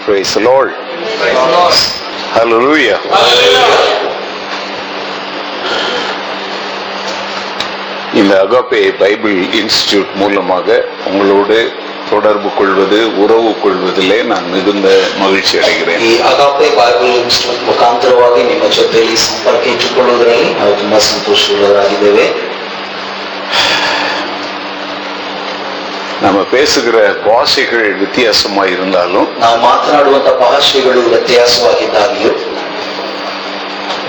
Praise the Lord. Hallelujah. இந்த Agape Bible institute மூலமாக உங்களோடு தொடர்பு கொள்வது உறவு கொள்வதிலே நான் மிகுந்த மகிழ்ச்சி அடைகிறேன் ಈ ಅಗಾಪೆ ಬೈಬಲ್ ಇನ್ಸ್ಟಿಟ್ಯೂಟ್ ಮುಖಾಂತರವಾಗಿ ನಿಮ್ಮ ಜೊತೆಯಲ್ಲಿ ಸಂಪರ್ಕ ಇಟ್ಟುಕೊಳ್ಳುವುದರಲ್ಲಿ ನಾವು ತುಂಬಾ ಸಂತೋಷವುಳ್ಳವರಾಗಿದ್ದೇವೆ நம்ம பேசுகிற பாஷைகள் வித்தியாசமா இருந்தாலும் ನಾವು ಮಾತನಾಡುವಂತ ಭಾಷೆಗಳು ವ್ಯತ್ಯಾಸವಾಗಿದ್ದಾಗಿಯೂ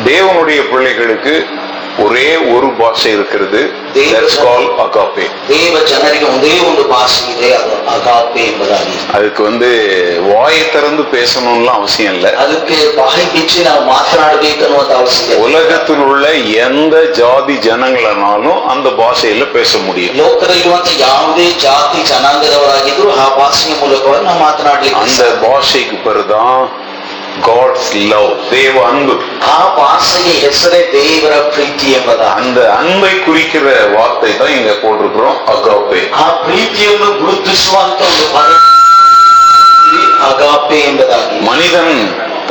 தேவனுடைய பிள்ளைகளுக்கு ஒரே ஒரு பாஷை இருக்கிறது That's called agape. ದೇವ ಜನರಿಗೆ ಒಂದೇ ಒಂದು ಭಾಷೆ ಇದೆ ಅದು ಅಗಾಪೆ ಎಂಬುದಾಗಿ அதுக்கு வந்து வாயை திறந்து பேசணும்லாம் அவசியம் இல்லை ಅದಕ್ಕೆ ಬಾಯಿ ಬಿಚ್ಚಿ ನಾವು ಮಾತನಾಡಬೇಕನ್ನುವಂತ ಅವಶ್ಯಕತೆ ಇಲ್ಲ. உலகத்தில் உள்ள எந்த ஜாதி ஜனங்களனாலும் அந்த பாஷையில பேச முடியும் ಲೋಕದಲ್ಲಿರುವಂತ ಯಾವುದೇ ಜಾತಿ ಜನಾಂಗದವರಾಗಿದ್ರು ಆ ಭಾಷೆಯ ಮೂಲಕವಾಗಿ ನಾವು ಮಾತನಾಡ್ಲಿಕ್ಕೆ அந்த பாஷைக்கு பேருதான் காட்ஸ் லவ் தேவ அன்பு ಆ ಭಾಷೆಗೆ ಹೆಸರೇ ದೇವರ ಪ್ರೀತಿ ಎಂಬುದಾಗಿ அந்த அன்பை குறிக்கிற வார்த்தை தான் இங்க போட்டிருக்கிறோம் அகாப்பே ಆ ಪ್ರೀತಿಯನ್ನು ಗುರುತಿಸುವಂತ ಒಂದು ಪದ ಅಗಾಪೆ ಎಂಬುದಾಗಿ மனிதன்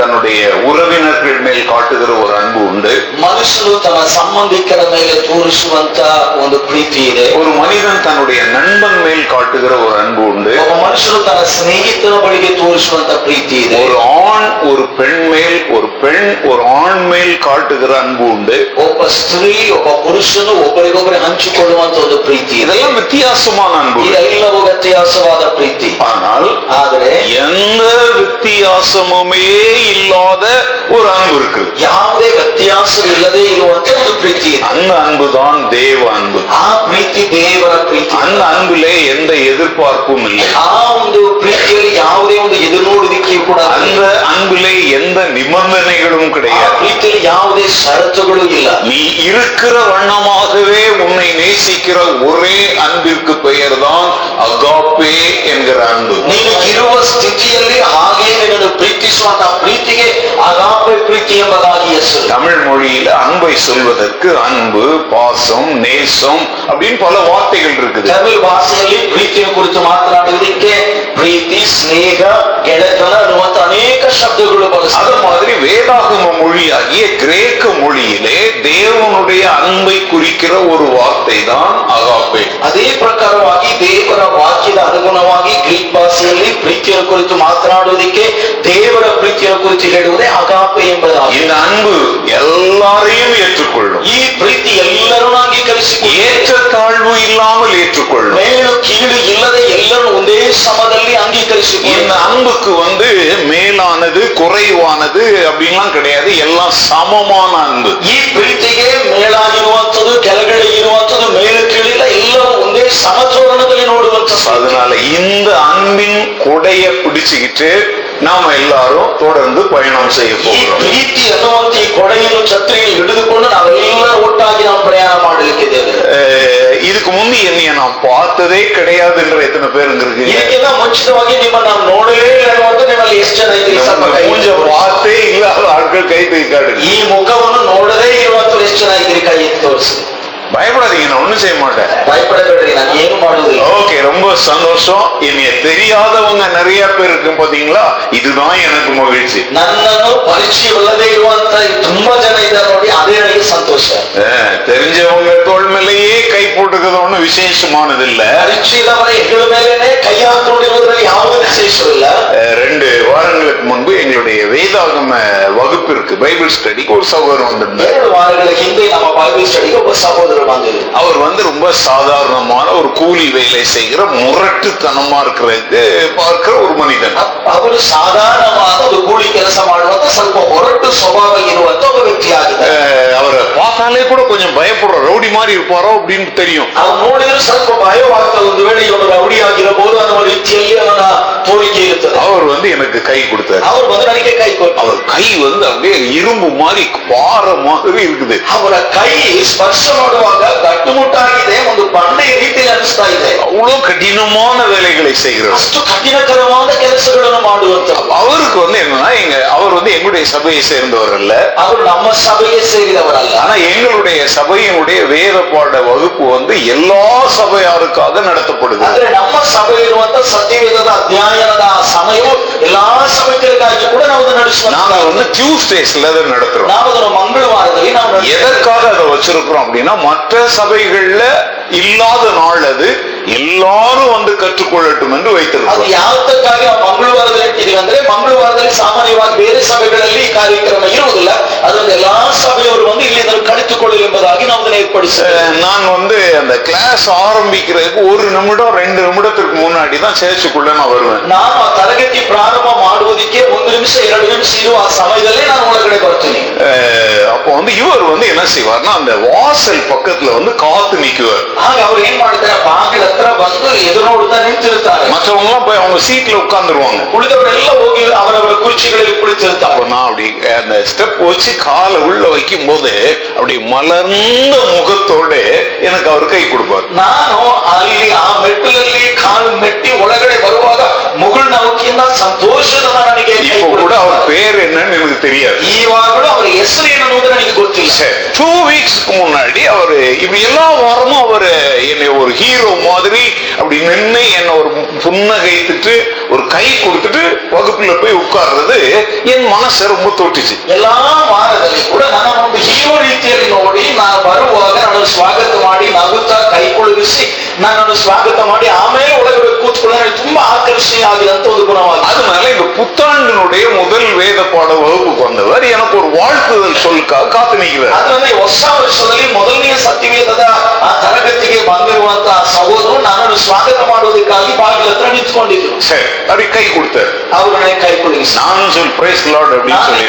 தன்னுடைய உறவினர்கள் மேல் காட்டுகிற ஒரு அன்பு உண்டு ಮನುಷ್ಯರು ತನ್ನ ಸಂಬಂಧಿಕರ ಮೇಲೆ ತೋರಿಸುವಂತ ಒಂದು ಪ್ರೀತಿ ಇದೆ ஒரு மனிதன் தன்னுடைய நண்பன் மேல் காட்டுகிற ஒரு அன்பு உண்டு ಒಬ್ಬ ಮನುಷ್ಯರು ತನ್ನ ಸ್ನೇಹಿತರ ಬಳಿಗೆ ತೋರಿಸುವಂತ ಪ್ರೀತಿ ಇದೆ ஒரு ஆண் ஒரு பெண் மேல் ஒரு பெண் ஒரு ஆண் மேல் காட்டுகிற அன்பு உண்டு ಒಬ್ಬ ಸ್ತ್ರೀ ಒಬ್ಬ ಪುರುಷನು ಒಬ್ಬರಿಗೊಬ್ಬರು ಹಂಚಿಕೊಳ್ಳುವಂತ ಒಂದು ಪ್ರೀತಿ ಇದೆ இதெல்லாம் வித்தியாசமான அன்பு ಇದೆಲ್ಲವೂ ವ್ಯತ್ಯಾಸವಾದ ಪ್ರೀತಿ ஆனால் ಆದರೆ எந்த வித்தியாசமுமே இல்லாத ஒரு அன்பு இருக்கு ಯಾವುದೇ ವ್ಯತ್ಯಾಸವಿಲ್ಲದೆ ಇರುವಂತ ಒಂದು ಪ್ರೀತಿ ಇದೆ அந்த அன்புதான் தேவ அன்பு ಆ ಪ್ರೀತಿ ದೇವರ ಪ್ರೀತಿ அந்த அன்பிலே எந்த எதிர்பார்ப்பும் இல்லை ಆ ಒಂದು ಪ್ರೀತಿಯಲ್ಲಿ ಯಾವುದೇ ಒಂದು ಎದುರುನೋಡುವಿಕೆಯು ಕೂಡ அந்த ಇಲ್ಲ. அன்பிலே எந்த நிபந்தனைகளும் ಆ கிடையாது ಪ್ರೀತಿಯಲ್ಲಿ ಯಾವುದೇ ಷರತ್ತುಗಳು ಇಲ್ಲ நீ இருக்கிற வண்ணமாகவே உன்னை நேசிக்கிற ஒரே அன்பிற்கு பெயர்தான் அகாப்பே என்கிற அன்பு ನೀನು ಇರುವ ಸ್ಥಿತಿಯಲ್ಲಿ ಹಾಗೆ ನಿನ್ನನ್ನು ಪ್ರೀತಿಸುವಂತ ಪ್ರೀತಿಗೆ ಅಗಾಪೆ ಪ್ರೀತಿ ಎಂಬುದಾಗಿ ಹೆಸರು தமிழ் மொழியில அன்பை சொல்வதற்கு அன்பு பாசம் நேசம் அப்படின்னு பல வார்த்தைகள் இருக்குது ತಮಿಳ್ ಭಾಷೆಯಲ್ಲಿ ಪ್ರೀತಿಯ ಕುರಿತು ಮಾತನಾಡುವುದಕ್ಕೆ ಪ್ರೀತಿ ಸ್ನೇಹ ಗೆಳೆತನ ಅನ್ನುವಂತ ಅನೇಕ ಶಬ್ದಗಳು அது ಬಳಸ್ತಾರೆ மாதிரி வேதாகம மொழியாகிய கிரேக்க மொழியிலே தேவனுடைய அன்பை குறிக்கிற ஒரு வார்த்தை தான் அகாப்பே ಅದೇ ಪ್ರಕಾರವಾಗಿ ದೇವರ ವಾಕ್ಯದ ಅನುಗುಣವಾಗಿ ಗ್ರೀಕ್ ಭಾಷೆಯಲ್ಲಿ ಪ್ರೀತಿಯ ಕುರಿತು ಮಾತನಾಡುವುದಕ್ಕೆ ದೇವರ ಪ್ರೀತಿಯ ಕುರಿತು ಹೇಳುವುದೇ ಅಗಾಪೆ ಎಂಬುದಾಗಿ இந்த அன்பு எல்லாரையும் ஏற்றுக்கொள்ளும் ಈ ಪ್ರೀತಿ ಎಲ್ಲರನ್ನು ಅಂಗೀಕರಿಸಿಕೊಳ್ಳಿ ஏற்றத்தாழ்வு இல்லாமல் ஏற்றுக்கொள்ளும் ಮೇಲು ಕೀಳು ಇಲ್ಲದೆ ಎಲ್ಲರನ್ನು ಒಂದೇ ಸಮದಲ್ಲಿ ಅಂಗೀಕರಿಸಿಕೊಳ್ಳಿ இந்த அன்புக்கு வந்து மேலானது குறைவானது அப்படின்லாம் கிடையாது எல்லாம் சமமான அன்பு ಈ ಪ್ರೀತಿಗೆ ಮೇಲಾಗಿರುವಂಥದ್ದು ಕೆಳಗಡೆ ಇರುವಂಥದ್ದು ಮೇಲು ಕೀಳಿಲ್ಲ ಎಲ್ಲವೂ ಒಂದೇ ಸಮತೋಲನದಲ್ಲಿ ನೋಡುವಂತ அதனால இந்த அன்பின் கொடைய பிடிச்சுக்கிட்டு நாம எல்லாரும் தொடர்ந்து பயணம் செய்ய ಈ போகிறோம் ಪ್ರೀತಿ ಅನ್ನುವಂತ ಈ ಕೊಡೆಯನ್ನು ಛತ್ರಿಯನ್ನು ಹಿಡಿದುಕೊಂಡು ನಾವೆಲ್ಲರೂ ಒಟ್ಟಾಗಿ ನಾವು ಪ್ರಯಾಣ ಮಾಡಲಿಕ್ಕಿದ್ದೇವೆ அஹ் இதுக்கு முந்தி என்னைய நான் பார்த்ததே கிடையாதுன்ற எத்தனை பேருங்க இருக்கீங்க ಇದಕ್ಕೆಲ್ಲ ಮುಂಚಿತವಾಗಿ ನಿಮ್ಮ ನಾವು ನೋಡಲೇ ಇಲ್ಲ ಅನ್ನುವಂತ ನಿಮ್ಮಲ್ಲಿ ಎಷ್ಟು ಜನ ಇದ್ದೀರಿ ಸ್ವಲ್ಪ நம்ம ಕೈ மூஞ்ச ಎತ್ತಿ ತೋರಿಸಿ. பார்த்தே இல்லாத ஆட்கள் கை தூக்காடுங்க ಈ ಮುಖವನ್ನು ನೋಡದೇ ಇರುವಂತವ್ರು ಎಷ್ಟು ಜನ ಇದ್ದೀರಿ ಕೈ ಎತ್ತಿ ತೋರಿಸಿ பயப்படாதீங்க நான் ஒண்ணும் செய்ய மாட்டேன் ಭಯಪಡಬೇಡ್ರಿ ನಾನು ಏನು ಮಾಡುವುದಿಲ್ಲ ஓகே ரொம்ப சந்தோஷம் என்னைய தெரியாதவங்க நிறைய பேர் இருக்கு பாத்தீங்களா இதுதான் எனக்கு மகிழ்ச்சி ನನ್ನನ್ನು ಪರಿಚಯವಿಲ್ಲದೆ ಇರುವಂತ ತುಂಬಾ ಜನ ಇದ್ದಾರೆ ನೋಡಿ ಅದೇ ನನಗೆ ಸಂತೋಷ அஹ் தெரிஞ்சவங்க தோல் மேலேயே கை போட்டுக்கிறது ஒண்ணும் விசேஷமானது இல்ல ಪರಿಚಯದವರ ಹೆಗಲ ಮೇಲೆನೆ ಕೈ ಹಾಕೊಂಡಿರೋದ್ರಲ್ಲಿ ಯಾವುದೇ ವಿಶೇಷವಿಲ್ಲ அஹ் ரெண்டு வாரங்களுக்கு முன்பு எங்களுடைய வேதாகம வகுப்பிற்கு பைபிள் ஸ்டடிக்கு ஒரு சகோதரர் வந்திருந்தார் ಎರಡು ವಾರಗಳ ಹಿಂದೆ ನಮ್ಮ ಬೈಬಲ್ ಸ್ಟಡಿಗೆ ಒಬ್ಬ ಸಹೋದರ ಬಂದಿದ್ರು அவர் வந்து ரொம்ப சாதாரணமான ஒரு கூலி வேலை செய்கிற முரட்டுத்தனமா இருக்கிறது பார்க்கிற ஒரு மனிதன் ಅ- ಅವರು ಸಾಧಾರಣವಾದ ಒಂದು ಕೂಲಿ ಕೆಲಸ ಮಾಡುವಂತ ಸ್ವಲ್ಪ ಹೊರಟು ಸ್ವಭಾವ ಇರುವಂತ ಒಬ್ಬ ವ್ಯಕ್ತಿ ಆಗಿದ್ದಾರೆ அஹ் அவரை பார்த்தாலே கூட கொஞ்சம் பயப்படுற ரவுடி மாதிரி இருப்பாரோ அப்படின்னு தெரியும் ಅವ್ರು ನೋಡಿದ್ರೆ ಸ್ವಲ್ಪ ಭಯವಾಗ್ತದೆ ಒಂದು ವೇಳೆ ಇವನು ರೌಡಿ ಆಗಿರಬಹುದು ಅನ್ನುವ ರೀತಿಯಲ್ಲಿ ಅವನ ತೋರಿಕೆ ಇರುತ್ತದೆ அவர் வந்து எனக்கு கை கொடுத்தாரு ಅವರು ಬಂದು ನನಗೆ ಕೈ ಕೊಟ್ಟು அவர் கை வந்து அப்படியே இரும்பு மாதிரி பாறை மாதிரி இருக்குது ಅವರ ಕೈ ಸ್ಪರ್ಶ ಮಾಡುವಾಗ ಗಟ್ಟುಮುಟ್ಟಾಗಿದೆ ಒಂದು ಬಂಡೆಯ ರೀತಿಯಲ್ಲಿ ಅನಿಸ್ತಾ ಇದೆ அவ்வளவு கடினமான வேலைகளை செய்கிறார் ಅಷ್ಟು ಕಠಿಣಕರವಾದ ಕೆಲಸಗಳನ್ನು ಮಾಡುವಂತ அவருக்கு வந்து என்னன்னா எங்க அவர் வந்து எங்களுடைய சபையை சேர்ந்தவர் அல்ல ಅವರು ನಮ್ಮ ಸಭೆಗೆ ಸೇರಿದವರಲ್ಲ ஆனா எங்களுடைய சபையினுடைய வேத பாட வகுப்பு வந்து எல்லா சபையாருக்காக நடத்தப்படுகிறது ಆದ್ರೆ ನಮ್ಮ ಸಭೆ ಇರುವಂತ ಸತ್ಯವೇದದ ಅಧ್ಯಯನದ ಸಮಯವು ಎಲ್ಲಾ ಸಭೆ ಕೂಡ ನಾವು ಅದನ್ನ ನಡೆಸುವ நாங்க வந்து டியூஸ்டேஸ்ல அதை நடத்துறோம் ನಾವು ಅದನ್ನು ಮಂಗಳವಾರದಲ್ಲಿ ನಾವು ನಡೆಸ್ತೇವೆ. எதற்காக அதை வச்சிருக்கிறோம் அப்படின்னா மற்ற சபைகள்ல இல்லாத நாள் அது. எல்லாரும் வந்து கற்றுக்கொள்ளட்டும் என்று ಅದು வைத்திருக்கிறோம் ಯಾವತ್ತಕ್ಕಾಗಿ ನಾವು ಮಂಗಳವಾರದಲ್ಲಿ ಇಟ್ಟಿದೀವಿ ಅಂದ್ರೆ ಮಂಗಳವಾರದಲ್ಲಿ ಸಾಮಾನ್ಯವಾಗಿ ಬೇರೆ ಸಭೆಗಳಲ್ಲಿ ಈ ಕಾರ್ಯಕ್ರಮ ಇರುವುದಿಲ್ಲ ಅದರಿಂದ ಎಲ್ಲಾ ಸಭೆಯವರು ಬಂದು ಇಲ್ಲಿ ಅದನ್ನು ಕಲಿತುಕೊಳ್ಳಲಿ ಎಂಬುದಾಗಿ ನಾವು ಅದನ್ನು ಏರ್ಪಡಿಸ್ತೇವೆ அஹ் நான் வந்து அந்த கிளாஸ் ஆரம்பிக்கிறதுக்கு ஒரு நிமிடம் ரெண்டு நிமிடத்துக்கு முன்னாடி தான் சேர்ச்சுக்குள்ள நான் வருவேன் ನಾನು ಆ ತರಗತಿ ಪ್ರಾರಂಭ ಮಾಡುವುದಕ್ಕೆ ಒಂದು ನಿಮಿಷ ಎರಡು ನಿಮಿಷ ಇರುವ ಆ ಸಮಯದಲ್ಲೇ ನಾನು ಒಳಗಡೆ ಬರ್ತೀನಿ அஹ் அப்போ வந்து இவர் வந்து என்ன செய்வார்னா அந்த வாசல் பக்கத்துல வந்து காத்து நிக்குவார் ಆಗ ಅವ್ರು ಏನ್ ಮಾಡ್ತಾರೆ ಬಾಗಿಲ ಹತ್ರ ಬಂದು ಎದುರು ನೋಡುತ್ತಾ ನಿಂತಿರ್ತಾರೆ மற்றவங்க எல்லாம் போய் அவங்க சீட்ல உட்கார்ந்துருவாங்க ಉಳಿದವರೆಲ್ಲ ಹೋಗಿ ಅವರವರ ಕುರ್ಚಿಗಳಲ್ಲಿ ಕುಳಿತಿರ್ತಾರೆ அப்ப நான் அப்படி அந்த ஸ்டெப் வச்சு காலை உள்ள வைக்கும் போது அப்படி மலர்ந்த முகத்தோட எனக்கு அவர் கை கொடுப்பார் ನಾನು ಅಲ್ಲಿ ಆ ಮೆಟ್ಟಿಲಲ್ಲಿ ಕಾಲು ಮೆಟ್ಟಿ ಒಳಗಡೆ ಬರುವಾಗ ಮುಗುಳ್ ನೌಕಿಯಿಂದ ಸಂತೋಷದ ನನಗೆ ಕೈ இப்ப கூட ಕೊಡುತ್ತಾರೆ. அவர் பேர் என்னன்னு எனக்கு தெரியாது ಈವಾಗಲೂ ಅವರ ಹೆಸರು ಏನು ಅನ್ನೋದು ನನಗೆ ಗೊತ್ತಿಲ್ಲ டூ வீக்ஸ்க்கு முன்னாடி அவரு இப்படி எல்லா வாரமும் அவரு என்னை ஒரு ஹீரோ மாதிரி அப்படி நின்னு என்ன ஒரு புன்னகைத்துட்டு ஒரு கை கொடுத்துட்டு வகுப்புல போய் உட்கார்றது என் மனசை ரொம்ப தொட்டுச்சு ಎಲ್ಲಾ ವಾರದಲ್ಲಿ ಕೂಡ ನನ್ನ ಒಂದು ಹೀರೋ ರೀತಿಯಲ್ಲಿ ನೋಡಿ ನಾನು ಬರುವಾಗ ನನ್ನನ್ನು ಸ್ವಾಗತ ಮಾಡಿ ನಗುತ್ತಾ ಕೈ ಕುಳುಗಿಸಿ ನನ್ನನ್ನು ಸ್ವಾಗತ ಮಾಡಿ ಆಮೇಲೆ ಒಳಗಡೆ ಕೂತ್ಕೊಂಡು ನನಗೆ ತುಂಬಾ ಆಕರ್ಷಣೀಯ ಆಗಿದಂತ ಒಂದು ಗುಣವಾಗಿದೆ அதனால இந்த புத்தாண்டினுடைய முதல் வேத பாட வகுப்புக்கு வந்தவர் எனக்கு ஒரு வாழ்த்துதல் சொல்லுக்காக காத்து நிற்கிறார் ಆದ್ರಿಂದ ಈ ಹೊಸ ವರ್ಷದಲ್ಲಿ ಮೊದಲನೆಯ ಸತ್ಯವೇದದ ಆ ತರಗತಿಗೆ ಬಂದಿರುವಂತಹ ಸಹೋದರು ನನ್ನನ್ನು ಸ್ವಾಗತ ಮಾಡುವುದಕ್ಕಾಗಿ ಬಾಗಿಲ ಹತ್ರ ನಿಂತ್ಕೊಂಡಿದ್ರು சரி அப்படி கை கொடுத்தார் ಅವರು ನನಗೆ ಕೈ ಕುಳುಗಿಸಿ நானும் சொல் பிரேஸ் லார்ட் அப்படின்னு ನಾನು சொல்லிட்டு ಹೇಳಿದೆ ಪ್ರೈಸ್ ಲಾರ್ಡ್ ಎಂಬುದಾಗಿ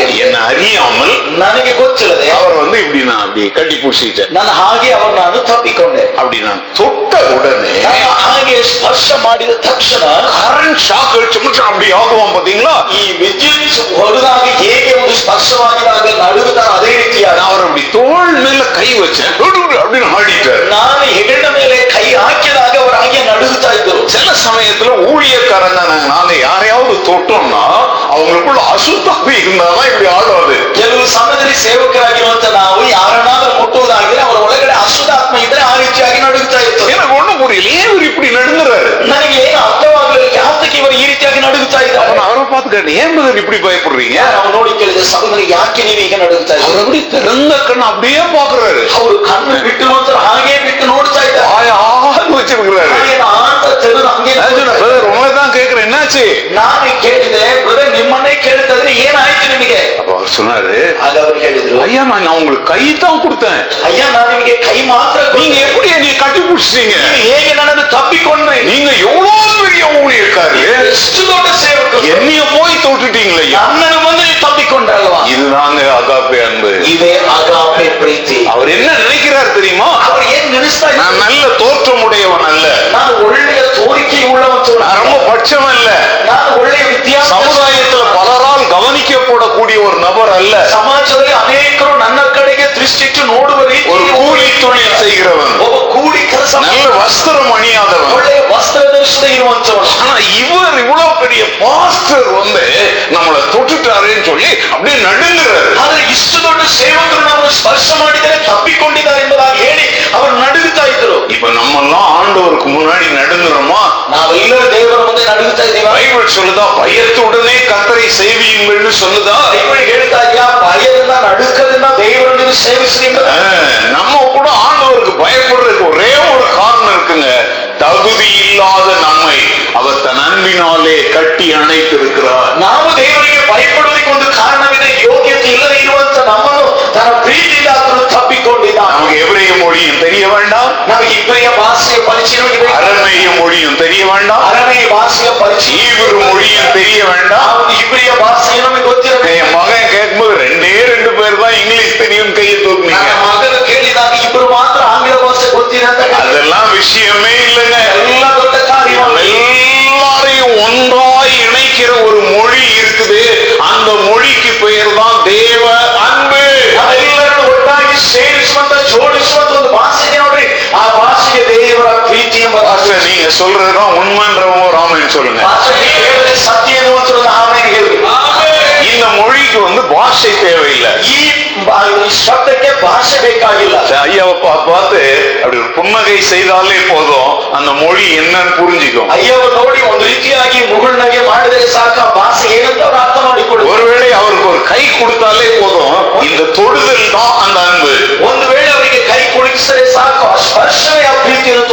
ಹೇಳಿ. என்ன அறியாமல் ನನಗೆ ಗೊತ್ತಿಲ್ಲದೆ அவர் வந்து இப்படி நான் அப்படி கட்டி பிடிச்சிட்டேன் ನಾನು ಹಾಗೆ ಅವರು ನಾನು ತಪ್ಪಿಕೊಂಡೆ அப்படி நான் தொட்ட உடனே ನಾನು ಹಾಗೆ ಸ್ಪರ್ಶ ಮಾಡಿದ ತಕ್ಷಣ கரண்ட் ஷாக் அடிச்சு முடிச்சு அப்படி ஆகுவான் பாத்தீங்களா ಈ ವಿದ್ಯುತ್ ಹೊಡೆದಾಗ ಹೇಗೆ ಒಂದು ಸ್ಪರ್ಶವಾಗಿದಾಗ ನಡುಗುತ್ತಾರ ಅದೇ ರೀತಿಯಾದ நான் அவர் அப்படி தோள் மேல கை வச்சேன் அப்படின்னு ஆடிட்டார் ನಾನು ಹೆಗಲ ಮೇಲೆ ಕೈ ಹಾಕಿದಾಗ ಅವರು ಹಾಗೆ ನಡುಗುತ್ತಾ ಇದ್ದರು சில சமயத்துல ஊழியக்காரங்க நாங்க நாங்க யாரையாவது தொட்டோம்னா அவங்களுக்குள்ள அசுத்தம் இருந்தாதான் இப்படி ஆடாது ಕೆಲವು ಸಮಯದಲ್ಲಿ ಸೇವಕರಾಗಿರುವಂತ ನಾವು ಯಾರನ್ನಾದ್ರೂ ಮುಟ್ಟುವುದಾಗಿದ್ರೆ ಅವರ ಒಳಗಡೆ ಅಶುದ್ಧಾತ್ಮ ಇದ್ರೆ ಆ ರೀತಿಯಾಗಿ ನಡುಗುತ್ತಾ ಇತ್ತು எனக்கு ஒண்ணும் புரியல ஏன் இவர் இப்படி நடுங்குறாரு ನನಗೆ ಏನು ಅರ್ಥವಾಗಲಿಲ್ಲ ಯಾತಕ್ಕೆ ಇವರು ಈ ರೀತಿಯಾಗಿ ನಡುಗುತ್ತಾ அப்ப ಇದ್ದಾರೆ நான் அவரை பார்த்து கேட்டேன் ಏನ್ ಬದರ್ இப்படி பயப்படுறீங்க ನಾವು ನೋಡಿ ಕೇಳಿದೆ ಸಹೋದರಿ ಯಾಕೆ ನೀವು ಈಗ ನಡುಗುತ್ತಾ அவர் ಇದ್ದಾರೆ அப்படி திறந்த கண்ணு அப்படியே பாக்குறாரு ಅವರು ಕಣ್ಣು ಬಿಟ್ಟು ಮಾತ್ರ ಹಾಗೆ ಬಿಟ್ಟು ನೋಡ್ತಾ ಇದ್ದಾರೆ ஆயான்னு வச்சிருக்கிறாரு ಹಾಗೆ ಅಂತ ತೆಗೆದು ಹಂಗೆ நான் ನೋಡ್ತಾ சொன்னேன், ಇದ್ದಾರೆ. "brother, உங்களை தான் கேக்குறேன் என்னாச்சு ನಾನು ಕೇಳಿದೆ ಬ್ರದರ್ ನಿಮ್ಮನ್ನೇ ಕೇಳ್ತಿದ್ರೆ ಏನಾಯ್ತು ನಿಮಗೆ அப்ப அவர் சொன்னாரு ಆಗ ಅವ್ರು ಹೇಳಿದ್ರು ஐயா நான் நான் உங்களுக்கு கை தான் கொடுத்தேன் ಅಯ್ಯ ನಾನು ನಿಮಗೆ ಕೈ ಮಾತ್ರ ಕೊಟ್ಟೆ. நீங்க எப்படி என்னைய கட்டி பிடிச்சிட்டீங்க ನೀವು ಹೇಗೆ ನನ್ನನ್ನು ತಪ್ಪಿಕೊಂಡ್ರಿ நீங்க எவ்வளவு பெரிய ஊழியக்காரு கிறிஸ்துவோட போய் தொட்டுட்டீங்களே அண்ணனை வந்து நீ அவர் என்ன நினைக்கிறார் தெரியுமா? அவர் ஏன் நினைச்சா நான் நல்ல தோற்றம் உடையவன் அல்ல. நான் ஒழுங்கிய கோரிக்கை உள்ளவன் ரொம்ப பட்சம் அல்ல. நான் ஒழுங்கிய வித்தியாசம். சமுதாயத்துல பலரால் கவனிக்கப்படக்கூடிய ஒரு நபர் அல்ல. சமாஜத்தில் அநேகரும் நன்னர்கள் ದೃಷ್ಟಿಟ್ಟು ನೋಡುವ ರೀತಿ ஒரு கூலி தொழில் செய்கிறவன் ಒಬ್ಬ ಕೂಡಿ ಕೆಲಸ நல்ல வஸ்திரம் அணியாதவன் ಒಳ್ಳೆಯ ವಸ್ತ್ರ ಧರಿಸದೇ ಇರುವಂತವನು ஆனா இவர் இவ்வளவு பெரிய பாஸ்டர் வந்து நம்மளை தொட்டுட்டாருன்னு சொல்லி அப்படியே நடுங்குறாரு ಆದ್ರೆ ಇಷ್ಟು ದೊಡ್ಡ ಸೇವಕರು ನಮ್ಮನ್ನು ಸ್ಪರ್ಶ ಮಾಡಿದರೆ ತಪ್ಪಿಕೊಂಡಿದ್ದಾರೆ ಎಂಬುದಾಗಿ ಹೇಳಿ ಅವರು ನಡುಗುತ್ತಾ ಇದ್ರು இப்ப நம்ம எல்லாம் ஆண்டவருக்கு முன்னாடி நடுங்குறோமா ನಾವೆಲ್ಲರೂ ದೇವರ ಮುಂದೆ ನಡುಗುತ್ತಾ ಇದ್ದೀವ பைபிள் சொல்லுதா பயத்துடனே கத்தரை செய்வீங்கள்னு சொல்லுதா ಬೈಬಲ್ ಹೇಳ್ತಾ ಇದೆಯಾ ಭಯದಿಂದ ನಡುಕದಿಂದ ದೇವರನ್ನು ಸೇವಿಸಿ அஹ், நம்ம கூட ஆண்டவருக்கு பயப்படுறதுக்கு ஒரே ஒரு காரணம் இருக்குங்க தகுதி இல்லாத நம்மை அவர் தன் அன்பினாலே கட்டி அணைத்திருக்கிறார் ನಾವು ದೇವರಿಗೆ ಭಯಪಡುವುದಕ್ಕೆ ಒಂದು ಕಾರಣವಿದೆ ಯೋಗ್ಯತೆ ಇಲ್ಲದೆ ಇರುವಂತ ನಮ್ಮನ್ನು తన ప్రీతి దాతను తప్పికోండి நமக்கு எவ்வளைய மொழியும் தெரிய வேண்டாம். நமக்கு இப்பறைய பாஷைய பரிச்சயம் அரமேய மொழியும் தெரிய வேண்டாம். அரமேய பாஷைய பரிச்சயம். ஈவிரு மொழியும் தெரிய வேண்டாம். அவனுக்கு இப்பறைய பாஷைய நமக்கு மகன் கேட்கும்போது ரெண்டே ரெண்டு பேர் தான் இங்கிலீஷ் தெரியும் கையை தூக்குனீங்க. ಕೇಳಿದಾಗ ಇಬ್ಬರು ಮಾತ್ರ ಆಂಗ್ಲ ಭಾಷೆ ಗೊತ್ತಿದೆ ಅಂತ ಹೇಳಿದ್ರು. அதெல்லாம் விஷயமே இல்லைங்க ಎಲ್ಲ ದೊಡ್ಡ ಕಾರ್ಯ நம்ம எல்லாரையும் ஒன்றாய் இணைக்கிற ஒரு மொழி இருக்குது அந்த மொழிக்கு பெயர் தான் தேவ அன்பு ನಾವೆಲ್ಲರನ್ನು ಒಟ್ಟಾಗಿ ಸೇರಿಸುವಂತ ಜೋಡಿಸುವಂತ ಒಂದು ಭಾಷೆ ಇದೆ ನೋಡ್ರಿ ಆ ಭಾಷೆಗೆ ದೇವರ ಪ್ರೀತಿ ಎಂಬ ಭಾಷೆ பாஸ்டர், நீங்க சொல்றதுதான் உண்மைன்றவங்க ராமன் சொல்லுங்க ಭಾಷೆ ನೀವು ಹೇಳಿದ್ರೆ ಸತ್ಯ ಎನ್ನುವಂತ ಒಂದು ಆಮೇಲೆ ಹೇಳಿ இந்த மொழிக்கு வந்து பாஷை தேவையில்லை. ಈ பாஷை ಭಾಷೆ ಬೇಕಾಗಿಲ್ಲ ஐயாவை பார்த்து அப்படி ஒரு புன்னகை செய்தாலே போதும் அந்த மொழி என்னன்னு புரிஞ்சுக்கும் ಅಯ್ಯವ ನೋಡಿ ಒಂದು ರೀತಿಯಾಗಿ ಮುಗುಳ್ನಗೆ சாக்கா பாஷை ಭಾಷೆ ಏನಂತ ಅವ್ರು ಅರ್ಥ ಮಾಡಿಕೊಳ್ಳುವ ஒருவேளை அவருக்கு ஒரு கை கொடுத்தாலே போதும் இந்த தொடுதல் தான் அந்த அன்பு ಒಂದು ವೇಳೆ ಅವರಿಗೆ ಕೈ ಕುಳುಕಿಸಿದರೆ ಸಾಕು ಆ ಸ್ಪರ್ಶವೇ ಆ ಪ್ರೀತಿಯನ್ನು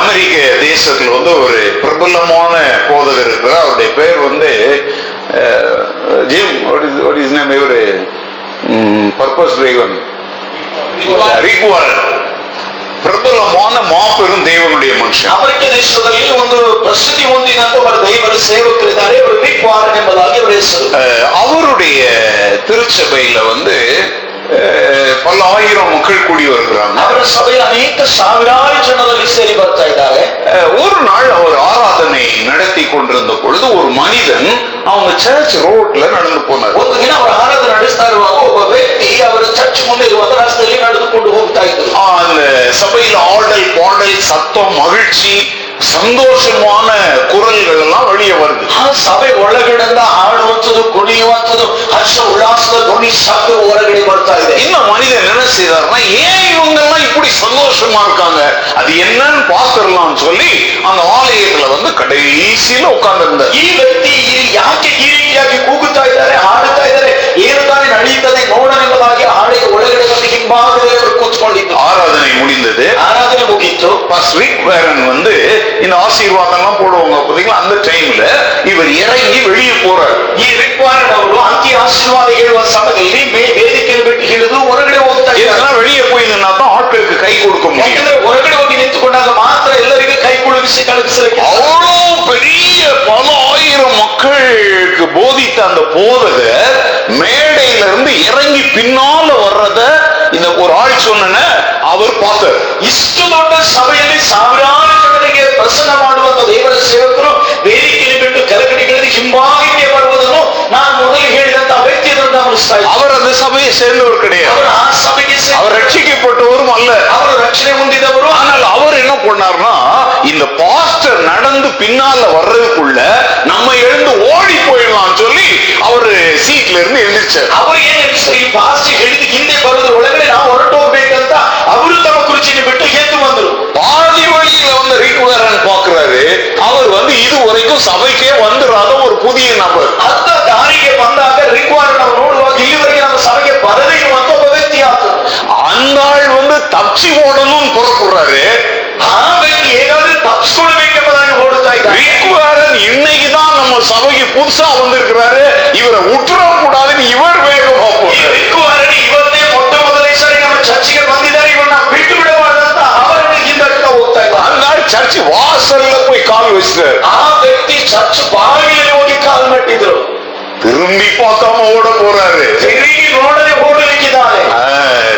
அமெரிக்க தேசத்துல வந்து ஒரு பிரபலமான போதகர் இருக்கிறார் அவருடைய பேர் வந்து Jim what is what is name இவரு பர்பஸ் டிரைவன் ரிக்வாரன் பிரபலமான மாபெரும் தேவனுடைய மனுஷன் ಅಮೆರಿಕ ದೇಶದಲ್ಲಿ ಒಂದು ಪ್ರಸಿದ್ಧಿ ಹೊಂದಿದಂತ ಒಬ್ಬ ದೈವರ ಸೇವಕರಿದ್ದಾರೆ ಅವರು ರಿಕ್ ವಾರನ್ ಎಂಬುದಾಗಿ ಅವರ ಹೆಸರು அஹ், அவருடைய திருச்சபையில வந்து அஹ், பல ஆயிரம் மக்கள் கூடி வருகிறாங்க ಅವರ ಸಭೆಯ ಅನೇಕ ಸಾವಿರಾರು ಜನರಲ್ಲಿ ಸೇರಿ ಬರ್ತಾ ಇದ್ದಾರೆ அஹ், ஒரு நாள் அவர் ஆராதனை நடத்தி கொண்டிருந்த பொழுது ஒரு மனிதன் அவங்க சர்ச் ரோட்ல நடந்து போனார் ಒಂದು ದಿನ ಅವರ ಆರಾಧನೆ ನಡೆಸ್ತಾ ಇರುವಾಗ ಒಬ್ಬ ವ್ಯಕ್ತಿ ಅವರ ಚರ್ಚ್ ಮುಂದೆ ಇರುವಂತ ರಸ್ತೆಯಲ್ಲಿ ನಡೆದುಕೊಂಡು ಹೋಗ್ತಾ ಇದ್ರು ஆஹ், அந்த சபையில ஆடல் பாடல் சத்தம் மகிழ்ச்சி சந்தோஷமான குரல்கள் எல்லாம் வெளியே வருது ಆ ಸಭೆ ಒಳಗಡೆಯಿಂದ ಹಾಡುವಂಥದ್ದು ಕುಣಿಯುವಂಥದ್ದು ಹರ್ಷ ಉಲ್ಲಾಸದ ಧ್ವನಿ ಶಬ್ದ ಹೊರಗಡೆ ಬರ್ತಾ ಇದೆ இந்த மனிதன் என்ன செய்தார்னா ஏன் இவங்க எல்லாம் இப்படி சந்தோஷமா இருக்காங்க அது என்னன்னு பாத்துடலாம்னு சொல்லி அந்த ஆலயத்துல வந்து கடைசியில உட்கார்ந்து இருந்தார் ಈ ವ್ಯಕ್ತಿ ಈ ಯಾಕೆ ಈ ರೀತಿಯಾಗಿ ಕೂಗುತ್ತಾ ಇದ್ದಾರೆ ಹಾಡುತ್ತಾ ಇದ್ದಾರೆ ಏನು ತಾನೇ ನಡೆಯುತ್ತದೆ ನೋಡನೆಂಬುದಾಗಿ ಹಾಡಿಗೆ ಒಳಗಡೆ ಬಂದು ಹಿಂಭಾಗದಲ್ಲಿ ಅವರು ಕೂತ್ಕೊಂಡಿದ್ದು ஆராதனை முடிந்தது ಆರಾಧನೆ ಮುಗೀತು பாஸ்டர் ரிக் வேரன் வந்து இந்த ஆசீர்வாதம் எல்லாம் போடுவாங்க பாத்தீங்களா அந்த டைம்ல இவர் இறங்கி வெளியே போறார் ಈ ರಿಕ್ವಾರ್ಡ್ ಅವರು ಅಂತ್ಯ ಆಶೀರ್ವಾದ ಹೇಳುವ ಸಮಯದಲ್ಲಿ ಮೇ ವೇದಿಕೆಯನ್ನು ಬಿಟ್ಟು ಹಿಡಿದು ಹೊರಗಡೆ ಹೋಗ್ತಾ ಇದ್ದಾರೆ இதெல்லாம் வெளியே போய் நின்னா தான் ஆட்களுக்கு கை கொடுக்க முடியும் ಯಾಕಂದ್ರೆ ಹೊರಗಡೆ ಹೋಗಿ ನಿಂತುಕೊಂಡಾಗ ಮಾತ್ರ ಎಲ್ಲರಿಗೂ ಕೈ ಕುಳುಗಿಸಿ ಕಳುಹಿಸಲಿಕ್ಕೆ அவ்வளோ பெரிய பல ஆயிரம் மக்களுக்கு போதித்த அந்த போதகர் மேடையில இருந்து இறங்கி பின்னால வர்றத இந்த ஒரு ஆள் சொன்ன அவர் பார்த்தார் ಇಷ್ಟು ದೊಡ್ಡ ಸಭೆಯಲ್ಲಿ ಸಾವಿರಾರು ಜನರಿಗೆ ಪ್ರಸನ್ನ ಮಾಡುವಂತ ದೇವರ ಸೇವಕರು ವೇದಿಕೆಯಲ್ಲಿ ಬಿಟ್ಟು ಕೆಳಗಡೆಗಿಳಿದು ಹಿಂಭಾಗಕ್ಕೆ ವ್ಯಕ್ತಿ ಅದನ್ನು ಗಮನಿಸ್ತಾ ಇದ್ದೆ அவர் அந்த சபையை சேர்ந்தவர் கிடையாது ಅವರು ಆ ಸಭೆಗೆ ಸೇ- அவர் ரட்சிக்கப்பட்டவரும் அல்ல ಅವರು ರಕ್ಷಣೆ ಹೊಂದಿದವರು ஆனால் அவர் என்ன பண்ணார்னா இந்த பாஸ்டர் நடந்து பின்னால வர்றதுக்குள்ள நம்ம எழுந்து ஓடி போயிடலாம் சொல்லி அவரு சீட்ல இருந்து எழுந்திரிச்சார் ಅವರು ಏನ್ ಅನಿಸ್ತು ಈ ಪಾಸ್ಟ್ ಹಿಡಿದು ಹಿಂದೆ ಬರೋದ್ರ ಒಳಗಡೆ ನಾವು ಹೊರಟು ಹೋಗ್ಬೇಕಂತ ಅವರು ತಮ್ಮ ಕುರ್ಚಿನ ಬಿಟ್ಟು ಎದ್ದು ಬಂದರು பாதி வழியில வந்து ரிக்வரன் பாக்குறாரு அவர் வந்து இது வரைக்கும் சபைக்கே வந்துடாத ஒரு புதிய நபர் ಅರ್ಧ ದಾರಿಗೆ ಬಂದಾಗ ರಿಕ್ವಾರ್ಡ್ ನಾವು ನೋಡುವಾಗ ಇಲ್ಲಿವರೆಗೆ ನಮ್ಮ ಸಭೆಗೆ ಬರದೇ ಇರುವಂತ ಒಬ್ಬ ವ್ಯಕ್ತಿ ಆತನು அந்த ஆள் வந்து தப்பிச்சு ஓடணும்னு புறப்படுறாரு ಆ ವ್ಯಕ್ತಿ ಹೇಗಾದ್ರೂ ತಪ್ಪಿಸ್ಕೊಳ್ಬೇಕೆಂಬುದಾಗಿ ಓಡುತ್ತಾ ಇದ್ದಾರೆ ரிக்வரன் இன்னைக்குதான் நம்ம சபைக்கு புதுசா வந்திருக்கிறாரு இவரை உற்றர கூடாதுன்னு இவர் வேகமா ಈ போறாரு ರಿಕ್ವಾರ್ಡ್ ಇವತ್ತೇ ಮೊಟ್ಟ ಮೊದಲನೇ ಸಾರಿ ನಮ್ಮ ಚರ್ಚಿಗೆ ಬಂದಿದ್ದಾರೆ ಇವನ್ನ ಬಿಟ್ಟು ಬಿಡಬಾರ್ದಂತ ಅವರನ್ನು ಹಿಂದಟ್ತಾ ಹೋಗ್ತಾ ಇದ್ದಾರೆ அந்த ஆள் சர்ச் வாசல்ல போய் கால் வச்சிட்டாரு ஆ வக்தி சர்ச் பாவியில் ஓடி கால் நட்டிದ್ರು திரும்பி பார்க்காம ஓட போறாரு. திரும்பி ரோடே போட்டுருக்கிறாரு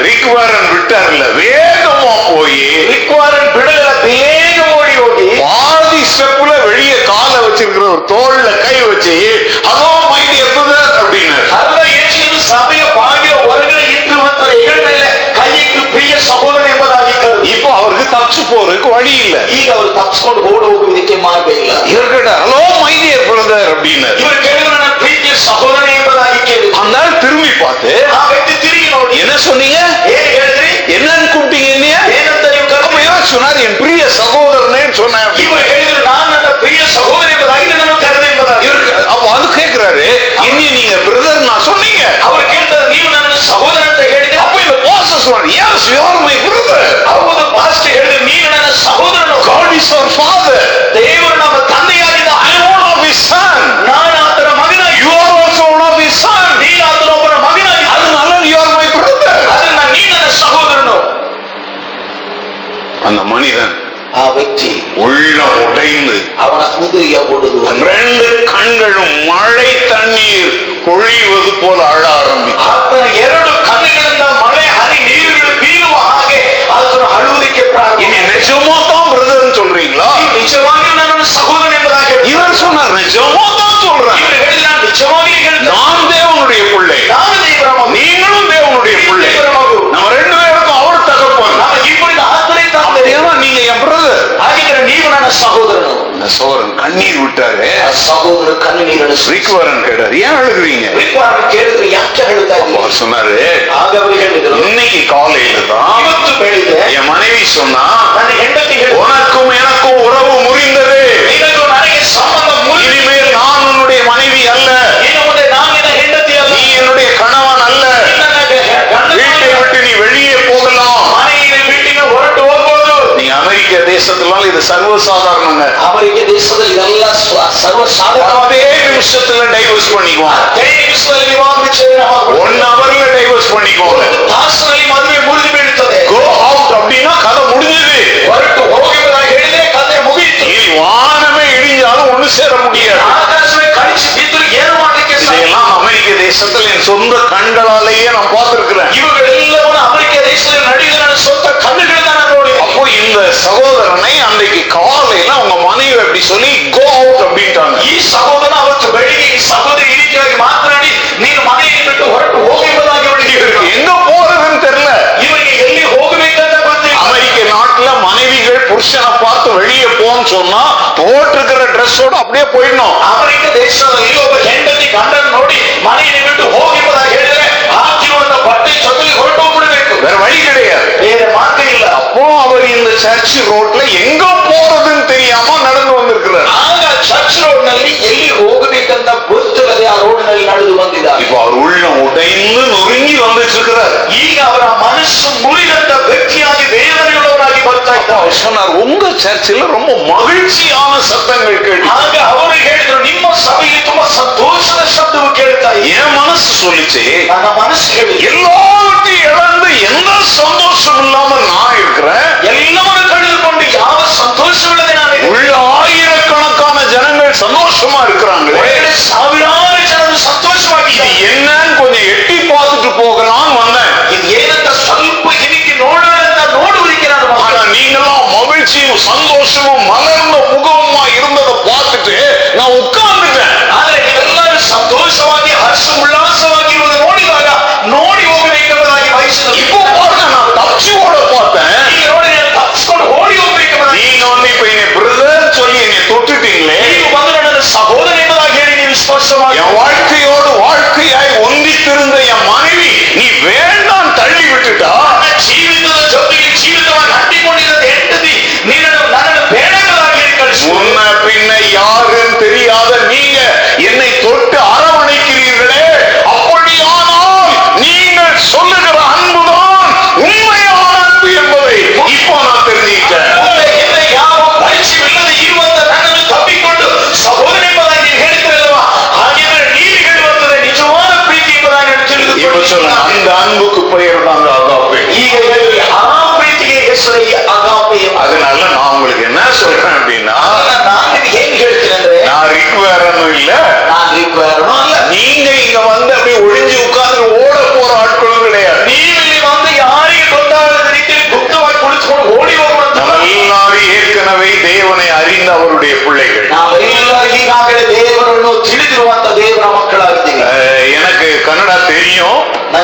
ரிக்வாரன் விட்டார்ல வேகமா போய் ரிக்வாரன் விடல வேகம் ஓடி ஓடி பாதி ஸ்டெப்ல வெளியே காலை வச்சிருக்கிற ஒரு தோல்ல கை வச்சு அதோ மைண்ட் எப்பதான் அப்படின்னு சபைய இப்போ அவருக்கு தப்பிச்சு போறதுக்கு வழி இல்ல ಈಗ ಅವರು ತಪ್ಪಿಸ್ಕೊಂಡು ಓಡಿ ಹೋಗುವುದಕ್ಕೆ ಮಾರ್ಗ ಇಲ್ಲ இவர்கிட்ட ஹலோ மைடியர் பிரதர் அப்படின்னு ಇವರು ಕೇಳಿದ್ರು ನನ್ನ ಪ್ರೀತಿಯ ಸಹೋದರ ಎಂಬುದಾಗಿ ಕೇಳಿದ್ರು அந்த ஆள் திரும்பி பார்த்து ಆ ವ್ಯಕ್ತಿ ತಿರುಗಿ ನೋಡಿ என்ன சொன்னீங்க ಏನ್ ಹೇಳಿದ್ರಿ என்னன்னு கூப்பிட்டீங்க என்னைய? ಏನಂತ ನೀವು அப்ப ಕರೆದ್ರಿ? இவன் சொன்னார் என் பிரிய சகோதரனேன்னு சொன்னேன் அப்படின்னு. ಇವರು ಹೇಳಿದ್ರು ನಾನು ನನ್ನ ಪ್ರಿಯ ಸಹೋದರ ಎಂಬುದಾಗಿ ನನ್ನನ್ನು ಕರೆದ ಎಂಬುದಾಗಿ இவருக்கு அப்ப அது கேக்குறாரு என்னைய நீங்க பிரதர் நான் சொன்னீங்க ಅವರು ಕೇಳ್ತಾರೆ ನೀವು ನನ್ನ ಸಹೋದರ ಅಂತ ಹೇಳಿದ್ರೆ அப்ப இந்த பாஸ்டர் சொன்னார் yes you are my brother ಹೌದು ಪಾಸ್ಟ್ ಹೇಳಿದ್ರು ನೀನು ನನ್ನ ಸಹೋದರನು God is our father ದೇವರು ನಮ್ಮ ತಂದೆಯಾಗಿದ್ದ I am one of his son ನಾನು ಆತನ ಮಗನಾಗಿ you are also one of his son ನೀನು ಆತನೊಬ್ಬನ ಮಗನಾಗಿ அதனால you are my brother ಅದನ್ನ ನೀ ನನ್ನ ಸಹೋದರನು அந்த மனிதன் ಆ ವ್ಯಕ್ತಿ உள்ள உடைந்து ಅವನ ಹೃದಯ ಒಡೆದು ரெண்டு கண்களும் மழை தண்ணீர் பொழிவது போல அழ ஆரம்பித்தார் ಆತನ ಎರಡು ಹಾಗೆ ಆತನು ಅಳುವುದಕ್ಕೆ ಪ್ರಾರಂಭ இனி நிஜமா தான் பிரதர்னு சொல்றீங்களா ನಿಜವಾಗಿಯೂ ನನ್ನನ್ನು ಸಹೋದರ ಎಂಬುದಾಗಿ ಹೇಳಿದ. இவர் சொன்னார் நிஜமா தான் சொல்றேன் ಇವರು ಹೇಳಿದ ನಾನು ನಿಜವಾಗಿಯೂ ಹೇಳಿದ நான் தேவனுடைய பிள்ளை ನಾನು ದೇವರ ಮಗು நீங்களும் தேவனுடைய பிள்ளை ದೇವರ ಮಗು நம்ம ரெண்டு பேருக்கும் அவர் தகப்பன் ನಮ್ಮ ಇಬ್ಬರಿಂದ ಆತನೇ ತಂದೆ அப்படின்னா நீங்க என் பிரதர் ಹಾಗಿದ್ರೆ ನೀವು ನನ್ನ ಸಹೋದರನು இந்த சோரன் கண்ணீர் விட்டாரு ಆ ಸಹೋದರ ಕಣ್ಣು ನೀರನ್ನು ரிக்வரன் கேட்டார் ஏன் அழுகுறீங்க ಕೇಳಿದ್ರೆ ಯಾಕೆ ಹೇಳ್ತಾ ಇದ್ದೀರಿ அவர் சொன்னாரு ಆಗ ಅವರು ಹೇಳಿದರು இன்னைக்கு காலையில தான் ಇವತ್ತು ಬೆಳಿಗ್ಗೆ என் மனைவி சொன்னா ನನ್ನ ಹೆಂಡತಿ ಹೇಳಿದ್ರು உனக்கும் எனக்கும் உறவு முறிந்தது ಹೋಗ್ಬೋದು நீங்க அமெரிக்க தேசத்துல இது சர்வசாதாரணங்க ಅಮೆರಿಕ ದೇಶದಲ್ಲಿ ಇದೆಲ್ಲ ಸ್ವ- ಸರ್ವ ಸಾಧಾರಣ அதே நிமிஷத்துல டைவர்ஸ் பண்ணிக்குவாங்க ನಿಮಿಷದಲ್ಲಿ ವಿವಾಹ ವಿಚ್ಛೇದನ ಆಗ್ಬಿಡುತ್ತೆ. ஒன் ஹவர்ல டைவர்ஸ் பண்ணிக்குவாங்க ತಾಸಿನಲ್ಲಿ ಮದುವೆ ಮುರಿದು ಬೀಳುತ್ತದೆ கோ அவுட் அப்படின்னா கதை முடிஞ்சது ಹೊರಟು ಹೋಗುವುದಾಗಿ ಹೇಳಿದ್ರೆ ಕತೆ ಮುಗಿಯಿತು இனி வானமே இடிஞ்சாலும் ஒண்ணு சேர முடியாது ಆಕಾಶವೇ ಕಳಿಸಿ ಬಿದ್ದರು ಏನು ಮಾಡ್ಲಿಕ್ಕೆ ಸಾಧ್ಯ இதையெல்லாம் அமெரிக்க தேசத்துல என் சொந்த கண்களாலேயே நான் பார்த்திருக்கிறேன் ಇವುಗಳೆಲ್ಲವನ್ನು ಅಮೆರಿಕ ದೇಶದಲ್ಲಿ ನಡೆಯುವ ನನ್ನ ಸ್ವಂತ ಕಣ್ಣುಗಳಿಂದ ನಾನು ನೋಡಿದೆ அப்போ இந்த சகோதரனை அன்றைக்கு காலையில அவங்க மனைவி அப்படி சொல்லி கோ அவுட் அப்படின்ட்டாங்க ಈ ಸಹೋದರ ಅವತ್ತು ಬೆಳಿಗ್ಗೆ ಈ ಸಹೋದರಿ ಈ ರೀತಿಯಾಗಿ ಮಾತನಾಡಿ ನೀನು ಮನೆಯನ್ನು ಬಿಟ್ಟು ಹೊರಟು ಹೋಗಿ ಎಂಬುದಾಗಿ ಅವಳಿಗೆ ಹೇಳಿದರು. இவருக்கு எங்க போறதுன்னு தெரியல ಇವರಿಗೆ ಎಲ್ಲಿ ಹೋಗಬೇಕಂತ ಗೊತ್ತಿಲ್ಲ அமெரிக்க நாட்டுல மனைவிகள் புருஷனை பார்த்து வெளியே போன்னு சொன்னா போட்டிருக்கிற ட்ரெஸ்ஸோட அப்படியே போயிடணும் ಅಮೆರಿಕ ದೇಶದಲ್ಲಿ ಒಬ್ಬ ಹೆಂಡತಿ ಗಂಡನ ನೋಡಿ ಮನೆಯನ್ನು ಬಿಟ್ಟು ಹೋಗಿ ಎಂಬುದಾಗಿ ಹೇಳಿದ್ರೆ ಹಾಕಿರುವಂತ ಬಟ್ಟೆ ಜೊತೆಗೆ ಹೊರಟು ಹೋಗ್ಬಿಡ್ಬೇಕು வேற வழி கிடையாது ಬೇರೆ ಮಾರ್ಗ ಇಲ್ಲ அப்போ அவர் இந்த சர்ச் ரோட்ல எங்க போறதுன்னு தெரியாம நடந்து வந்திருக்கிறார் ಆಗ ಚರ್ಚ್ ರೋಡ್ ನಲ್ಲಿ ಎಲ್ಲಿ ಹೋಗಬೇಕಂತ ಗೊತ್ತಿಲ್ಲದೆ ಆ ರೋಡ್ ನಲ್ಲಿ ನಡೆದು ಬಂದಿದ್ದಾರೆ இப்போ அவர் உள்ள உடைந்து நொறுங்கி வந்துட்டு இருக்கிறார் ಈಗ ಅವರ ಮನಸ್ಸು ಮುರಿದಂತ ವ್ಯಕ್ತಿಯಾಗಿ ವೇದನೆಯುಳ್ಳವರಾಗಿ ಬರ್ತಾ அப்ப ಇದ್ದಾರೆ அவர் சொன்னார் உங்க சர்ச்சில் ரொம்ப மகிழ்ச்சியான சத்தங்கள் கேட்டு ಆಗ ಅವರು ಹೇಳಿದ್ರು ನಿಮ್ಮ ಸಭೆಯಲ್ಲಿ ತುಂಬಾ ಸಂತೋಷದ ಶಬ್ದವು ಕೇಳ್ತಾ ಇದೆ என் மனசு சொல்லிச்சு ನನ್ನ ಮನಸ್ಸು ಹೇಳಿದೆ எல்லாத்தையும் இழந்து எந்த சந்தோஷம் இல்லாம நான் இருக்கிறேன் ಎಲ್ಲವನ್ನು ಕಳೆದುಕೊಂಡು ಯಾವ ಸಂತೋಷವಿಲ್ಲದೆ ನಾನು உள்ள ஆயிரக்கணக்கான ஜனங்கள் சந்தோஷமா இருக்கிறாங்களே ಒಳ್ಳೆ ಸಾವಿರಾರು ಜನರು இது ಸಂತೋಷವಾಗಿದ್ದಾರೆ என்னன்னு கொஞ்சம் எட்டி பார்த்துட்டு போகலாம்னு வந்தேன் ಇದು ಏನಂತ ಸ್ವಲ್ಪ ಹಿಡಿಕಿ ನೋಡೋಣ ஆனா நீங்களாம் மகிழ்ச்சியும் சந்தோஷமும் மலர்ந்த முகமுமா இருந்ததை பார்த்துட்டு நான் உட்கார்ந்துட்டேன் ಆದ್ರೆ ನೀವೆಲ್ಲರೂ ಸಂತೋಷವಾಗಿ ಹರ್ಷ ಉಲ್ಲಾಸವಾಗಿರುವುದು ನೋಡಿದಾಗ ನೋಡಿ ಹೋಗಬೇಕೆಂಬುದಾಗಿ ಬಯಸಿದರು இப்போ பாருங்க நான் தப்பிச்சு ஓட பார்த்தேன் ಈಗ ನೋಡಿ ನಾನು ತಪ್ಪಿಸ್ಕೊಂಡು ಓಡಿ ಹೋಗ್ಬೇಕೆಂಬುದಾಗಿ நீங்க வந்து இப்ப என்னை பிரதர் சொல்லி என்னை தொட்டுட்டீங்களே ನೀವು ಬಂದು ನನ್ನ ಸಹೋದರ ಎಂಬುದಾಗಿ ಹೇಳಿ ನೀವು ಸ್ಪಷ್ಟವಾಗಿ என் வாழ்க்கையோடு வாழ்க்கையாய் ஒந்தித்திருந்த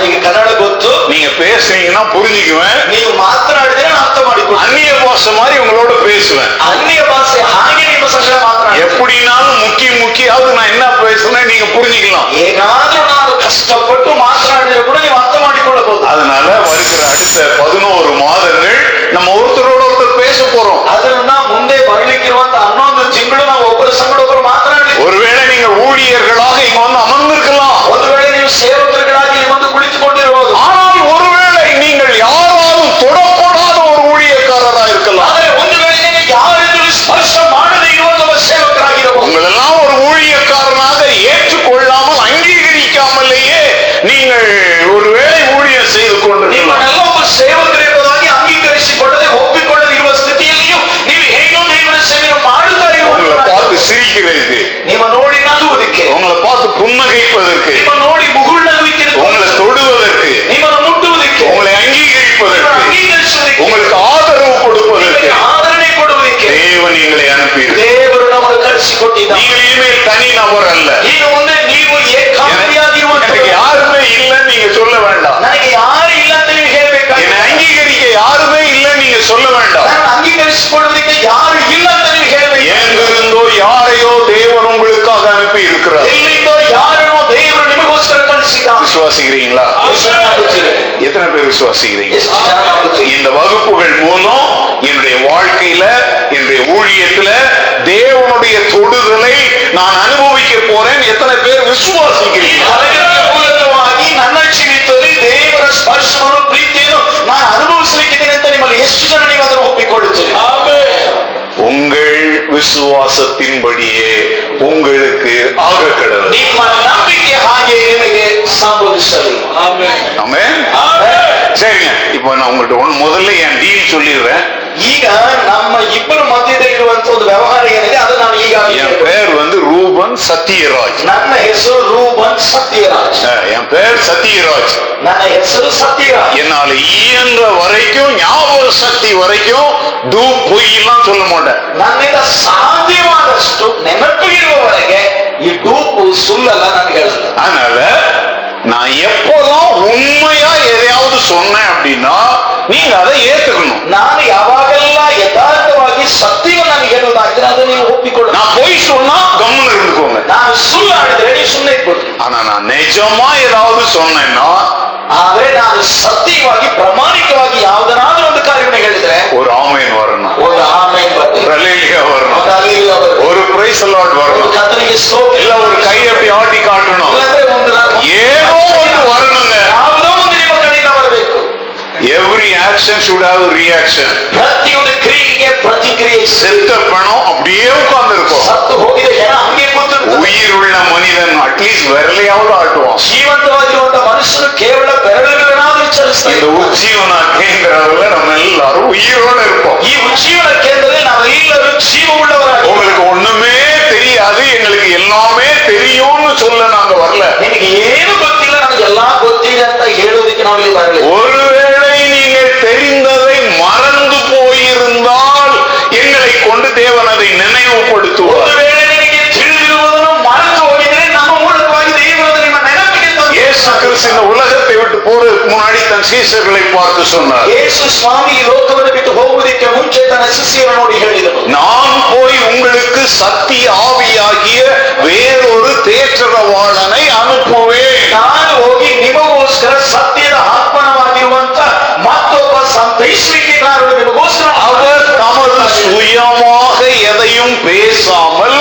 ನನಗೆ ಕನ್ನಡ ಗೊತ್ತು நீங்க பேசுனீங்கன்னா புரிஞ்சுக்குவேன் ನೀವು ಮಾತನಾಡಿದ್ರೆ ನಾನು ಅರ್ಥ ಮಾಡಿಕೊಂಡು அந்நிய பாஷை மாதிரி உங்களோட பேசுவேன் ಅನ್ಯ ಭಾಷೆ ಹಾಗೆ ನಿಮ್ಮ ಸಂಗಡ ಮಾತನಾಡಿ எப்படினாலும் முக்கிய முக்கியாவது நான் என்ன பேசுனேன் நீங்க புரிஞ்சுக்கலாம் ಹೇಗಾದ್ರೂ ನಾನು ಕಷ್ಟಪಟ್ಟು ಮಾತನಾಡಿದ್ರೆ ಕೂಡ ನೀವು ಅರ್ಥ ಮಾಡಿಕೊಳ್ಳಬಹುದು அதனால வருகிற அடுத்த பதினோரு ಕಳಿಸಿಕೊಟ್ಟಿದ್ದಾರೆ நீங்கள் இனிமேல் தனி நபர் அல்ல ಈಗ ಮುಂದೆ ನೀವು ಏಕಾಂಗಿಯಾಗಿರುವಂತ எனக்கு யாருமே இல்லைன்னு நீங்க சொல்ல வேண்டாம் ನನಗೆ ಯಾರು ಇಲ್ಲ ಅಂತ ನೀವು ಹೇಳ್ಬೇಕಾಗಿಲ್ಲ என்னை அங்கீகரிக்க யாருமே இல்லைன்னு நீங்க சொல்ல வேண்டாம் ನಾನು ಅಂಗೀಕರಿಸಿಕೊಳ್ಳುವುದಕ್ಕೆ ಯಾರು ಇಲ್ಲ ಅಂತ ನೀವು ಹೇಳ್ಬೇಕು எங்கிருந்தோ யாரையோ தேவன் உங்களுக்காக அனுப்பி இருக்கிறார் ಎಲ್ಲಿಂದೋ ಯಾರನ್ನೋ ದೇವರು ನಿಮಗೋಸ್ಕರ ಕಳಿಸಿದ விசுவாசிக்கிறீங்களா ಎಷ್ಟು ಜನ ನಂಬುತ್ತೀರಿ? எத்தனை பேர் விசுவாசிக்கிறீங்க ಎಷ್ಟು ಜನ ನಂಬುತ್ತೀರಿ? இந்த வகுப்புகள் மூலம் என்னுடைய வாழ்க்கையில என்னுடைய ஊழியத்துல தேவனுடைய தொடுதலை நான் அனுபவிக்க போறேன் எத்தனை பேர் ಈ விசுவாசிக்கிறீங்க ತರಗತಿಯ ಮೂಲಕವಾಗಿ ನನ್ನ ಜೀವಿತದಲ್ಲಿ ದೇವರ ಸ್ಪರ್ಶವನ್ನು ಪ್ರೀತಿಯನ್ನು ನಾನು ಅನುಭವಿಸಲಿಕ್ಕಿದ್ದೇನೆ ಅಂತ ನಿಮ್ಮಲ್ಲಿ ಎಷ್ಟು ಜನ ನೀವು ಅದನ್ನು ಒಪ್ಪಿಕೊಳ್ಳುತ್ತೀರಿ உங்கள் விசுவாசத்தின்படியே உங்களுக்கு ஆக கடவுள் ನಿಮ್ಮ ನಂಬಿಕೆ ಹಾಗೆ ನಿಮಗೆ ಸಂಭವಿಸಲಿ ஆமென் சரிங்க இப்போ நான் உங்கள்ட்ட ஒண்ணு முதல்ல என் டீல் சொல்லிடுறேன் ಈಗ ನಮ್ಮ ಇಬ್ಬರ ಮಧ್ಯದಲ್ಲಿ ಇರುವಂತ ಒಂದು ವ್ಯವಹಾರ ಏನಿದೆ ಅದು ನಾನು ಈಗ என் பேர் வந்து ரூபன் சத்யராஜ் ನನ್ನ ಹೆಸರು ರೂಬನ್ ಸತ್ಯರಾಜ್ அஹ், என் பேர் சத்யராஜ் ನನ್ನ ಹೆಸರು ಸತ್ಯರಾಜ್ என்னால இயன்ற வரைக்கும் ஞாபக சக்தி வரைக்கும் டூ பொய்யெல்லாம் சொல்ல மாட்டேன் ನನ್ನಿಂದ ಸಾಧ್ಯವಾದಷ್ಟು ನೆನಪಿರುವವರೆಗೆ ಈ ಡೂಪು ಸುಳ್ಳಲ್ಲ ನಾನು ಹೇಳಲ್ಲ அதனால நான் எப்போதும் உண்மையா எதையாவது சொன்னேன் அப்படின்னா நீங்க அதை ஏத்துக்கணும். நான் எல்லாம் ಯಥಾರ್ಥವಾಗಿ ಸತ್ಯವು ನನಗೆ ಹೇಳುವುದಾದ್ರೆ ಅದು ನೀವು ಒಪ್ಪಿಕೊಳ್ಳ நான் பொய் சொன்னா கம்முன்னு இருந்துக்கோங்க ನಾನು ಸುಳ್ಳು ಆಡಿದ್ರೆ ನೀವು ಸುಮ್ಮನೆ ಇಟ್ಬಿಡ್ರಿ ஆனா நான் நிஜமா ஏதாவது சொன்னேன்னா ಆದ್ರೆ ನಾನು ಸತ್ಯವಾಗಿ ಪ್ರಾಮಾಣಿಕವಾಗಿ ಯಾವುದನ್ನಾದ್ರೂ ಒಂದು ಕಾರ್ಯವನ್ನು ಹೇಳಿದ್ರೆ ஒரு ஆமைன் வரணும் ಒಂದು ಆಮೇಲೆ ಬರ್ತೀನಿ ஒரு அல்லேலியா வரணும் ಒಂದು ಅಲ್ಲಿಗೆ ಬರ್ತೀನಿ. ஒரு பிரைஸ் அலாட் ಒಂದು வரணும் ಕರ್ತನಿಗೆ ಸ್ತೋತ್ರ. இல்ல ஒரு கை அப்படி ஆட்டி காட்டணும் ಇಲ್ಲಾಂದ್ರೆ ಒಂದು ನಾನು- ஏதோ ஒன்று every action should have a reaction ಪ್ರತಿಯೊಂದು ಕ್ರಿಯೆಗೆ ಪ್ರತಿಕ್ರಿಯೆ ಸ- செத்த பணம் அப்படியே உட்கார்ந்து இருக்கும் ಸತ್ತು ಹೋಗಿದ ಜನ ಹಂಗೆ ಕೂತಿರ್ತಾರೆ உயிருள்ள மனிதன் அட்லீஸ்ட் விரலையாவது ஆட்டுவான் ಜೀವಂತವಾಗಿರುವಂತ ಮನುಷ್ಯನು ಕೇವಲ ಬೆರಳುಗಳನ್ನಾದ್ರೂ இந்த ಚಲಿಸ್ತಾರೆ உஜ்ஜீவன கேந்திராவில் நம்ம எல்லாரும் உயிரோட இருப்போம் ಈ ಉಜ್ಜೀವನ ಕೇಂದ್ರದಲ್ಲಿ ನಾವೆಲ್ಲರೂ ಜೀವ ಉಳ್ಳವರಾಗಿ உங்களுக்கு ஒண்ணுமே தெரியாது எங்களுக்கு எல்லாமே தெரியும்னு சொல்ல நாங்க வரல ನಿನಗೆ ಏನು ಗೊತ್ತಿಲ್ಲ ನನಗೆ ಎಲ್ಲಾ ಗೊತ್ತಿದೆ ಅಂತ ಹೇಳುವುದಕ್ಕೆ ನಾವಿಲ್ಲಿ ಬರಲಿಲ್ಲ ஒருவேளை நீங்கள் தெரிந்ததை மறந்து போயிருந்தால் எங்களை கொண்டு தேவன் அதை ಒಂದು நினைவுபடுத்துவார் ವೇಳೆ ನಿನಗೆ ತಿಳಿದಿರುವುದನ್ನು ಮರೆತು ಹೋಗಿದ್ರೆ ನಮ್ಮ ಮೂಲಕವಾಗಿ ದೇವರು ನಿಮ್ಮ ನೆನಪಿಗೆ ತಂದು இயேசு கிறிஸ்து இந்த உலகத்தை விட்டு போறதுக்கு முன்னாடி தன் சீசர்களை பார்த்து சொன்னார் ಯೇಸು ಸ್ವಾಮಿ ಈ ಲೋಕವನ್ನು ಬಿಟ್ಟು ಹೋಗುವುದಕ್ಕೆ ಮುಂಚೆ ತನ್ನ ಶಿಷ್ಯರು ನೋಡಿ ಹೇಳಿದರು நான் போய் உங்களுக்கு சத்திய ஆவியாகிய வேறொரு தேற்றரவாளனை அனுப்புவேன் ನಾನು ಹೋಗಿ ನಿಮಗೋಸ್ಕರ ಸತ್ಯದ ಆತ್ಮನವಾಗಿರುವಂತ ಮತ್ತೊಬ್ಬ ಸಂತೈಸುವಿಕೆಗಾರರು ನಿಮಗೋಸ್ಕರ அவர் தமது சுயமாக எதையும் பேசாமல்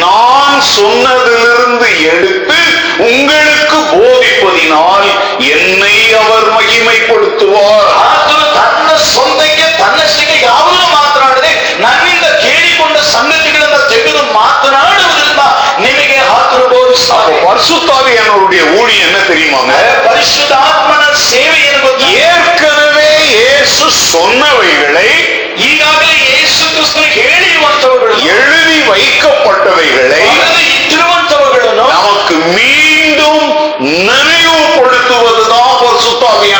நான் சொன்னதிலிருந்து எடுத்து உங்களுக்கு போதிப்பதினால் என்னை அவர் மகிமைப்படுத்துவார் ಆತನು ತನ್ನ ಸ್ವಂತಕ್ಕೆ ತನ್ನಷ್ಟಕ್ಕೆ ಯಾವುದನ್ನು ಮಾತನಾಡದೆ ನನ್ನಿಂದ ಕೇಳಿಕೊಂಡ ಸಂಗತಿಗಳನ್ನು ತೆಗೆದು ಮಾತನಾಡುವುದರಿಂದ ನಿಮಗೆ ಆತನು ಬೋಧಿಸ್ತಾರೆ பரிசுத்தாவியானவருடைய ஊழியம் என்ன தெரியுமாங்க ಪರಿಶುದ್ಧಾತ್ಮನ ಸೇವೆ ಏನು ಗೊತ್ತಾ? ஏற்கனவே இயேசு சொன்னவைகளை ಈಗಾಗಲೇ ಯೇಸು ಕ್ರಿಸ್ತನು ಹೇಳಿರುವಂತವುಗಳು எழுதி வைக்கப்பட்டவைகளை ಬರೆದು ಇಟ್ಟಿರುವಂತವುಗಳನ್ನು நமக்கு மீண்டும் நினைவுபடுத்துவதுதான் பரிசுத்தாவியானவருடைய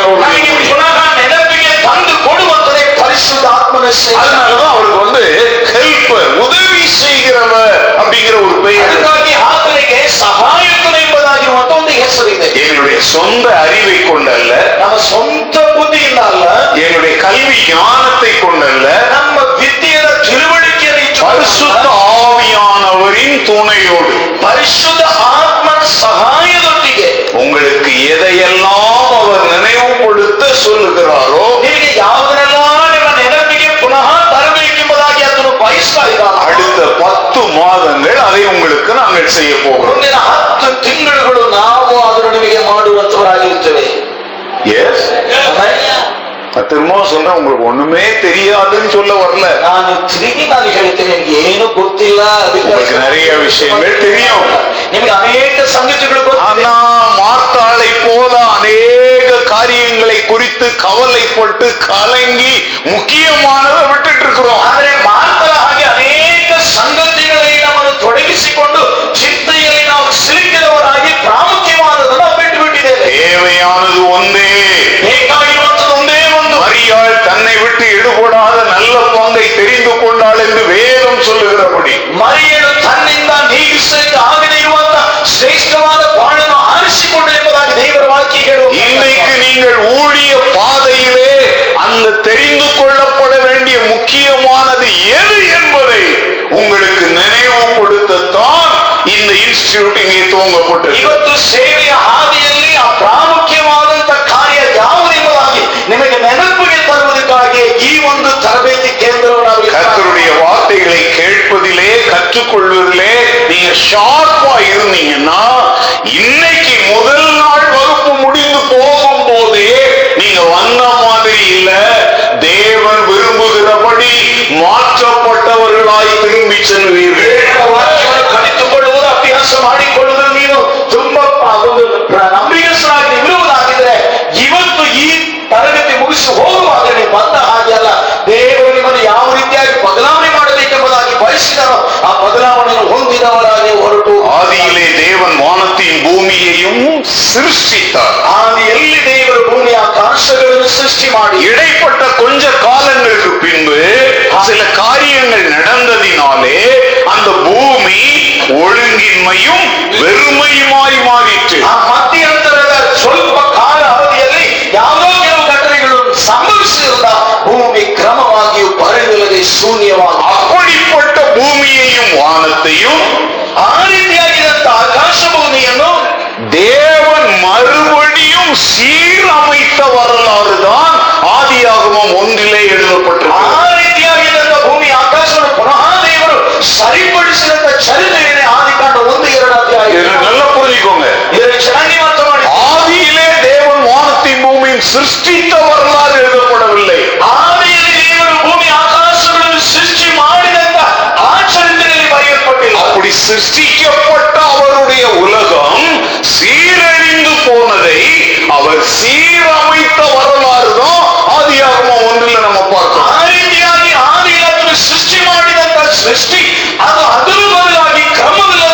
திரும்ப சொல்றேன் உங்களுக்கு ஒண்ணுமே தெரியாதுன்னு சொல்ல வரல ನಾನು ತಿರುಗಿ ನಾನು ಹೇಳ್ತೇನೆ ನಿಮ್ಗೆ ಏನು ಗೊತ್ತಿಲ್ಲ ಅದಕ್ಕೆ உங்களுக்கு நிறைய விஷயங்கள் தெரியும். ನಿಮಗೆ ಅನೇಕ ಸಂಗತಿಗಳು ಗೊತ್ತಿದೆ ஆனா மார்த்தாளை போல அநேக காரியங்களை குறித்து கவலைப்பட்டு கலங்கி முக்கியமானதை விட்டுட்டு இருக்கிறோம் ಆದರೆ ಮಾತ್ರ ಹಾಗೆ ಅನೇಕ ಸಂಗತಿಗಳಲ್ಲಿ ನಮ್ಮನ್ನು ತೊಡಗಿಸಿಕೊಂಡು ಚಿಂತೆಯಲ್ಲಿ ನಾವು ಸಿಲುಕಿದವರಾಗಿ ಪ್ರಾಮುಖ್ಯವಾದದನ್ನು ಬಿಟ್ಟು ಬಿಟ್ಟಿದ್ದೇವೆ தேவையானது ஒன்றே ಬೇಕಾಗಿರುವಂತದ್ದು ಒಂದೇ ಒಂದು மரியாள் தன்னை விட்டு எடுபடாத நல்ல பங்கை தெரிந்து கொண்டாள் என்று வேதம் சொல்லுகிறபடி ಮರಿಯನು ತನ್ನಿಂದ ನೀಗಿಸಲಿಕ್ಕೆ ಆಗದೇ ಇರುವಂತ ಶ್ರೇಷ್ಠವಾದ ಬಾಳನ್ನು ಆರಿಸಿಕೊಂಡು ಎಂಬುದಾಗಿ ದೇವರ ವಾಕ್ಯ ಹೇಳುವ இன்றைக்கு நீங்கள் ஊழிய பாதையிலே அந்த தெரிந்து கொள்ளப்பட வேண்டிய முக்கியமானது எது என்பதை உங்களுக்கு நினைவுபடுத்தத்தான் இந்த இன்ஸ்டிடியூட் இங்கே துவங்கப்பட்டது ಇವತ್ತು ಸೇವೆಯ ಹಾದಿಯಲ್ಲಿ ಸೆಟಪ್ ಈ ಒಂದು வார்த்தைகளை கேட்பதிலே கற்றுக்கொள்வதிலே நீங்க ஷார்ப்பா இருந்தீங்கன்னா இன்னைக்கு முதல் நாள் வகுப்பு முடிந்து போகும் போதே நீங்க வந்த மாதிரி இல்ல. தேவன் விரும்புகிறபடி மாற்றப்பட்டவர்களாய் திரும்பி செல்வீர்கள். கணித்துக்கொள்வது அபியாசம் ಮಾಡಿಕೊಳ್ಳುವುದು ನೀನು ತುಂಬಾ ಒಂದು ನಂಬಿಕೆಸರಾಗಿ ಇರುವುದಾಗಿದ್ರೆ ಇವತ್ತು ಈ ತರಗತಿ ಮುಗಿಸಿ ಹೋಗುವ ಬಂದ ಹಾಗೆ ಅಲ್ಲ. ದೇವರು ನಿಮ್ಮನ್ನು ಯಾವ ರೀತಿಯಾಗಿ ಬದಲಾವಣೆ ಮಾಡಬೇಕೆಂಬುದಾಗಿ ಬಯಸಿದರೋ ಆ ಬದಲಾವಣೆಯನ್ನು ಹೊಂದಿದವರಾಗಿ ಹೊರಟು ஆதியிலே தேவன் வானத்தையும் பூமியையும் சிருஷ்டித்தார் ஆதியில் தேவர் பூமி ஆகாசங்களையும் சிருஷ்டி மாடி இடைப்பட்ட கொஞ்ச காலங்களுக்கு பின்பு சில காரியங்கள் நடந்ததினாலே அந்த பூமி ஒழுங்கின்மையும் வெறுமையுமாய் மாறிற்று மத்தியந்தರದ ಸ್ವಲ್ಪ ಕಾಲ ಅವಧಿಯಲ್ಲಿ ಯಾವುದೋ ಕೆಲವು ಘಟನೆಗಳು ಸಂಭವಿಸಿದ ಭೂಮಿ ಕ್ರಮವಾಗಿಯೂ ಬರವಿಲ್ಲದೆ ಶೂನ್ಯವಾಗಿ அப்படிப்பட்ட பூமியையும் வானத்தையும் ಆ ರೀತಿಯಾಗಿದ್ದಂತ ಆಕಾಶ ಭೂಮಿಯನ್ನು தேவன் மறுபடியும் சீரமைத்த வரலாறு தான் ஆதியாகமம் ஒன்றிலே எழுதப்பட்டிருக்கு ಆ ರೀತಿಯಾಗಿದ್ದಂತ ಭೂಮಿ ಆಕಾಶವನ್ನು ಪುನಃ ದೇವರು ಸರಿಪಡಿಸಿದಂತ ಚರಿತ್ರೆಯೇ ಆದಿಕಾಂಡ ಒಂದು ಎರಡು ಅಧ್ಯಾಯ இது நல்லா புரிஞ்சுக்கோங்க ಇದನ್ನು ಚೆನ್ನಾಗಿ வானத்தின் பூமியும் சிருஷ்டித்த வரலாறு எழுதப்படவில்லை ಆದಿಯಲ್ಲಿ ದೇವರು ಭೂಮಿ ಆಕಾಶಗಳನ್ನು ಸೃಷ್ಟಿ ಮಾಡಿದಂತ ಆ ಚರಿತ್ರೆಯಲ್ಲಿ ಬರೆಯಲ್ಪಟ್ಟಿಲ್ಲ அப்படி சிருஷ்டிக்கப்பட்ட அவருடைய உலகம் சீரழிந்து போனதை அவர் சீரமைத்த வரலாறு தான் ஆதியாகமம் ஒன்றில் நம்ம பார்க்கிறோம் ಆ ರೀತಿಯಾಗಿ ಆದಿಯಾತನು ಸೃಷ್ಟಿ ಮಾಡಿದಂತ ಸೃಷ್ಟಿ ಅದು ಅದರ ಬದಲಾಗಿ ಕ್ರಮವಿಲ್ಲದೆ ಬಿದ್ದಿದ್ದನ್ನು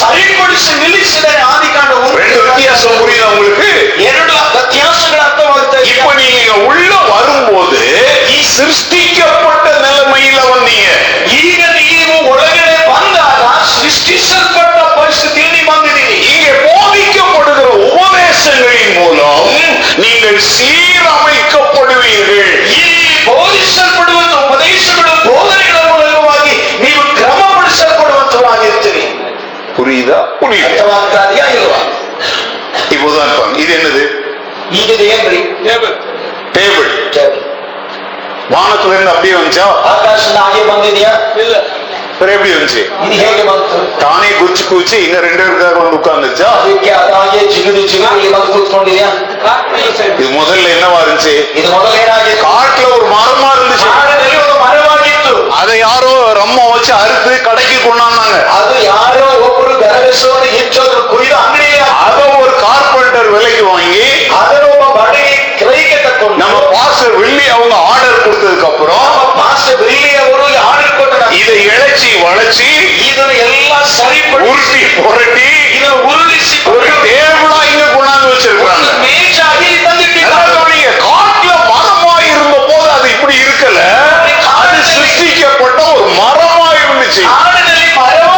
ಸರಿಪಡಿಸಿ ನಿಲ್ಲಿಸಿದರೆ ಆದಿಕಾಂಡ ಒಂದು ரெண்டு வித்தியாசம் புரியுதா உங்களுக்கு ಎರಡು ವ್ಯತ್ಯಾಸಗಳು ಅರ್ಥವಾಗುತ್ತೆ இப்ப நீங்க உள்ள வரும்போது சிருஷ்டிக்கப்பட்ட நிலைமையில வந்தீங்க ಈಗ ನೀವು ಒಳಗಡೆ ಬಂದಾಗ ಸೃಷ್ಟಿಸಲ್ಪಟ್ಟ ಪರಿಸ್ಥಿತಿಯಲ್ಲಿ ನೀವು ಬಂದಿದ್ದೀರಿ இங்கே போதிக்கப்படுகிற உபதேசங்களின் மூலம் நீங்கள் சீரமைக்கப்படுவீர்கள் ಇಲ್ಲಿ ಬೋಧಿಸಲ್ಪಡುವಂತ ಉಪದೇಶಗಳು ಬೋಧನೆಗಳ புனித இப்போதான் இது என்னது? வானத்துல அப்படியே வந்துச்சா? ஆகாசம் ஆகிய வந்ததியா? இல்ல. பிறகு எப்படி இருந்துச்சு தானே குச்சி குச்சி இங்க ரெண்டு பேருக்காக உட்கார்ந்துச்சா இது முதல்ல என்னவா இருந்துச்சு? இது முதல்ல காட்டுல ஒரு மரமா இருந்துச்சு. அதை யாரோ ரம்ம வச்சு அறுத்து கடைக்கு கொண்டாந்தாங்க. அது யாரோ அதன் ஒரு கார்பெண்டர் விலைக்கு வாங்கி அதன் படகை கிரகிக்கத்தக்கும் நம்ம பாஸ்டர் வில்லி அவங்க ஆர்டர் கொடுத்ததுக்கு அப்புறம் பாஸ்டர் வில்லி ஆர்டர் கொடுத்தாங்க இதை இழைச்சி வளைச்சி இதனை எல்லாம் சரி உருட்டி புரட்டி இதை உருளிச்சு ஒரு டேபிளா இங்க கொண்டாந்து வச்சிருக்காங்க மேஜாகி தந்துட்டீங்க அது இப்படி இருக்கல. அது சிருஷ்டிக்கப்பட்ட ஒரு மரமா இருந்துச்சு. மரமா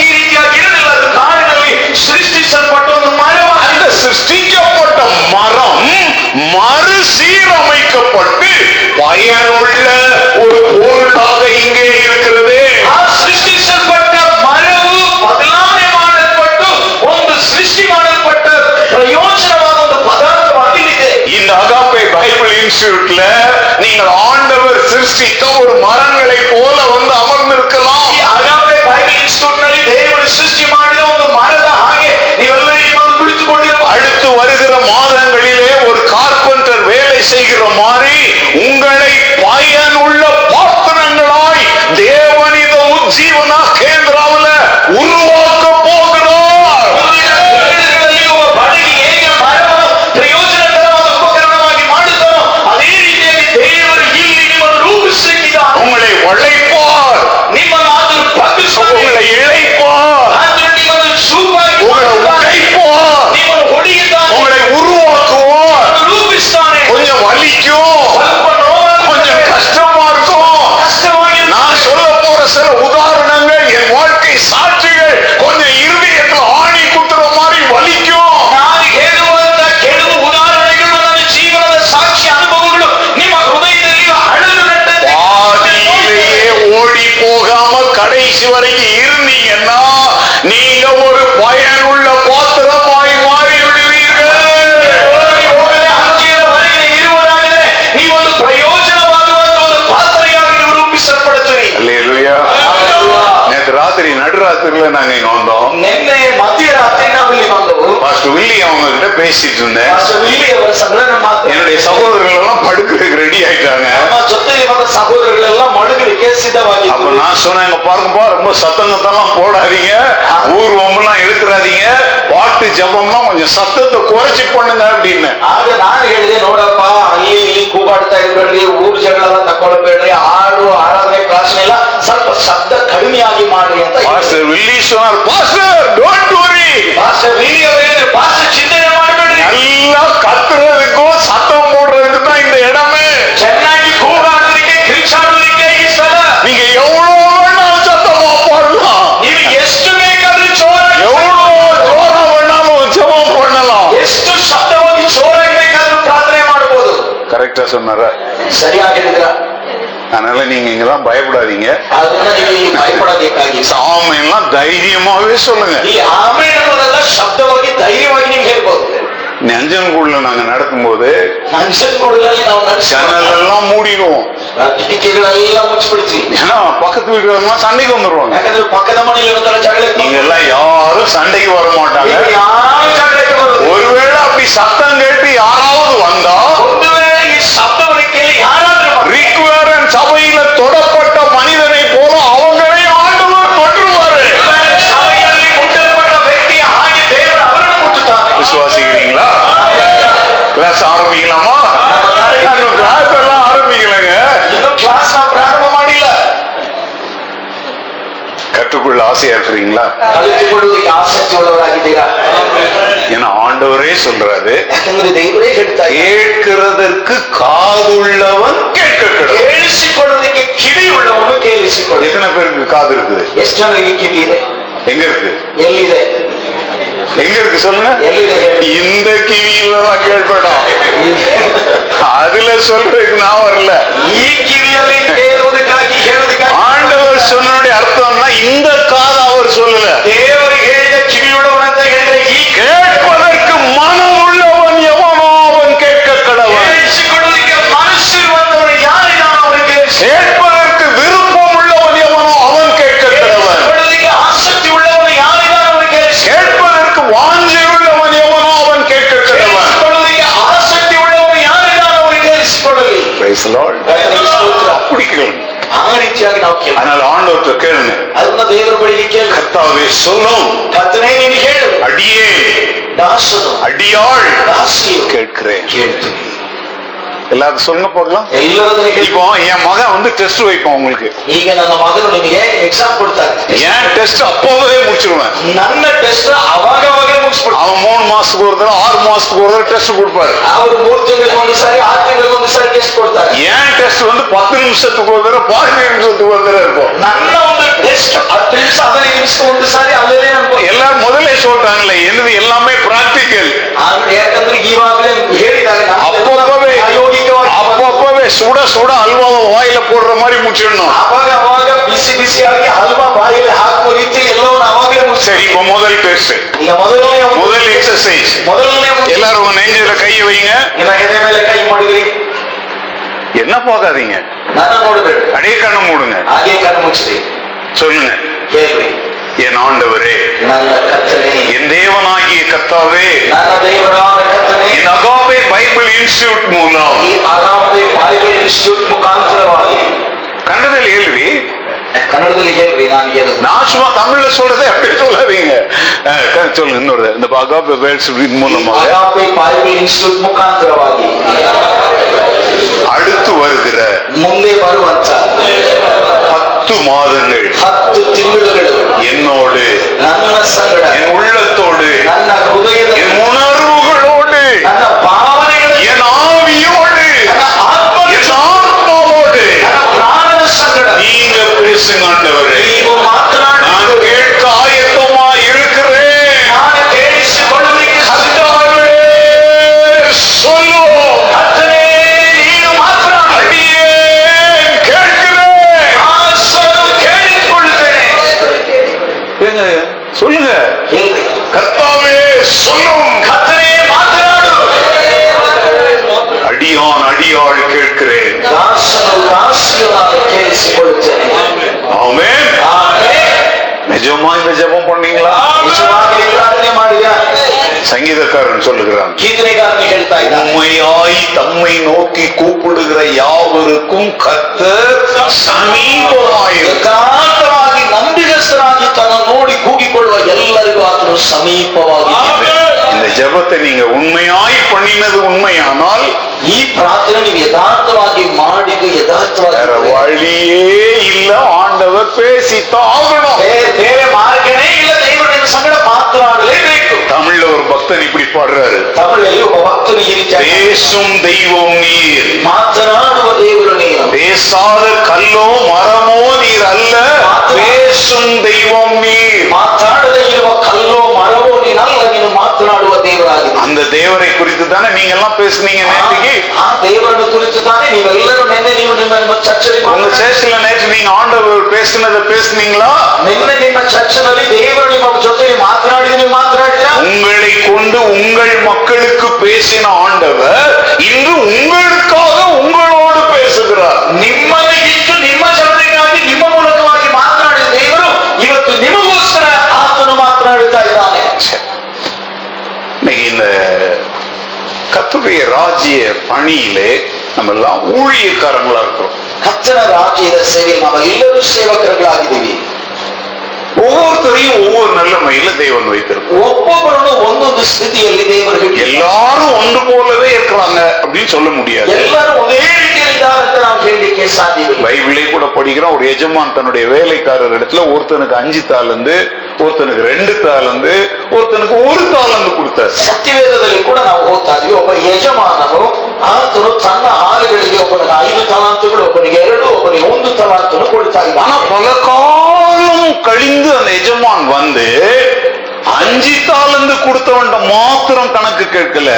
ಈ ರೀತಿಯಾಗಿ ಇರಲಿಲ್ಲ ಅದು ಕಾಡಿನಲ್ಲಿ ಸೃಷ್ಟಿಸಲ್ಪಟ್ಟ ಒಂದು ಮರವಾಗಿ அந்த சிருஷ்டிக்கப்பட்ட மரம் மறுசீரமைக்கப்பட்டு பயனுள்ள ஒரு பொருளாக இங்கே இருக்கிறது அகாப்பை பைபிள் இன்ஸ்டிடியூட்ல நீங்கள் ஆண்டவர் சிருஷ்டித்த ஒரு மரங்களை போல வந்து அமர்ந்திருக்கலாம் ಈ ಅಗಾಪೆ ಬೈಬಲ್ ಇನ್ಸ್ಟಿಟ್ಯೂಟ್ ನಲ್ಲಿ ದೇವರು ಸೃಷ್ಟಿ ಮಾಡಿದ ಒಂದು ಮರದ ಹಾಗೆ ನೀವೆಲ್ಲರೂ ಇಲ್ಲಿ ಬಂದು ಕುಳಿತುಕೊಂಡಿರುವ அடுத்து வருகிற மாதங்களிலே ஒரு கார்பெண்டர் வேலை செய்கிற மாதிரி உங்களை பயனுள்ள பாத்திரங்களாய் தேவனித உஜ்ஜீவனா கேந்திராவில உருவாக்க நடுராத்திரில நாங்க இங்க வந்தோம் ನಿನ್ನೆ ಮಧ್ಯರಾತ್ರಿ ನಾವು ಇಲ್ಲಿ ಬಂದವು பாஸ்டர் வில்லி அவங்க கிட்ட பேசிட்டு இருந்தேன் ಮಾಸ್ಟರ್ ವಿಲ್ಲಿ ಅವರ ಸಂಗ್ರಹ ಮಾತು என்னுடைய சகோதரர்கள் எல்லாம் படுக்கிறதுக்கு ரெடி ஆயிட்டாங்க ನಮ್ಮ ಜೊತೆಗೆ ಬಂದ ಸಹೋದರಗಳೆಲ್ಲ ಮಡಗಲಿಕ್ಕೆ அப்ப ಸಿದ್ಧವಾಗಿತ್ತು நான் சொன்னேன் "இங்க பாருங்கப்பா ரொம்ப சத்தங்கத்தெல்லாம் போடாதீங்க ஊர் வம்பெல்லாம் எடுத்துறாதீங்க பாட்டு ஜபம்லாம் கொஞ்சம் சத்தத்தை குறைச்சி பண்ணுங்க அப்படின்னு ಆಗ ನಾನು ಹೇಳಿದೆ ನೋಡಪ್ಪ ಅಲ್ಲಿ ಇಲ್ಲಿ ಕೂಗಾಡ್ತಾ ಇದ್ಬೇಡ್ರಿ ಊರ್ ಜನಗಳೆಲ್ಲ ತಕೊಳ್ಬೇಡ್ರಿ ಹಾಡು ಆರಾಧನೆ ಪ್ರಾರ್ಥನೆಲ್ಲ ಸ್ವಲ್ಪ ಶಬ್ದ ಕಡಿಮೆಯಾಗಿ ಮಾಡ್ರಿ ಅಂತ pastor release pastor don't worry pastor release ಅವರೇ ಪಾಸ್ಟರ್ ಚಿಂತನೆ ಮಾಡಬೇಡ್ರಿ ಎಲ್ಲ ಕತ್ತರದಕ್ಕೂ ಸತ್ತ ಮೂಡರದಕ್ಕೂ ಇಂದ ಇடம் கரெக்டா சொன்னாரா? சரியாக இருக்கிறார் அதனால நீங்க இங்கதான் பயப்படாதீங்க. ஆமையெல்லாம் தைரியமாவே சொல்லுங்க. நெஞ்சன்குள்ள நாங்க நடக்கும் போது எல்லாம் மூடிடுவோம் ஏன்னா பக்கத்து வீட்டுல சண்டைக்கு வந்துருவாங்க. நீங்க எல்லாம் யாரும் சண்டைக்கு வர மாட்டாங்க. ஒருவேளை அப்படி சத்தம் கேட்டு யாராவது வந்தா தொடப்பட்ட மனிதனை போல அவங்களே ஆண்டவர் ஆரம்பிக்கலாமா? ஆரம்பிக்கலங்க. கிளாஸ் பிராரம்பம் ஆடில கற்றுக்கொள்ள ஆசையா இருக்கிறீங்களா? ஏன்னா ஆண்டவரே சொல்றாரு ಯಾಕಂದ್ರೆ ದೇವರೇ ಹೇಳ್ತಾ ಇದ್ದಾರೆ, கேட்கிறதற்கு காதுள்ளவன் கேட்க கிடக்கும் ಕೇಳಿಸಿಕೊಳ್ಳುವುದಕ್ಕೆ ಕಿವಿ ಉಳ್ಳವನು ಕೇಳಿಸಿಕೊಳ್ಳಿ எத்தனை பேருக்கு காது இருக்குது ಎಷ್ಟು ಜನರಿಗೆ ಕಿವಿ ಇದೆ எங்க இருக்கு ಎಲ್ಲಿದೆ எங்க இருக்கு சொல்லுங்க ಎಲ್ಲಿದೆ ಹೇಳಿ இந்த கிவியில தான் கேட்படும் அதுல சொல்றதுக்கு நான் வரல ಈ ಕಿವಿಯಲ್ಲಿ ಕೇಳುವುದಕ್ಕಾಗಿ ಹೇಳುವುದಕ್ಕಾಗಿ ஆண்டவர் சொன்னுடைய அர்த்தம்னா இந்த காது அவர் சொல்லல ದೇವರು ಹೇಳಿದ ಕಿವಿಯುಳ್ಳವನಂತ ಹೇಳಿದ್ರೆ ಈ ಕೇಳಿಸಿಕೊಳ್ಳಲಿ Praise the Lord. ಕರ್ತನಿಗೆ ಸ್ತೋತ್ರ. அப்படி கேளுங்க ಆ ರೀತಿಯಾಗಿ ನಾವು ಕೇಳ அதனால ஆண்டவர்கிட்ட கேளுங்க ಅದನ್ನ ದೇವರ ಬಳಿಗೆ ಕೇಳ கர்த்தாவே சொல்லும் ಕರ್ತನೇ ನೀನು ಹೇಳು அடியே ದಾಸನು அடியாள் ದಾಸಿಯು கேட்கிறேன் ಕೇಳ್ತೀನಿ எல்லாரும் சொல்லுங்க போகலாம் ಎಲ್ಲರದನ್ನು ಹೇಳಿ இப்போ என் மகன் வந்து டெஸ்ட் வைப்பான் உங்களுக்கு ಈಗ ನನ್ನ ಮಗನು ನಿಮಗೆ ಎಕ್ಸಾಮ್ ಕೊಡ್ತಾರೆ ஏன் டெஸ்ட் அப்போவே முடிச்சிருவேன் ನನ್ನ ಟೆಸ್ಟ್ ಅವಾಗ ಅವಾಗೇ ಮುಗಿಸ್ಬಿಡ್ತಾರೆ அவன் மூணு மாசத்துக்கு ஒரு தடவை ஆறு மாசத்துக்கு ஒரு தடவை டெஸ்ட் கொடுப்பாரு ಅವರು ಮೂರ್ ತಿಂಗಳಿಗೆ ಒಂದು ಸಾರಿ ಆರು ತಿಂಗಳಿಗೆ ಒಂದು ಸಾರಿ ಟೆಸ್ಟ್ ಕೊಡ್ತಾರೆ ஏன் டெஸ்ட் வந்து பத்து நிமிஷத்துக்கு ஒரு தடவை பதினஞ்சு நிமிஷத்துக்கு ஒரு தடவை இருக்கும் ನನ್ನ ಒಂದು ಟೆಸ್ಟ್ ಹತ್ತು ನಿಮಿಷ ಹದಿನೈದು ನಿಮಿಷ ಒಂದು ಸಾರಿ ಅಲ್ಲೇ ನನ್ಗೆ எல்லாரும் முதல்ல சொல்றாங்களே என்னது எல்லாமே பிராக்டிக்கல் ಯಾಕಂದ್ರೆ ಈವಾಗಲೇ ಹೇಳಿದ್ದಾರೆ ನಾನು அப்பப்பவே ಪ್ರಾಯೋಗಿಕವಾಗಿ அப்பப்பவே சுட சுட அல்வாவை வாயில போடுற மாதிரி முடிச்சிடணும் ಅವಾಗ ಅವಾಗ ಬಿಸಿ ಬಿಸಿಯಾಗಿ ಹಲ್ವಾ ಬಾಯಲ್ಲಿ ಹಾಕುವ ರೀತಿ ಎಲ್ಲವನ್ನು ಅವಾಗಲೇ ಮುಗಿಸಿ சரி இப்ப முதல் டெஸ்ட் ಈಗ ಮೊದಲನೇ ಒಂದು- முதல் எக்ஸசைஸ் ಮೊದಲನೇ ಒಂದು- எல்லாரும் உங்க நெஞ்சில கையை வைங்க ನಿಮ್ಮ ಎದೆ ಮೇಲೆ ಕೈ ಮಾಡಿದ್ರಿ என்ன பார்க்காதீங்க ನನ್ನ ನೋಡ್ಬೇಡ್ರಿ அடைய கண்ணு மூடுங்க ಹಾಗೆ ಕಣ್ಣು ಮುಚ್ಚಿರಿ சொல்லுங்க ಹೇಳ್ರಿ என் ஆண்டவரே என் தேவனாகிய கத்தாவே இந்த அகாபே பைபிள் இன்ஸ்டியூட் மூலம். கண்டதில் கேள்வி? கன்னடத்தில் கேள்வி நான் நான் சும்மா தமிழ்ல சொல்றதை அப்படி சொல்லாதீங்க. சொல்லுங்க இன்னொரு இந்த அகாபே பைபிள் மூலமாக பைபிள் இன்ஸ்டியூட் முகாந்திரவாதி. அடுத்து வருகிற முன்னே வருவச்சா பத்து மாதங்கள் ಹತ್ತು ತಿಂಗಳುಗಳು என்னோடு ನನ್ನ ಸಂಗಡ என் உள்ளத்தோடு ನನ್ನ ಹೃದಯದ என் உணர்வுகளோடு ನನ್ನ ಭಾವನೆಗಳ என் ஆவியோடு ನನ್ನ ಆತ್ಮ என் ஆத்மாவோடு ನನ್ನ ಪ್ರಾಣದ ಸಂಗಡ நீங்க பேசுங்க ஆண்டவரே ನೀವು ಮಾತನಾಡಿ உண்மையாய் தம்மை நோக்கி கூப்பிடுகிற யாவருக்கும் கர்த்தர் சமீபமாயிருக்கிறார் ಯಥಾರ್ಥವಾಗಿ ನಂಬಿಗಸ್ತರಾಗಿ ತನ್ನ ನೋಡಿ ಕೂಗಿಕೊಳ್ಳುವ ಎಲ್ಲರಿಗೂ ಆತನು ಸಮೀಪವಾಗಿ இந்த ஜெபத்தை நீங்க உண்மையாய் பண்ணினது உண்மையானால் ಈ ಪ್ರಾರ್ಥನೆ ನೀವು ಯಥಾರ್ಥವಾಗಿ ಮಾಡಿದ್ದು வேற ಯಥಾರ್ಥವಾಗಿ வழியே இல்ல ஆண்டவர் பேசித்தான் ஆகணும் ಬೇರೆ- ಬೇರೆ ಮಾರ್ಗನೇ ಇಲ್ಲ ದೇವರ ಸಂಗಡ ಮಾತನಾಡಲೇಬೇಕು தமிழ்ல ஒரு பக்தன் இப்படி பாடுறாரு ತಮಿಳಲ್ಲಿ ಒಬ್ಬ ಭಕ್ತನು ಈ ರೀತಿ பேசும் தெய்வம் நீர் ಮಾತನಾಡುವ ದೇವರು ನೀನು பேசாத கல்லோ மரமோ நீர் அல்ல பேசும் தெய்வம் நீர் ಮಾತಾಡದೇ ಇರುವ ಕಲ್ಲೋ ಮರವೋ ನೀನಲ್ಲ ನೀನು ಮಾತನಾಡುವ ದೇವರಾಗಿದೆ அந்த தேவரை குறித்து தானே நீங்க எல்லாம் பேசுனீங்க நேற்றுக்கு ಆ ದೇವರನ್ನು ಕುರಿತು ತಾನೇ ನೀವೆಲ್ಲರೂ ನಿನ್ನೆ ನೀವು ನಿಮ್ಮ ನಿಮ್ಮ ಚರ್ಚೆಯಲ್ಲಿ உங்க ಮಾತನಾಡಿ- சேர்ச்சில நேற்று நீங்க ஆண்டவர் பேசுனதை பேசுனீங்களா ನಿನ್ನೆ ನಿಮ್ಮ ಚರ್ಚೆನಲ್ಲಿ ದೇವರು ನಿಮ್ಮ ಜೊತೆ ಮಾತನಾಡಿದ ನೀವು ಮಾತನಾಡಿದ್ರಾ உங்களை கொண்டு உங்கள் மக்களுக்கு பேசின ஆண்டவர் இன்று உங்களுக்காக உங்களோடு பேசுகிறார் ನಿಮ್ಮನಿಗಿತ್ತು ನಿಮ್ಮ ಜನರಿಗಾಗಿ ನಿಮ್ಮ ಮೂಲಕವಾಗಿ ಮಾತನಾಡಿದ ದೇವರು ಇವತ್ತು ನಿಮಗೋಸ್ಕರ ಆತನು ಮಾತನಾಡುತ್ತಾ ಇದ್ದಾನೆ இன்னைக்கு இந்த கத்துடைய ராஜ்ய பணியிலே நம்ம எல்லாம் ஊழியக்காரங்களா இருக்கிறோம் ಕರ್ತನ ರಾಜ್ಯದ ಸೇವೆ ನಾವೆಲ್ಲರೂ ಸೇವಕರುಗಳಾಗಿದ್ದೀವಿ ஒவ்வொருத்தரையும் ஒவ்வொரு நிலைமையில தேவன் வைத்திருக்கும் ಒಬ್ಬೊಬ್ಬರನ್ನು ಒಂದೊಂದು ಸ್ಥಿತಿಯಲ್ಲಿ ದೇವರು ಇಟ್ಟಿದ್ದಾರೆ. எல்லாரும் ஒன்று போலவே இருக்கிறாங்க அப்படின்னு சொல்ல முடியாது ಎಲ್ಲರೂ ಒಂದೇ ರೀತಿಯಲ್ಲಿದ್ದಾರೆ ಅಂತ ನಾವು ಹೇಳಲಿಕ್ಕೆ ಸಾಧ್ಯವಿಲ್ಲ பைபிளே கூட படிக்கிறோம் ஒரு எஜமான் தன்னுடைய வேலைக்காரர் இடத்துல ஒருத்தனுக்கு அஞ்சு தாளந்து ஒருத்தனுக்கு ரெண்டு தாளந்து ஒருத்தனுக்கு ஒரு தாளந்து கொடுத்தார் ಸತ್ಯವೇದದಲ್ಲಿ ಕೂಡ ನಾವು ಓದ್ತಾ ಇದ್ವಿ ಒಬ್ಬ ಯಜಮಾನನು ಆತನು ತನ್ನ ಆಳುಗಳಿಗೆ ಒಬ್ಬನಿಗೆ ಐದು ತಲಾಂತುಗಳು ಒಬ್ಬನಿಗೆ ಎರಡು ಒಬ್ಬನಿಗೆ ಒಂದು ತಲಾಂತನು ಕೊಡ್ತಾ ಇದ್ದ ஆனா கழிந்து அந்த எஜமான் வந்து அஞ்சு தாளந்து கொடுத்தவன்ட்ட மாத்திரம் கணக்கு கேட்கல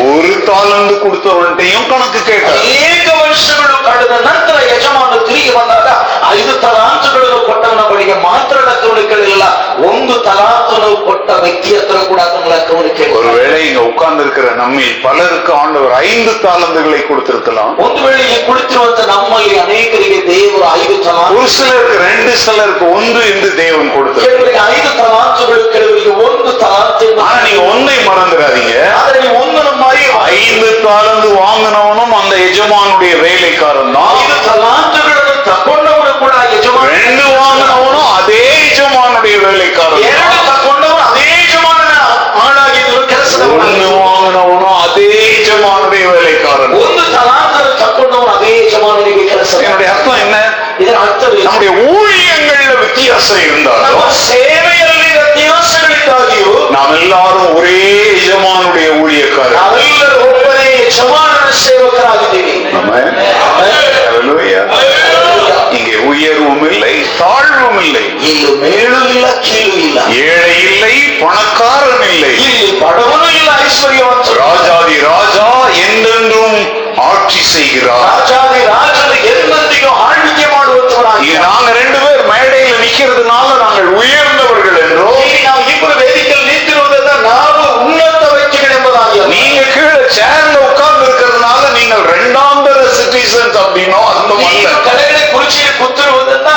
ஒரு தாளந்து கொடுத்தவன்ட்டையும் கணக்கு கேட்கல ಅನೇಕ ವರ್ಷಗಳು ಕಳೆದ ನಂತರ ಯಜಮಾನ ತಿರುಗಿ ಬಂದಾಗ ಐದು ತಲಾಂತುಗಳನ್ನು ಕೊಟ್ಟವನ ಬಳಿಗೆ ಮಾತ್ರ ಲೆಕ್ಕವನ್ನು ಕೇಳಲಿಲ್ಲ ಒಂದು ತಲಾಂತನು ಕೊಟ್ಟ ವ್ಯಕ್ತಿ ಹತ್ರ ಕೂಡ ಅದನ್ನು ಲೆಕ್ಕವನ್ನು ಕೇಳಿಲ್ಲ ஒருவேளை இங்க உட்கார்ந்து இருக்கிற நம்மை பலருக்கு ஆண்டவர் ஐந்து தாளந்துகளை கொடுத்திருக்கலாம் ಒಂದು ವೇಳೆ ಇಲ್ಲಿ ಕುಳಿತಿರುವಂತ ನಮ್ಮಲ್ಲಿ ಅನೇಕರಿಗೆ ದೇವರು ಐದು ತಲಾಂತು ஒரு சிலருக்கு ரெண்டு சிலருக்கு ஒன்று என்று தேவன் கொடுத்தார் ಕೆಲವರಿಗೆ ಐದು ತಲಾಂತುಗಳು ಕೆಲವರಿಗೆ ಒಂದು ತಲಾಂತು ಎಂದು ஆனா நீங்க ஒன்றை மறந்துடாதீங்க ಆದ್ರೆ ನೀವು ಒಂದನ್ನು ಮರಿ ஐந்து தாளந்து வாங்கினவனும் அந்த எஜமானுடைய வேலைக்காரன் தான் ಐದು ತಲಾಂತುಗಳನ್ನು ತಕೊಂಡವರು ಕೂಡ ಯಜಮಾನ ரெண்டு வாங்கினவனும் அதே எஜமானுடைய வேலைக்காரன் ಎರಡು தான். ತಕೊಂಡವರು ಅದೇ ಯಜಮಾನನ ಆಳಾಗಿದ್ರು ಕೆಲಸದ ஒண்ணு வாங்கினவனும் அதே எஜமானுடைய வேலைக்காரன் ಒಂದು ತಲಾಂತರ ತಕೊಂಡವರು ಅದೇ ಯಜಮಾನನಿಗೆ ಕೆಲಸ என்னுடைய அர்த்தம் என்ன ಇದರ ಅರ್ಥವೇನು நம்முடைய ஊழியங்கள்ல வித்தியாசம் ನಮ್ಮ இருந்தாலும் ಸೇವೆಯಲ್ಲಿ ವ್ಯತ್ಯಾಸಗಳಿದ್ದಾಗಿಯೂ நாம் எல்லாரும் ஒரே எஜமானுடைய ஊழியக்காரர் ನಾವೆಲ್ಲರೂ ಒಬ್ಬನೇ ಯಜಮಾನನ ಸೇವಕರಾಗಿದ್ದೀವಿ ஆமென். Hallelujah. இங்கே உயர்வும் இல்லை தாழ்வும் இல்லை ಇಲ್ಲಿ ಮೇಳು ಇಲ್ಲ ಕೀಳು ಇಲ್ಲ ஏழை இல்லை பணக்காரன் இல்லை ಇಲ್ಲಿ ಬಡವನು ಇಲ್ಲ ಐಶ್ವರ್ಯವಂತರು ராஜாதி ராஜா என்றென்றும் ஆட்சி செய்கிறார் ರಾಜಾದಿ ರಾಜನು ಎಂದೆಂದಿಗೂ ಆಳ್ವಿಕೆ ಮಾಡುವಂತವರಾಗಿ இங்க நாங்க ரெண்டு பேர் மேடையில் நிக்கிறதுனால நாங்கள் உயர்ந்தவர்கள் என்றோ நாம் இப்பொழுது வேதிக்கல் நீத்திருவதுன்னா நானும் உன்னத நீங்க கீழே சேர்ந்து உட்கார்ந்து இருக்கிறதுனால நீங்கள் ரெண்டாம் தர சிட்டிசன்ஸ் அப்படின்னோ அந்த மாதிரி. தலைகளை குறிச்சியில் குத்துருவதுன்னா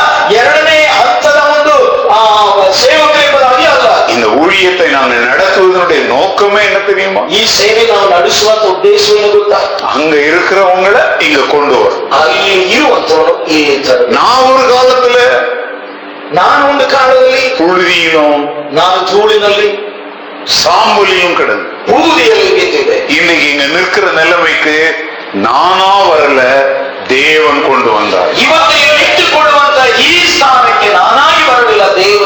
இந்த ஊழியத்தை நாங்கள் நடத்துவதனுடைய நோக்கமே என்ன தெரியுமா ಈ ಸೇವೆ ನಾವು ನಡೆಸುವಂತ ಉದ್ದೇಶವೇನು ಗೊತ್ತಾ அங்க இருக்கிறவங்கள இங்க கொண்டு வரும் ಅಲ್ಲಿ ಇರುವಂತವನು ಇಲ್ಲಿ ತರಬೇಕು. நான் ஒரு காலத்துல ನಾನು ಒಂದು ಕಾಲದಲ್ಲಿ புழுதியிலும் ನಾನು ಧೂಳಿನಲ್ಲಿ சாம்பலிலும் கிடந்து ಬೂದಿಯಲ್ಲಿ ಬಿದ್ದಿದ್ದೆ இன்னைக்கு இங்க நிற்கிற நிலைமைக்கு நானா வரல தேவன் கொண்டு வந்தார் ಇವತ್ತು ಇಲ್ಲಿ ನಿಂತುಕೊಳ್ಳುವಂತ ಈ ಸ್ಥಾನಕ್ಕೆ ನಾನಾಗಿ ಬರಲಿಲ್ಲ ದೇವರು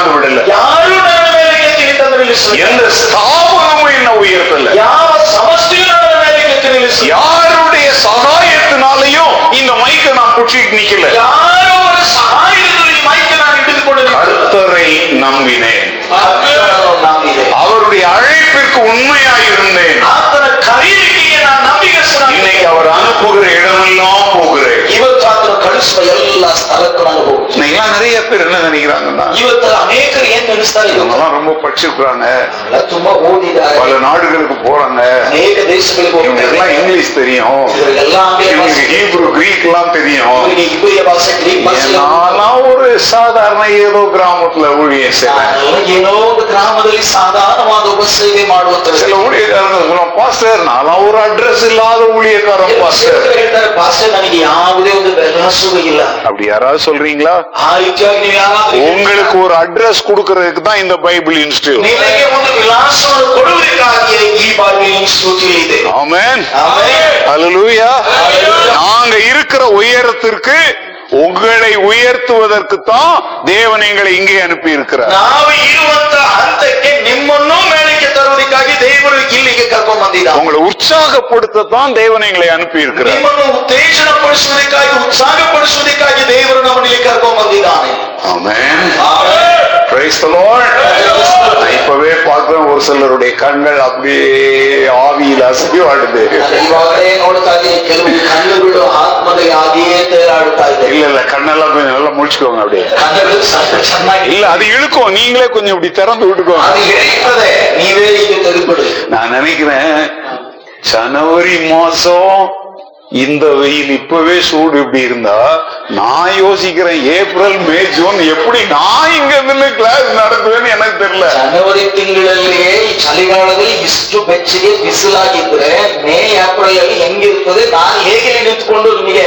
உயர்த்தி கொண்டாந்து விடல ಯಾರು ನನ್ನ ಮೇಲೆ ಎತ್ತಿ ನಿಂತಂದ್ರೆ ನಿಲ್ಲಿಸಲಿಲ್ಲ எந்த ஸ்தாபனமும் என்ன உயர்த்தல ಯಾವ ಸಮಸ್ಯೆಯು ನನ್ನ ಮೇಲೆ ಎತ್ತಿ ನಿಲ್ಲಿಸಲಿಲ್ಲ யாருடைய சகாயத்தினாலையும் இந்த மைக்க நான் புடிச்சிட்டு நிக்கல ಯಾರೋ ಅವರ ಸಹಾಯದಿಂದ ಈ ಮೈಕ್ ನಾನು ಹಿಡಿದುಕೊಂಡು ನಿಂತಿಲ್ಲ. கர்த்தரை நம்பினேன் ಕರ್ತನನ್ನು ನಂಬಿದೆ அவருடைய அழைப்பிற்கு உண்மையாயிருந்தேன் ಆತನ ಕರೆಯುವಿಕೆಗೆ ನಾನು ನಂಬಿಕೆಸ್ತನಾಗಿದ್ದೇನೆ. இன்னைக்கு அவர் அனுப்புகிற இடமெல்லாம் போகிறேன் ಇವತ್ತು ಆತನು ಕಳಿಸುವ ಎಲ್ಲ ಸ್ಥಳಕ್ಕೂ ನಾನು ಹೋಗುತ್ತೇನೆ இன்னைக்கெல்லாம் நிறைய பேர் என்ன நினைக்கிறாங்கன்னா ಇವತ್ತು ಅನೇಕರು ಏನ್ ನೆನೆಸ್ತಾರೆ ಗೊತ್ತಾ? இவங்கெல்லாம் ரொம்ப படிச்சிருக்கிறாங்க ಎಲ್ಲ ತುಂಬಾ ಓದಿದ್ದಾರೆ பல நாடுகளுக்கு போறாங்க ಅನೇಕ ದೇಶಗಳಿಗೆ இவங்களுக்கு ಹೋಗ್ತಾರೆ எல்லாம் இங்கிலீஷ் தெரியும் ಇವರಿಗೆಲ್ಲ ಆಂಗ್ಲ இவங்களுக்கு ಭಾಷೆ ஹீப்ரு கிரீக் எல்லாம் தெரியும் ಇವರಿಗೆ ಇಬ್ಬರಿಯ ಭಾಷೆ ಗ್ರೀಕ್ ಭಾಷೆ நான் ஒரு சாதாரண ஏதோ கிராமத்துல ஊழியம் செய்றேன் ನಾನು ಏನೋ ಒಂದು ಗ್ರಾಮದಲ್ಲಿ ಸಾಧಾರಣವಾದ ಒಬ್ಬ ಸೇವೆ ಮಾಡುವಂತ சில ஊழியக்காரங்க சொல்லுவோம் பாஸ்டர் நான் ஒரு அட்ரஸ் இல்லாத ஊழியக்காரன் பாஸ்டர் ಹೇಳ್ತಾರೆ ಭಾಷೆ ನನಗೆ ಯಾವುದೇ ಒಂದು ವಿಳಾಸವೂ ಇಲ್ಲ அப்படி யாராவது சொல்றீங்களா? உங்களுக்கு ஒரு அட்ரஸ் கொடுக்கறதுக்கு தான் இந்த பைபிள் இன்ஸ்டியூட் ஆமென். ஹalleluya நாங்க இருக்கிற உயரத்திற்கு உங்களை உயர்த்துவதற்கு தான் தேவன் எங்களை இங்கே அனுப்பி இருக்கிறார் ಹಂತಕ್ಕೆ ನಿಮ್ಮನ್ನೂ ಮೇಲಕ್ಕೆ ತರುವುದಕ್ಕಾಗಿ ದೇವರು ಇಲ್ಲಿಗೆ ಕರ್ಕೊಂಡ್ ಬಂದಿದ್ದ உங்களை உற்சாகப்படுத்தத்தான் தேவன் எங்களை அனுப்பி இருக்கிறார் ನಿಮ್ಮನ್ನು ಉತ್ತೇಜನ ಪಡಿಸುವುದಕ್ಕಾಗಿ ಉತ್ಸಾಹಪಡಿಸುವುದಕ್ಕಾಗಿ ದೇವರು ನಮ್ಮನ್ನು ಇಲ್ಲಿ ಕರ್ಕೊಂಡ್ ಬಂದಿದ್ದಾನೆ ஆமென் ಆಮೆನ್. இப்பவே பார்க்கிறோம் ஒரு சிலருடைய கண்கள் அப்படியே ஆவியில் அசப்பி வாழ்ந்து இல்ல இல்ல கண்ணெல்லாம் கொஞ்சம் நல்லா முடிச்சுக்கோங்க அப்படியே. இல்ல அது இழுக்கும். நீங்களே கொஞ்சம் இப்படி திறந்து விட்டுக்கோங்க. நான் நினைக்கிறேன் ஜனவரி மாசம் இந்த வெயில் இப்பவே சூடு இப்படி இருந்தா நான் யோசிக்கிறேன் ஏப்ரல் மே ஜூன் எப்படி நான் இங்க இருந்து கிளாஸ் நடத்துவேன்னு எனக்கு தெரியல ಜನವರಿ ತಿಂಗಳಲ್ಲಿಯೇ ಈ ಚಳಿಗಾಲದಲ್ಲಿ ಇಷ್ಟು ಬೆಚ್ಚಗೆ ಬಿಸಿಲಾಗಿದ್ರೆ ಮೇ ಏಪ್ರಿಲ್ ಅಲ್ಲಿ ಹೆಂಗಿರ್ತದೆ ನಾನು ಹೇಗೆ ನಿಂತ್ಕೊಂಡು ನಿಮಗೆ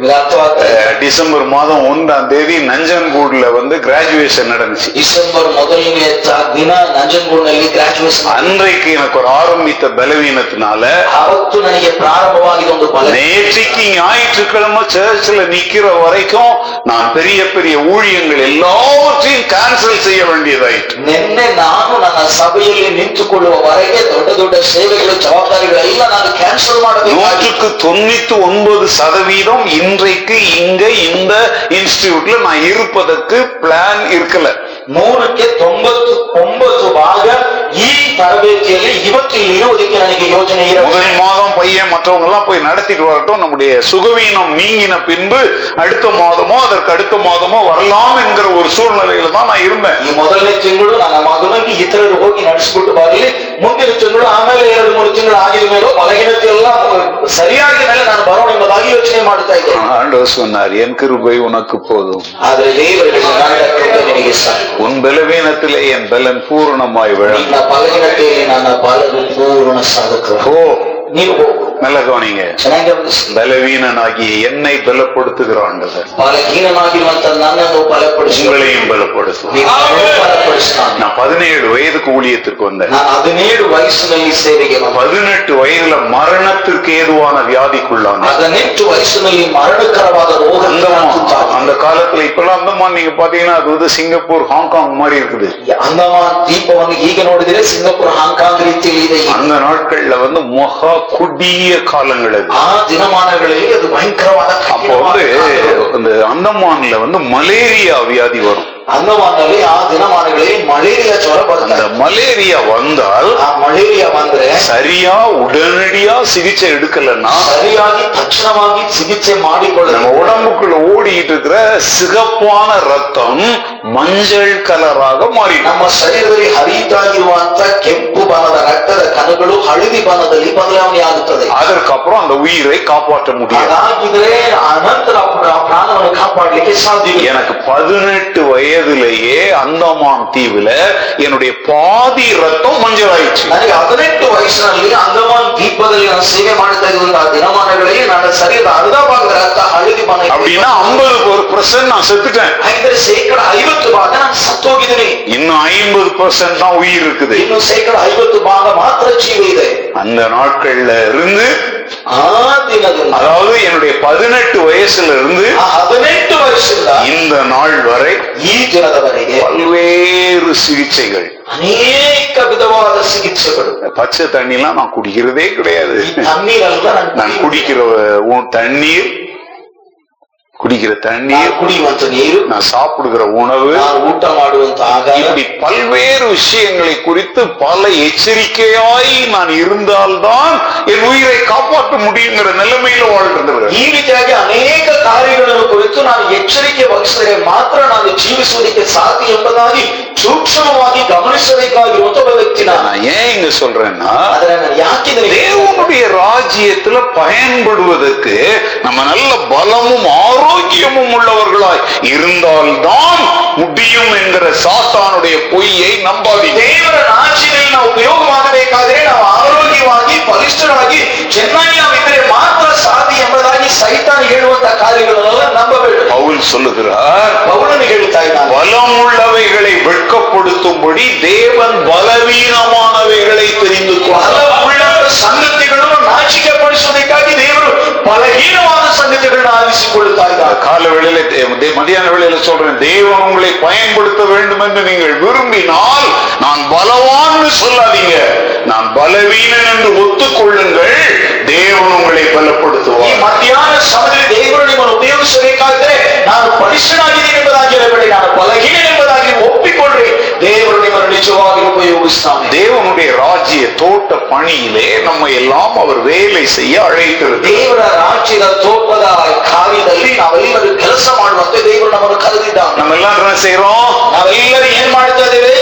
உங்களுக்கு ನಿಮಗೆ ಅರ್ಥವಾಗ್ತದೆ அஹ், டிசம்பர் மாதம் ஒன்றாம் தேதி நஞ்சன்கூட்ல வந்து கிராஜுவேஷன் நடந்துச்சு ಡಿಸೆಂಬರ್ ಮೊದಲನೇ ತ- ದಿನ ನಂಜನಗೂಡಿನಲ್ಲಿ ಗ್ರಾಜುಯೇಷನ್ அன்றைக்கு எனக்கு ஒரு ஆரம்பித்த பலவீனத்தினால ಅವತ್ತು ನನಗೆ ಪ್ರಾರಂಭವಾಗಿದ ಒಂದು ಬಲ நேற்றைக்கு ஞாயிற்றுக்கிழமை சர்ச்சில் நிக்கிற வரைக்கும் நான் பெரிய பெரிய ஊழியங்கள் எல்லாவற்றையும் கேன்சல் செய்ய வேண்டியதாயிற்று ನಿನ್ನೆ ನಾನು ನನ್ನ ಸಭೆಯಲ್ಲಿ ನಿಂತುಕೊಳ್ಳುವವರೆಗೆ ದೊಡ್ಡ ದೊಡ್ಡ ಸೇವೆಗಳು ಜವಾಬ್ದಾರಿಗಳೆಲ್ಲ ನಾನು ಕ್ಯಾನ್ಸಲ್ ಮಾಡಬೇಕಾಗಿ நூற்றுக்கு தொண்ணூத்தி ஒன்பது சதவீதம் இன்றைக்கு இங்க இந்த இன்ஸ்டிடியூட்ல நான் இருப்பதற்கு பிளான் இருக்கல ನೂರಕ್ಕೆ ತೊಂಬತ್ತು ಒಂಬತ್ತು ಭಾಗ ಈ ತರಬೇತಿಯಲ್ಲಿ ಇವತ್ತು ಇಲ್ಲಿ ಇರುವುದಕ್ಕೆ ನನಗೆ ಯೋಜನೆ ಇರಬೇಕು முதல் மாதம் பையன் மற்றவங்க எல்லாம் போய் நடத்திட்டு வரட்டும் நம்முடைய சுகவீனம் நீங்கின பின்பு அடுத்த மாதமோ அதற்கு அடுத்த மாதமோ வரலாம் என்கிற ஒரு சூழ்நிலையில தான் நான் இருந்தேன் ಈ ಮೊದಲನೇ ತಿಂಗಳು ನನ್ನ ಮಗನಿಗೆ ಇತರರು ಹೋಗಿ ನಡೆಸಿಬಿಟ್ಟು ಬರಲಿ ಮುಂದಿನ ತಿಂಗಳು ಆಮೇಲೆ ಎರಡು ಮೂರು ತಿಂಗಳು ಆಗಿದ ಮೇಲೆ ಬಲಹೀನತೆ ಎಲ್ಲ ಸರಿಯಾಗಿ ಮೇಲೆ ನಾನು ಬರೋಣ ಎಂಬುದಾಗಿ ಯೋಚನೆ ಮಾಡ್ತಾ ಇದ್ದೆ ஆண்டவர் சொன்னார் என் கிருபை உனக்கு போதும் ಆದ್ರೆ ದೇವರಿಗೆ ನನ್ನ ಕೃಪೆ ನಿನಗೆ ಸಾಕು உன் பலவீனத்திலே என் பலன் பூரணமாய் விழும் ಪಲ್ಲವಿನಲ್ಲಿ ನನ್ನ ಬಾಲರು ಪೂರ್ಣ ಸಾಧಕರು. ನೀವು ಹೋಗು. நல்ல கவனிங்க ಚೆನ್ನಾಗಿ ಗಮನಿಸಿ பலவீனனாகிய என்னை பலப்படுத்துகிற ஆண்டவர் ಬಲಹೀನನಾಗಿರುವಂತ ನನ್ನನ್ನು ಬಲಪಡಿಸಿ உங்களையும் பலப்படுத்தும் ನಿನ್ನನ್ನು ಬಲಪಡಿಸ್ತಾನೆ நான் பதினேழு வயதுக்கு ஊழியத்திற்கு வந்தேன் ನಾನು ಹದಿನೇಳು ವಯಸ್ಸಿನಲ್ಲಿ ಸೇವೆಗೆ ಬಂದೆ பதினெட்டு வயதுல மரணத்திற்கு ஏதுவான வியாதிக்குள்ளான ಹದಿನೆಂಟು ವಯಸ್ಸಿನಲ್ಲಿ ಮರಣಕರವಾದ ರೋಗ அந்தமான் அந்த காலத்துல இப்பெல்லாம் அந்தமான் நீங்க பாத்தீங்கன்னா அது வந்து சிங்கப்பூர் ஹாங்காங் மாதிரி இருக்குது ಅಂದಮಾನ್ ದ್ವೀಪವನ್ನು ಈಗ ನೋಡಿದ್ರೆ ಸಿಂಗಾಪುರ್ ಹಾಂಕಾಂಗ್ ರೀತಿಯಲ್ಲಿ ಇದೆ ಈಗ. அந்த நாட்கள்ல வந்து மகா குடிய குறுகிய காலங்கள் ஆ தினமானங்களே அது பயங்கரமான அப்போ வந்து இந்த அந்தமான்ல வந்து மலேரியா வியாதி வரும். ಅಂದಮಾನಲ್ಲಿ ಆ ದಿನಮಾನಗಳಲ್ಲಿ ಮಲೇರಿಯಾ ಜ್ವರ அந்த ಬರ್ತದೆ மலேரியா வந்தால் ಆ ಮಲೇರಿಯಾ ಬಂದ್ರೆ சரியா உடனடியா சிகிச்சை எடுக்கலன்னா ಸರಿಯಾಗಿ ತಕ್ಷಣವಾಗಿ ಚಿಕಿತ್ಸೆ நம்ம ಮಾಡಿಕೊಳ್ಳಬೇಕು உடம்புக்குள்ள ஓடிட்டு இருக்கிற சிகப்பான ரத்தம் மஞ்சள் கலராக மாறிடும் ನಮ್ಮ ಶರೀರದಲ್ಲಿ ಹರಿತಾಗಿರುವಂತ ಕೆಂಪು ಬಣ್ಣದ ರಕ್ತದ ಕಣಗಳು ಹಳದಿ ಬಣ್ಣದಲ್ಲಿ ಬದಲಾವಣೆ ಆಗುತ್ತದೆ அதற்கப்புறம் அந்த உயிரை காப்பாற்ற முடியாது ಹಾಗಾಗಿದ್ರೆ ಅನಂತರ ಆ ಪ್ರಾಣವನ್ನು ಕಾಪಾಡಲಿಕ್ಕೆ ಸಾಧ್ಯವಿಲ್ಲ எனக்கு பதினெட்டு வயதிலேயே அந்தமான் தீவுல என்னுடைய பாதி ரத்தம் மஞ்சள் ஆயிடுச்சு ನನಗೆ ಹದಿನೆಂಟು ವಯಸ್ಸಿನಲ್ಲಿ ಅಂಡಮಾನ್ ದ್ವೀಪದಲ್ಲಿ ನಾನು ಸೇವೆ ಮಾಡ್ತಾ ಇರುವಂತಹ ದಿನಮಾನಗಳಲ್ಲಿ ನನ್ನ ಶರೀರದ ಅರ್ಧ ಭಾಗದ ರಕ್ತ ಹಳದಿ ಬಣ್ಣ ಇತ್ತು. அப்படின்னா ஐம்பது ஒரு பர்சன்ட் நான் செத்துட்டேன் ಹಾಗಿದ್ರೆ ಶೇಕಡ ಐವತ್ತು ಭಾಗ ನಾನು ಸತ್ತೋಗಿದ್ದೀನಿ இன்னும் ஐம்பது பர்சன்ட் தான் உயிர் இருக்குது ಇನ್ನು ಶೇಕಡ ಐವತ್ತು ಭಾಗ ಮಾತ್ರ ಜೀವ ಇದೆ அந்த நாட்கள்ல இருந்து ಆ ದಿನದಿಂದ அதாவது என்னுடைய பதினெட்டு வயசுல இருந்து பதினெட்டு வயசுல இந்த நாள் வரை பல்வேறு சிகிச்சைகள். அநேக விதமான சிகிச்சைகள். பச்சை தண்ணி எல்லாம் நான் குடிக்கிறதே கிடையாது. தண்ணீர் நான் குடிக்கிற தண்ணீர் குடிக்கிற தண்ணீர் ನಾನು ಕುಡಿಯುವಂತ ನೀರು நான் சாப்பிடுகிற உணவு ನಾನು ಊಟ ಮಾಡುವಂತ ಆಗಾರ இப்படி பல்வேறு விஷயங்களை குறித்து பல எச்சரிக்கையாய் நான் இருந்தால்தான் என் உயிரை காப்பாற்ற முடியுங்கிற நிலைமையில வாழ்ந்திருக்கிறேன் ಈ ರೀತಿಯಾಗಿ ಅನೇಕ ಕಾರ್ಯಗಳನ್ನು ಕುರಿತು ನಾನು ಎಚ್ಚರಿಕೆ ವಹಿಸಿದರೆ ಮಾತ್ರ ನಾನು ಜೀವಿಸುವುದಕ್ಕೆ ಸಾಧ್ಯ ಎಂಬುದಾಗಿ ಸೂಕ್ಷ್ಮವಾಗಿ ಗಮನಿಸಬೇಕಾಗಿರುವಂತ ಒಬ್ಬ ವ್ಯಕ್ತಿ ನಾನು நான் ஏன் இங்க சொல்றேன்னா ಆದ್ರೆ ನಾನು ಯಾಕೆ ಇದನ್ನ ಹೇಳ್ತಾ ಇದ್ದೇನೆ? தேவனுடைய ராஜ்யத்துல பயன்படுவதற்கு நம்ம நல்ல பலமும் ஆரோக்கியமும் உள்ளவர்களாய் இருந்தால்தான் முடியும் என்கிற சாத்தானுடைய பொய்யை நம்பாதீங்க ದೇವರ ರಾಜ್ಯದಲ್ಲಿ ನಾವು ಉಪಯೋಗ ಮಾಡಬೇಕಾದ್ರೆ ನಾವು ಆರೋಗ್ಯವಾಗಿ ಬಲಿಷ್ಠರಾಗಿ ಚೆನ್ನಾಗಿ ನಾವು ಇದ್ರೆ ಮಾತ್ರ ಸಾಧ್ಯ ಎಂಬುದಾಗಿ ಸೈತಾನ್ ಹೇಳುವಂತ ಕಾರ್ಯಗಳನ್ನೆಲ್ಲ ನಂಬಬೇಡ பவுல் சொல்லுகிறார் ಪೌಲನು ಹೇಳ್ತಾ ಇದ್ದಾನೆ பலமுள்ளவைகளை வெட்கப்படுத்தும்படி தேவன் பலவீனமானவைகளை தெரிந்து கொண்டார் ಬಲವುಳ್ಳ ಸಂಗತಿಗಳನ್ನು ನಾಚಿಕೆ ಪಡಿಸುವುದಕ್ಕಾಗಿ ದೇವರು ಬಲಹೀನವಾದ ಸಂಗತಿಗಳನ್ನ ಆರಿಸಿ ಮಾಡಿಸಿಕೊಳ್ಳುತ್ತಾ ಇದ್ದಾರೆ கால வேளையில தே- தே- மதியான வேளையில சொல்றேன் தேவன் உங்களை பயன்படுத்த வேண்டும் என்று நீங்கள் விரும்பினால் நான் பலவான்னு சொல்லாதீங்க நான் பலவீனன் என்று ஒத்துக்கொள்ளுங்கள் தேவன் உங்களை ಈ பலப்படுத்துவார் ಮಧ್ಯಾಹ್ನ ಸಮಯದಲ್ಲಿ ದೇವರು ನಿಮ್ಮನ್ನು ಉಪಯೋಗಿಸಬೇಕಾದ್ರೆ ನಾನು ಬಲಿಷ್ಠನಾಗಿದ್ದೀನಿ ಎಂಬುದಾಗಿ ಹೇಳಬೇಡಿ ನಾನು ಬಲಹೀನ ಎಂಬುದಾಗಿ ಒಪ್ಪಿಕೊಳ್ಳ್ರಿ ದೇವರು ನಿಮ್ಮನ್ನು ನಿಜವಾಗಿ ಉಪಯೋಗಿಸ್ತಾನೆ தேவனுடைய ராஜ்ய தோட்ட பணியிலே நம்ம எல்லாம் அவர் வேலை செய்ய அழைக்கிறது ದೇವರ ರಾಜ್ಯದ ತೋಪದ ಕಾರ್ಯದಲ್ಲಿ ನಾವೆಲ್ಲರೂ ಕೆಲಸ ಮಾಡುವಂತೆ ದೇವರು ನಮ್ಮನ್ನು ಕರೆದಿದ್ದಾನೆ நம்ம எல்லாம் என்ன செய்யறோம் ನಾವೆಲ್ಲರೂ ಏನ್ ಮಾಡ್ತಾ ಇದ್ದೇವೆ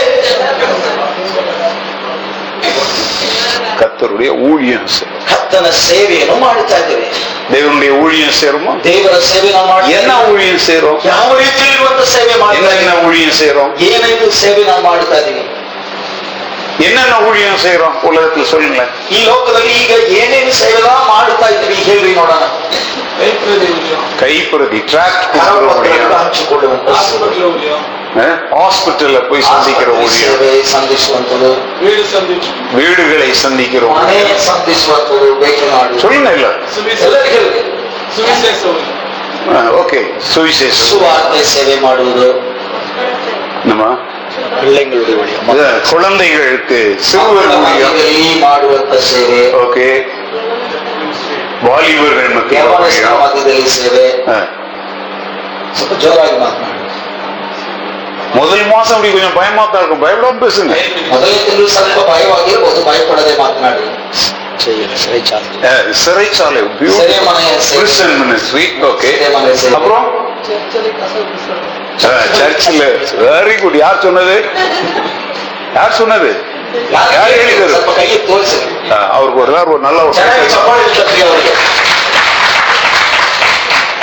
கர்த்தருடைய ஊழியம் செய்றோம். ಕರ್ತನ ಸೇವೆಯನ್ನು ಮಾಡುತ್ತಾ ಇದ್ದೇವೆ தேவனுடைய ஊழியம் செய்யறோமா ದೇವರ ಸೇವೆ ನಾವು ಮಾಡ್ತಾ என்ன ಇದ್ದೇವೆ. ஊழியம் செய்யறோம் ಯಾವ ರೀತಿಯಲ್ಲಿರುವಂತ ಸೇವೆ ಮಾಡ್ತಾ என்னென்ன ಇದ್ದೇವೆ ஊழியம் செய்யறோம் ಏನೆಂದು ಸೇವೆ ನಾವು ಮಾಡ್ತಾ ಇದೀವಿ என்னென்ன ஊழியம் செய்யறோம் உலகத்துல சொல்லுங்களேன் ಈ ಲೋಕದಲ್ಲಿ ಈಗ ಏನೇನು ಸೇವೆಲ್ಲ ಮಾಡುತ್ತಾ ಇದ್ದೀವಿ ಹೇಳ್ರಿ ನೋಡೋಣ கைப்பிரதி டிராக்ட் ಕರಪತ್ರಗಳನ್ನು ಹಂಚಿಕೊಳ್ಳುವಂತ ಸೇವೆ. ஹாஸ்பிட்டல்ல போய் சந்திக்கிற ಆಸ್ಪತ್ರೆ ஊழியம் ಸೇವೆ ಸಂಧಿಸುವಂತದ್ದು வீடு சந்திச்சு வீடுகளை சந்திக்கிற ಮನೆ ஊழியம் ಸಂಧಿಸುವಂತದ್ದು ಭೇಟಿ ಮಾಡುವುದು சொல்லுங்க இல்ல ಎಲ್ಲರಿಗೂ ಹೇಳಿ. சுவிசேஷ ஓகே சுவிசேஷம் ಸುವಾರ್ತೆ ಸೇವೆ ಮಾಡುವುದು நம்ம பிள்ளைங்களுடைய ஊழியம் இது குழந்தைகளுக்கு சிறுவர் ஊழியம் ಮಕ್ಕಳಿಗಾಗಿ ಮಾಡುವಂತ ಸೇವೆ ஓகே வாலிபர்கள் மத்தியில் ಯೌವನಸ್ಥರ ஊழியம். ಮಧ್ಯದಲ್ಲಿ ಸೇವೆ ஆ. ಸ್ವಲ್ಪ ಜೋರಾಗಿ ಮಾತನಾಡಿ முதல் மாசம் அப்படி கொஞ்சம் பயமா தான் இருக்கும் பயப்படாம பேசுங்க ಮೊದಲನೇ ತಿಂಗಳು ಸ್ವಲ್ಪ ಭಯವಾಗಿರ್ಬೋದು ಭಯಪಡದೆ ಮಾತನಾಡಿ ஆ, சிறைச்சாலை ಸೆರೆಮನೆಯ ಸೇವೆ கிறிஸ்டன் மினிஸ்ட்ரி ஓகே ಸೆರೆಮನೆ ಸೇವೆ அப்புறம் சர்ச்சில் வெரி குட் யார் சொன்னது யார் சொன்னது ಯಾರು ಯಾರು ಹೇಳಿದ್ರು? ಹೇಳಿದರು? ಸ್ವಲ್ಪ ಕೈಗೆ ತೋರಿಸಿ ஆ, அவருக்கு ஒரு எல்லாரும் ஒரு நல்ல ஒரு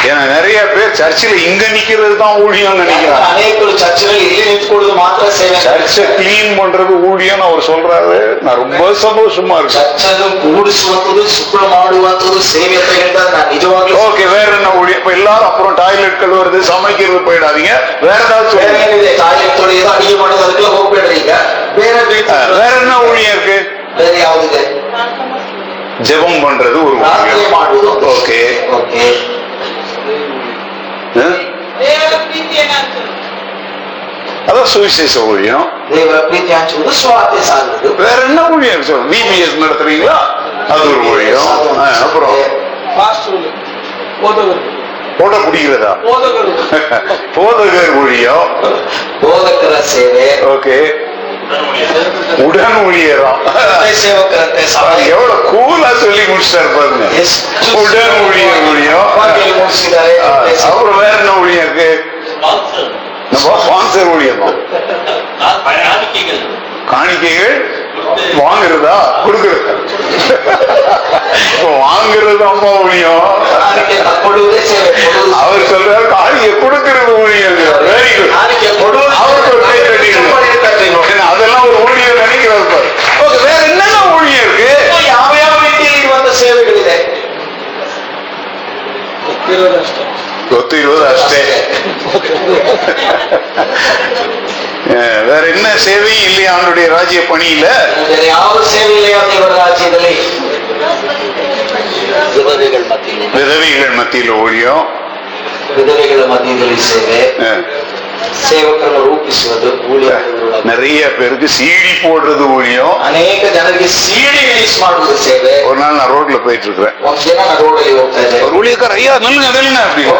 ஏன்னா நிறைய பேர் சர்ச்சில் இங்க நிக்கிறது தான் ஊழியம் நினைக்கிறாங்க. அநேக சர்ச்சில் இல்லை மாத்திர சேவை கிளீன் பண்றது ஊழியம் அவர் சொல்றாரு. நான் ரொம்ப சந்தோஷமா இருக்கு. சர்ச்சதும் கூடிசுவது சுத்தம் ஆடுவது சேவை நான் நிஜமாக வேற என்ன ஊழியம்? இப்ப எல்லாரும் அப்புறம் டாய்லெட் கழுவுறது சமைக்கிறது போயிடாதீங்க. வேற ஏதாவது டாய்லெட் தொழில் அதிகமானது அதுக்குள்ள போயிடுறீங்க வேற வேற என்ன ஊழியம் இருக்கு? வேற யாவது? ஜெபம் பண்றது ஒரு ஓகே ஓகே அதான் சுவிசேஷ ஊழியம் வேற என்ன ஊழியம் விபிஎஸ் நடத்துறீங்களா அது ஒரு ஊழியம் அப்புறம் போட பிடிக்கிறதா போதகர் ஊழியம் போதகர சேவை ஓகே உடன் ஊழியராம் எவ்வளவு கூலா சொல்லி முடிச்சிட்டாரு பாருங்க. உடன் ஊழியர் ஊழியம் அப்புறம் வேற என்ன ஊழியம் இருக்கு? நம்ம ஸ்பான்சர் ஊழியம் காணிக்கைகள். வாங்குறதா? கொடுக்கறதா? வாங்குறது அம்மா ஊழியம் அவர் சொல்றாரு காணிக்கை வேற என்ன சேவையும் இல்லையா அவனுடைய ராஜ்ய பணியில ಬೇರೆ ಯಾವ ಸೇವೆ ಇಲ್ಲ ದೇವರ ರಾಜ್ಯದಲ್ಲಿ ವಿಧವೆಗಳ ಮಧ್ಯದಲ್ಲಿ விதவைகள் மத்தியில் ஊழியம் ವಿಧವೆಗಳ ಮಧ್ಯದಲ್ಲಿ ಸೇವೆ அஹ், ಸೇವಕರನ್ನು ರೂಪಿಸುವುದು ಊಳಿಯ நிறைய பேருக்கு சீடி போடுறது ஊழியம் ಅನೇಕ ಜನರಿಗೆ ಸಿಡಿ ರಿಲೀಸ್ ಮಾಡುವುದು ಸೇವೆ ஒரு நாள் நான் ரோட்ல போயிட்டு இருக்கிறேன் ಒಂದ್ ದಿನ ನಾನು ರೋಡಲ್ಲಿ ಹೋಗ್ತಾ ಇದ್ದೆ ஒரு ஊழியக்கார ஐயா நில்லுங்க நில்லுங்க அப்படின்னு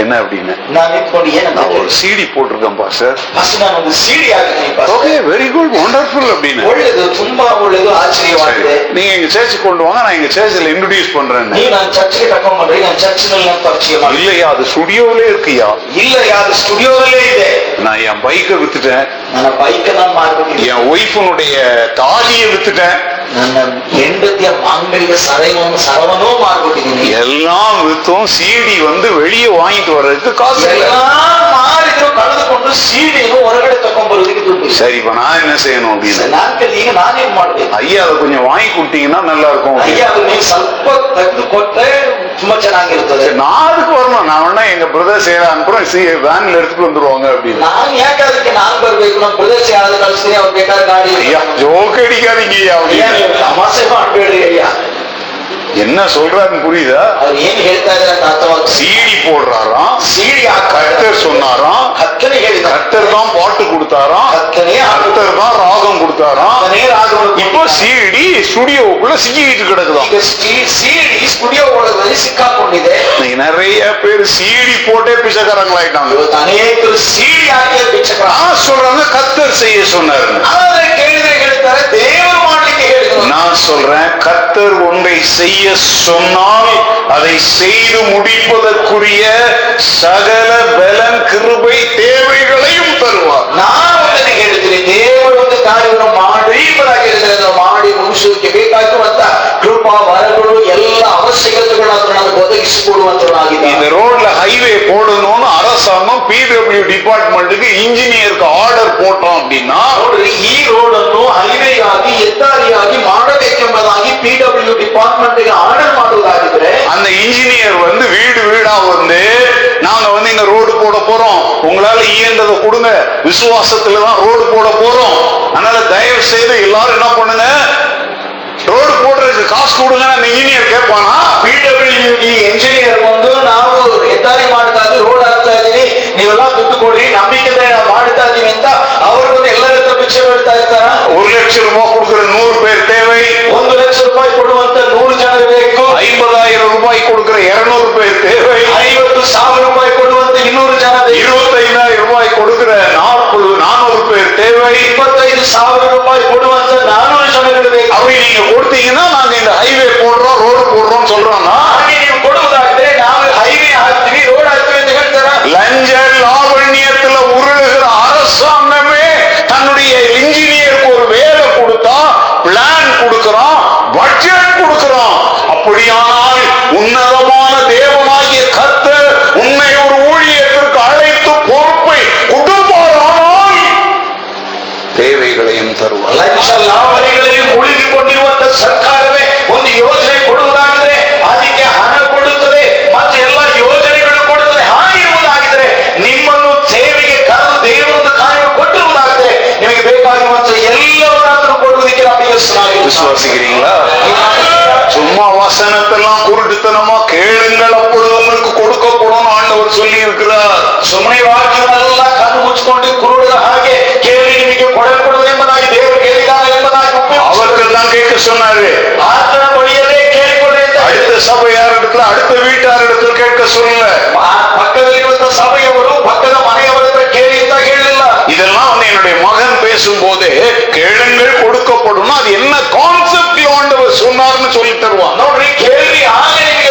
என்ன அப்படின்னு ನಾನು ನಿಂತ್ಕೊಂಡು ಏನಂತ நான் ஒரு சீடி போட்டிருக்கேன் பாஸ்டர் ಫಸ್ಟ್ ನಾನು ಒಂದು ಸಿಡಿ ಹಾಕಿದ್ದೀನಿ pastor. Okay very good wonderful அப்படின்னு ಒಳ್ಳೇದು ತುಂಬಾ ಒಳ್ಳೇದು சரி, ಆಶ್ಚರ್ಯವಾಗಿದೆ நீங்க எங்க சேர்ச்சுக்கு கொண்டு வாங்க நான் எங்க சேர்ச்சில் இன்ட்ரோடியூஸ் பண்றேன் ನೀವು ನಾನು ಚರ್ಚ್ಗೆ ಕರ್ಕೊಂಡ್ ಬಂದ್ರಿ ನಾನು ಚರ್ಚ್ನಲ್ಲಿ ನಾನು ಪರಿಚಯ ಮಾಡಿ இல்லையா அது ஸ்டுடியோவிலே இருக்குயா ಇಲ್ಲ ಯಾವ್ದು ಸ್ಟುಡಿಯೋದಲ್ಲೇ ಇದೆ நான் என் பைக்கை வித்துட்டேன் ನನ್ನ ಬೈಕ್ ನಾನು ಮಾಡ್ಬಿಟ್ಟಿದ್ದೀನಿ என் ஒய்ஃபனுடைய தாலியை வித்துட்டேன் ನನ್ನ ಹೆಂಡತಿಯ ಅಂಗಡಿಗೆ ಸರವನ್ನು ಸರವನ್ನೂ ಮಾಡ್ಬಿಟ್ಟಿದ್ದೀನಿ எல்லாம் வித்தும் சிடி வந்து வெளியே வாங்கிட்டு வர்றதுக்கு காசு இல்ல ಎಲ್ಲ ಮಾರಿದ್ರು ಕಳೆದುಕೊಂಡು ಸೀಡಿಯನ್ನು ಹೊರಗಡೆ ತಕೊಂಡ್ ಬರೋದಕ್ಕೆ ದುಡ್ಡು ಇಲ್ಲ. சரி இப்ப நான் என்ன செய்யணும் அப்படின்னு ನಾನ್ ಕೇಳಿದೆ, ಈಗ ನಾನೇನ್ ಮಾಡ್ಬೇಕು ஐயா அதை கொஞ்சம் வாங்கி கொடுத்தீங்கன்னா நல்லா இருக்கும் ಅಯ್ಯ ಅದು ನೀವು ಸ್ವಲ್ಪ ತೆಗೆದು ಕೊಟ್ರೆ சும்மா சனாங்க இருந்தது வரணும். நான் வேணா எங்க பிரதர்ஸ் அனுப்புறோம் சி வேன்ல எடுத்துட்டு வந்துருவாங்க அப்படின்னு. நான் ஏக்கா இருக்கு நான் பேர் வைக்கணும் பிரதர்ஸ் யாராவது கழிச்சு அவர் கேட்டா காடி அப்படின்னு. தமாசை பாட்டு ஐயா. என்ன சொல்றாருன்னு புரியுதா ಅವ್ರು ಏನ್ ಹೇಳ್ತಾ ಇದಾರೆ ಅಂತ ಅರ್ಥವಾಗ್ತದೆ சீடி போடுறாராம் ಸೀಡಿ கர்த்தர் சொன்னாராம் ಹತ್ತನೇ ಹೇಳಿದ கர்த்தர் தான் பாட்டு கொடுத்தாராம் ಹತ್ತನೇ ಹಾಡು கர்த்தர் தான் ராகம் கொடுத்தாராம் ಹತ್ತನೇ ರಾಗವನ್ನು இப்போ சிடி ஸ்டுடியோவுக்குள்ள சிக்கிட்டு கிடக்குதாம் ಈಗ ಸಿಡಿ ಸ್ಟುಡಿಯೋ ಒಳಗಡೆ ಸಿಕ್ಕಾಕೊಂಡಿದೆ இன்னைக்கு நிறைய பேர் சிடி போட்டே பிச்சைக்காரங்களாயிட்டாங்க ಇವತ್ತು ಅನೇಕರು ಸಿಡಿ ಹಾಕಿ ಭಿಕ್ಷಕರ நான் சொல்றாங்க கர்த்தர் செய்ய சொன்னாரு ಆದ್ರೆ ಕೇಳಿದ್ರೆ ಹೇಳ್ತಾರೆ ದೇವರು ಮಾಡ್ಲಿಕ್ಕೆ ಹೇಳಿದ್ರು நான் சொல்றேன் கர்த்தர் ஒன்றை செய்ய சொன்னால் அதை செய்து முடிப்பதற்குரிய சகல பலன் கிருபை தேவைகளையும் தருவார் ನಾನು ಅದನ್ನು ಹೇಳ್ತೀನಿ ದೇವರು ಒಂದು ಕಾರ್ಯವನ್ನು ಎಲ್ಲ ಅವಶ್ಯಕತೆಗಳನ್ನು ಅದನ್ನು ನಮಗೆ ಒದಗಿಸಿಕೊಡುವಂತವನಾಗಿದ್ದಾನೆ இந்த ரோட்ல ஹைவே போடணும்னு அரசாங்கம் பிடபிள்யூ டிபார்ட்மெண்ட்டுக்கு இன்ஜினியருக்கு ஆர்டர் போட்டோம் அப்படின்னா ನೋಡ್ರಿ ಈ ರೋಡ್ ಅನ್ನು ಹೈವೇಗಾಗಿ ಹೆದ್ದಾರಿಯಾಗಿ ಮಾಡಬೇಕೆಂಬುದಾಗಿ ಪಿ ಡಬ್ಲ್ಯೂ ಡಿಪಾರ್ಟ್ಮೆಂಟ್ ಗೆ ಆರ್ಡರ್ ಮಾಡುವುದಾಗಿದ್ರೆ அந்த இன்ஜினியர் வந்து வீடு வீடா வந்து நாங்க வந்து இங்க ரோடு போட போறோம் உங்களால இயன்றதை கொடுங்க விசுவாசத்துல தான் ரோடு போட போறோம் அதனால தயவு செய்து எல்லாரும் என்ன பண்ணுங்க ரோடு போடுறதுக்கு காசு கொடுங்க அந்த இன்ஜினியர் கேட்பானா ಪಿ ಡಬ್ಲ್ಯೂ ಡಿ ಎಂಜಿನಿಯರ್ ಬಂದು ನಾವು ಹೆದ್ದಾರಿ ಮಾಡ್ತಾ ಇದ್ದೀವಿ ರೋಡ್ ಹಾಕ್ತಾ ಇದೀವಿ ನೀವೆಲ್ಲ ದುಡ್ಡು ಕೊಡ್ರಿ ನಂಬಿಕೆ ನಾವು ಮಾಡ್ತಾ ಇದೀವಿ ಅಂತ ಅವರು ಬಂದು ಎಲ್ಲರ ಹತ್ರ ಭಿಕ್ಷೆ ಬೇಡ್ತಾ ಇರ್ತಾರ ஒரு லட்சம் ரூபாய் கொடுக்கிற நூறு பேர் தேவை ಒಂದು ಲಕ್ಷ ರೂಪಾಯಿ ಕೊಡುವಂತ ನೂರು ಜನ ಬೇಕು ஐம்பதாயிரம் ரூபாய் கொடுக்கிற இருநூறு பேர் தேவை ಐವತ್ತು ಸಾವಿರ ರೂಪಾಯಿ ಕೊಡುವಂತ ಇನ್ನೂರು ಜನ ಬೇಕು இருபத்தைந்தாயிரம் ரூபாய் கொடுக்கிற நாற்பது நானூறு பேர் தேவை ಇಪ್ಪತ್ತೈದು ಸಾವಿರ ರೂಪಾಯಿ ಕೊಡುವಂತ ನಾನೂರು ಜನಗಳು ಬೇಕು அப்படி நீங்க கொடுத்தீங்கன்னா நாங்க இந்த ஹைவே போடுறோம் ரோடு போடுறோம் சொல்றோம்னா ಹಾಗೆ ನೀವು ಕೊಡುವುದಾದ್ರೆ ನಾವು ಹೈವೇ ಹಾಕ್ತೀವಿ ರೋಡ್ ಹಾಕ್ತೀವಿ ಅಂತ ಹೇಳ್ತಾರ லஞ்ச லாவண்யத்துல உருளுகிற அரசாங்கமே தன்னுடைய இன்ஜினியருக்கு ஒரு வேலை கொடுத்தா பிளான் கொடுக்கிறான் பட்ஜெட் கொடுக்கிறான் அப்படியானால் உன்னதமான தேவனாகிய கர்த்தர் உன்னை தருவார் ಲಂಚ ಲಾವಣಿಗಳಲ್ಲಿ ಮುಳುಗಿಕೊಂಡಿರುವಂತ ಸರ್ಕಾರವೇ ಒಂದು ಯೋಜನೆ ಕೊಡುವುದಾಗಿದ್ರೆ ಅದಕ್ಕೆ ಹಣ ಕೊಡುತ್ತದೆ ಮತ್ತೆ ಎಲ್ಲ ಯೋಜನೆಗಳು ಕೊಡುತ್ತದೆ ಹಾಗಿರುವುದಾಗಿದ್ರೆ ನಿಮ್ಮನ್ನು ಸೇವೆಗೆ ಕರೆದು ದೇವರೊಂದು ಕಾರ್ಯ ಕೊಟ್ಟಿರುವುದಾಗಿದ್ರೆ ನಿಮಗೆ ಬೇಕಾಗಿರುವಂತ ಎಲ್ಲವನ್ನಾದರೂ ಕೊಡುವುದಕ್ಕೆ ನಮಗೆ விசுவாசிக்கிறீங்களா சும்மா வசனத்தெல்லாம் குருட்டுத்தனமா கேளுங்கள் அப்பொழுது உங்களுக்கு கொடுக்கப்படும் ஆண்டவர் சொல்லி இருக்கிறார் ಸುಮ್ಮನೆ ವಾಕ್ಯವನ್ನೆಲ್ಲ ಕಣ್ಣು ಮುಚ್ಚಿಕೊಂಡು ಕುರುಡರ ಹಾಗೆ ಕೇಳಿ ನಿಮಗೆ ಕೊಡಲ್ಪಡುವುದು என்று சொன்னாரு ஆத்ம மொழியவே கேட்கொள்ள அடுத்த சபை யார் இடத்துல அடுத்த வீட்டார் இடத்துல கேட்க சொல்லல பக்கத்திலிருந்த சபையவரும் பக்கத மனையவரத்தை கேள்வித்தா கேள்வில்ல இதெல்லாம் என்னுடைய மகன் பேசும் போதே கேளுங்கள் கொடுக்கப்படும். அது என்ன கான்செப்ட் ஆண்டவர் சொன்னார்னு சொல்லி தருவான் கேள்வி ஆக நீங்க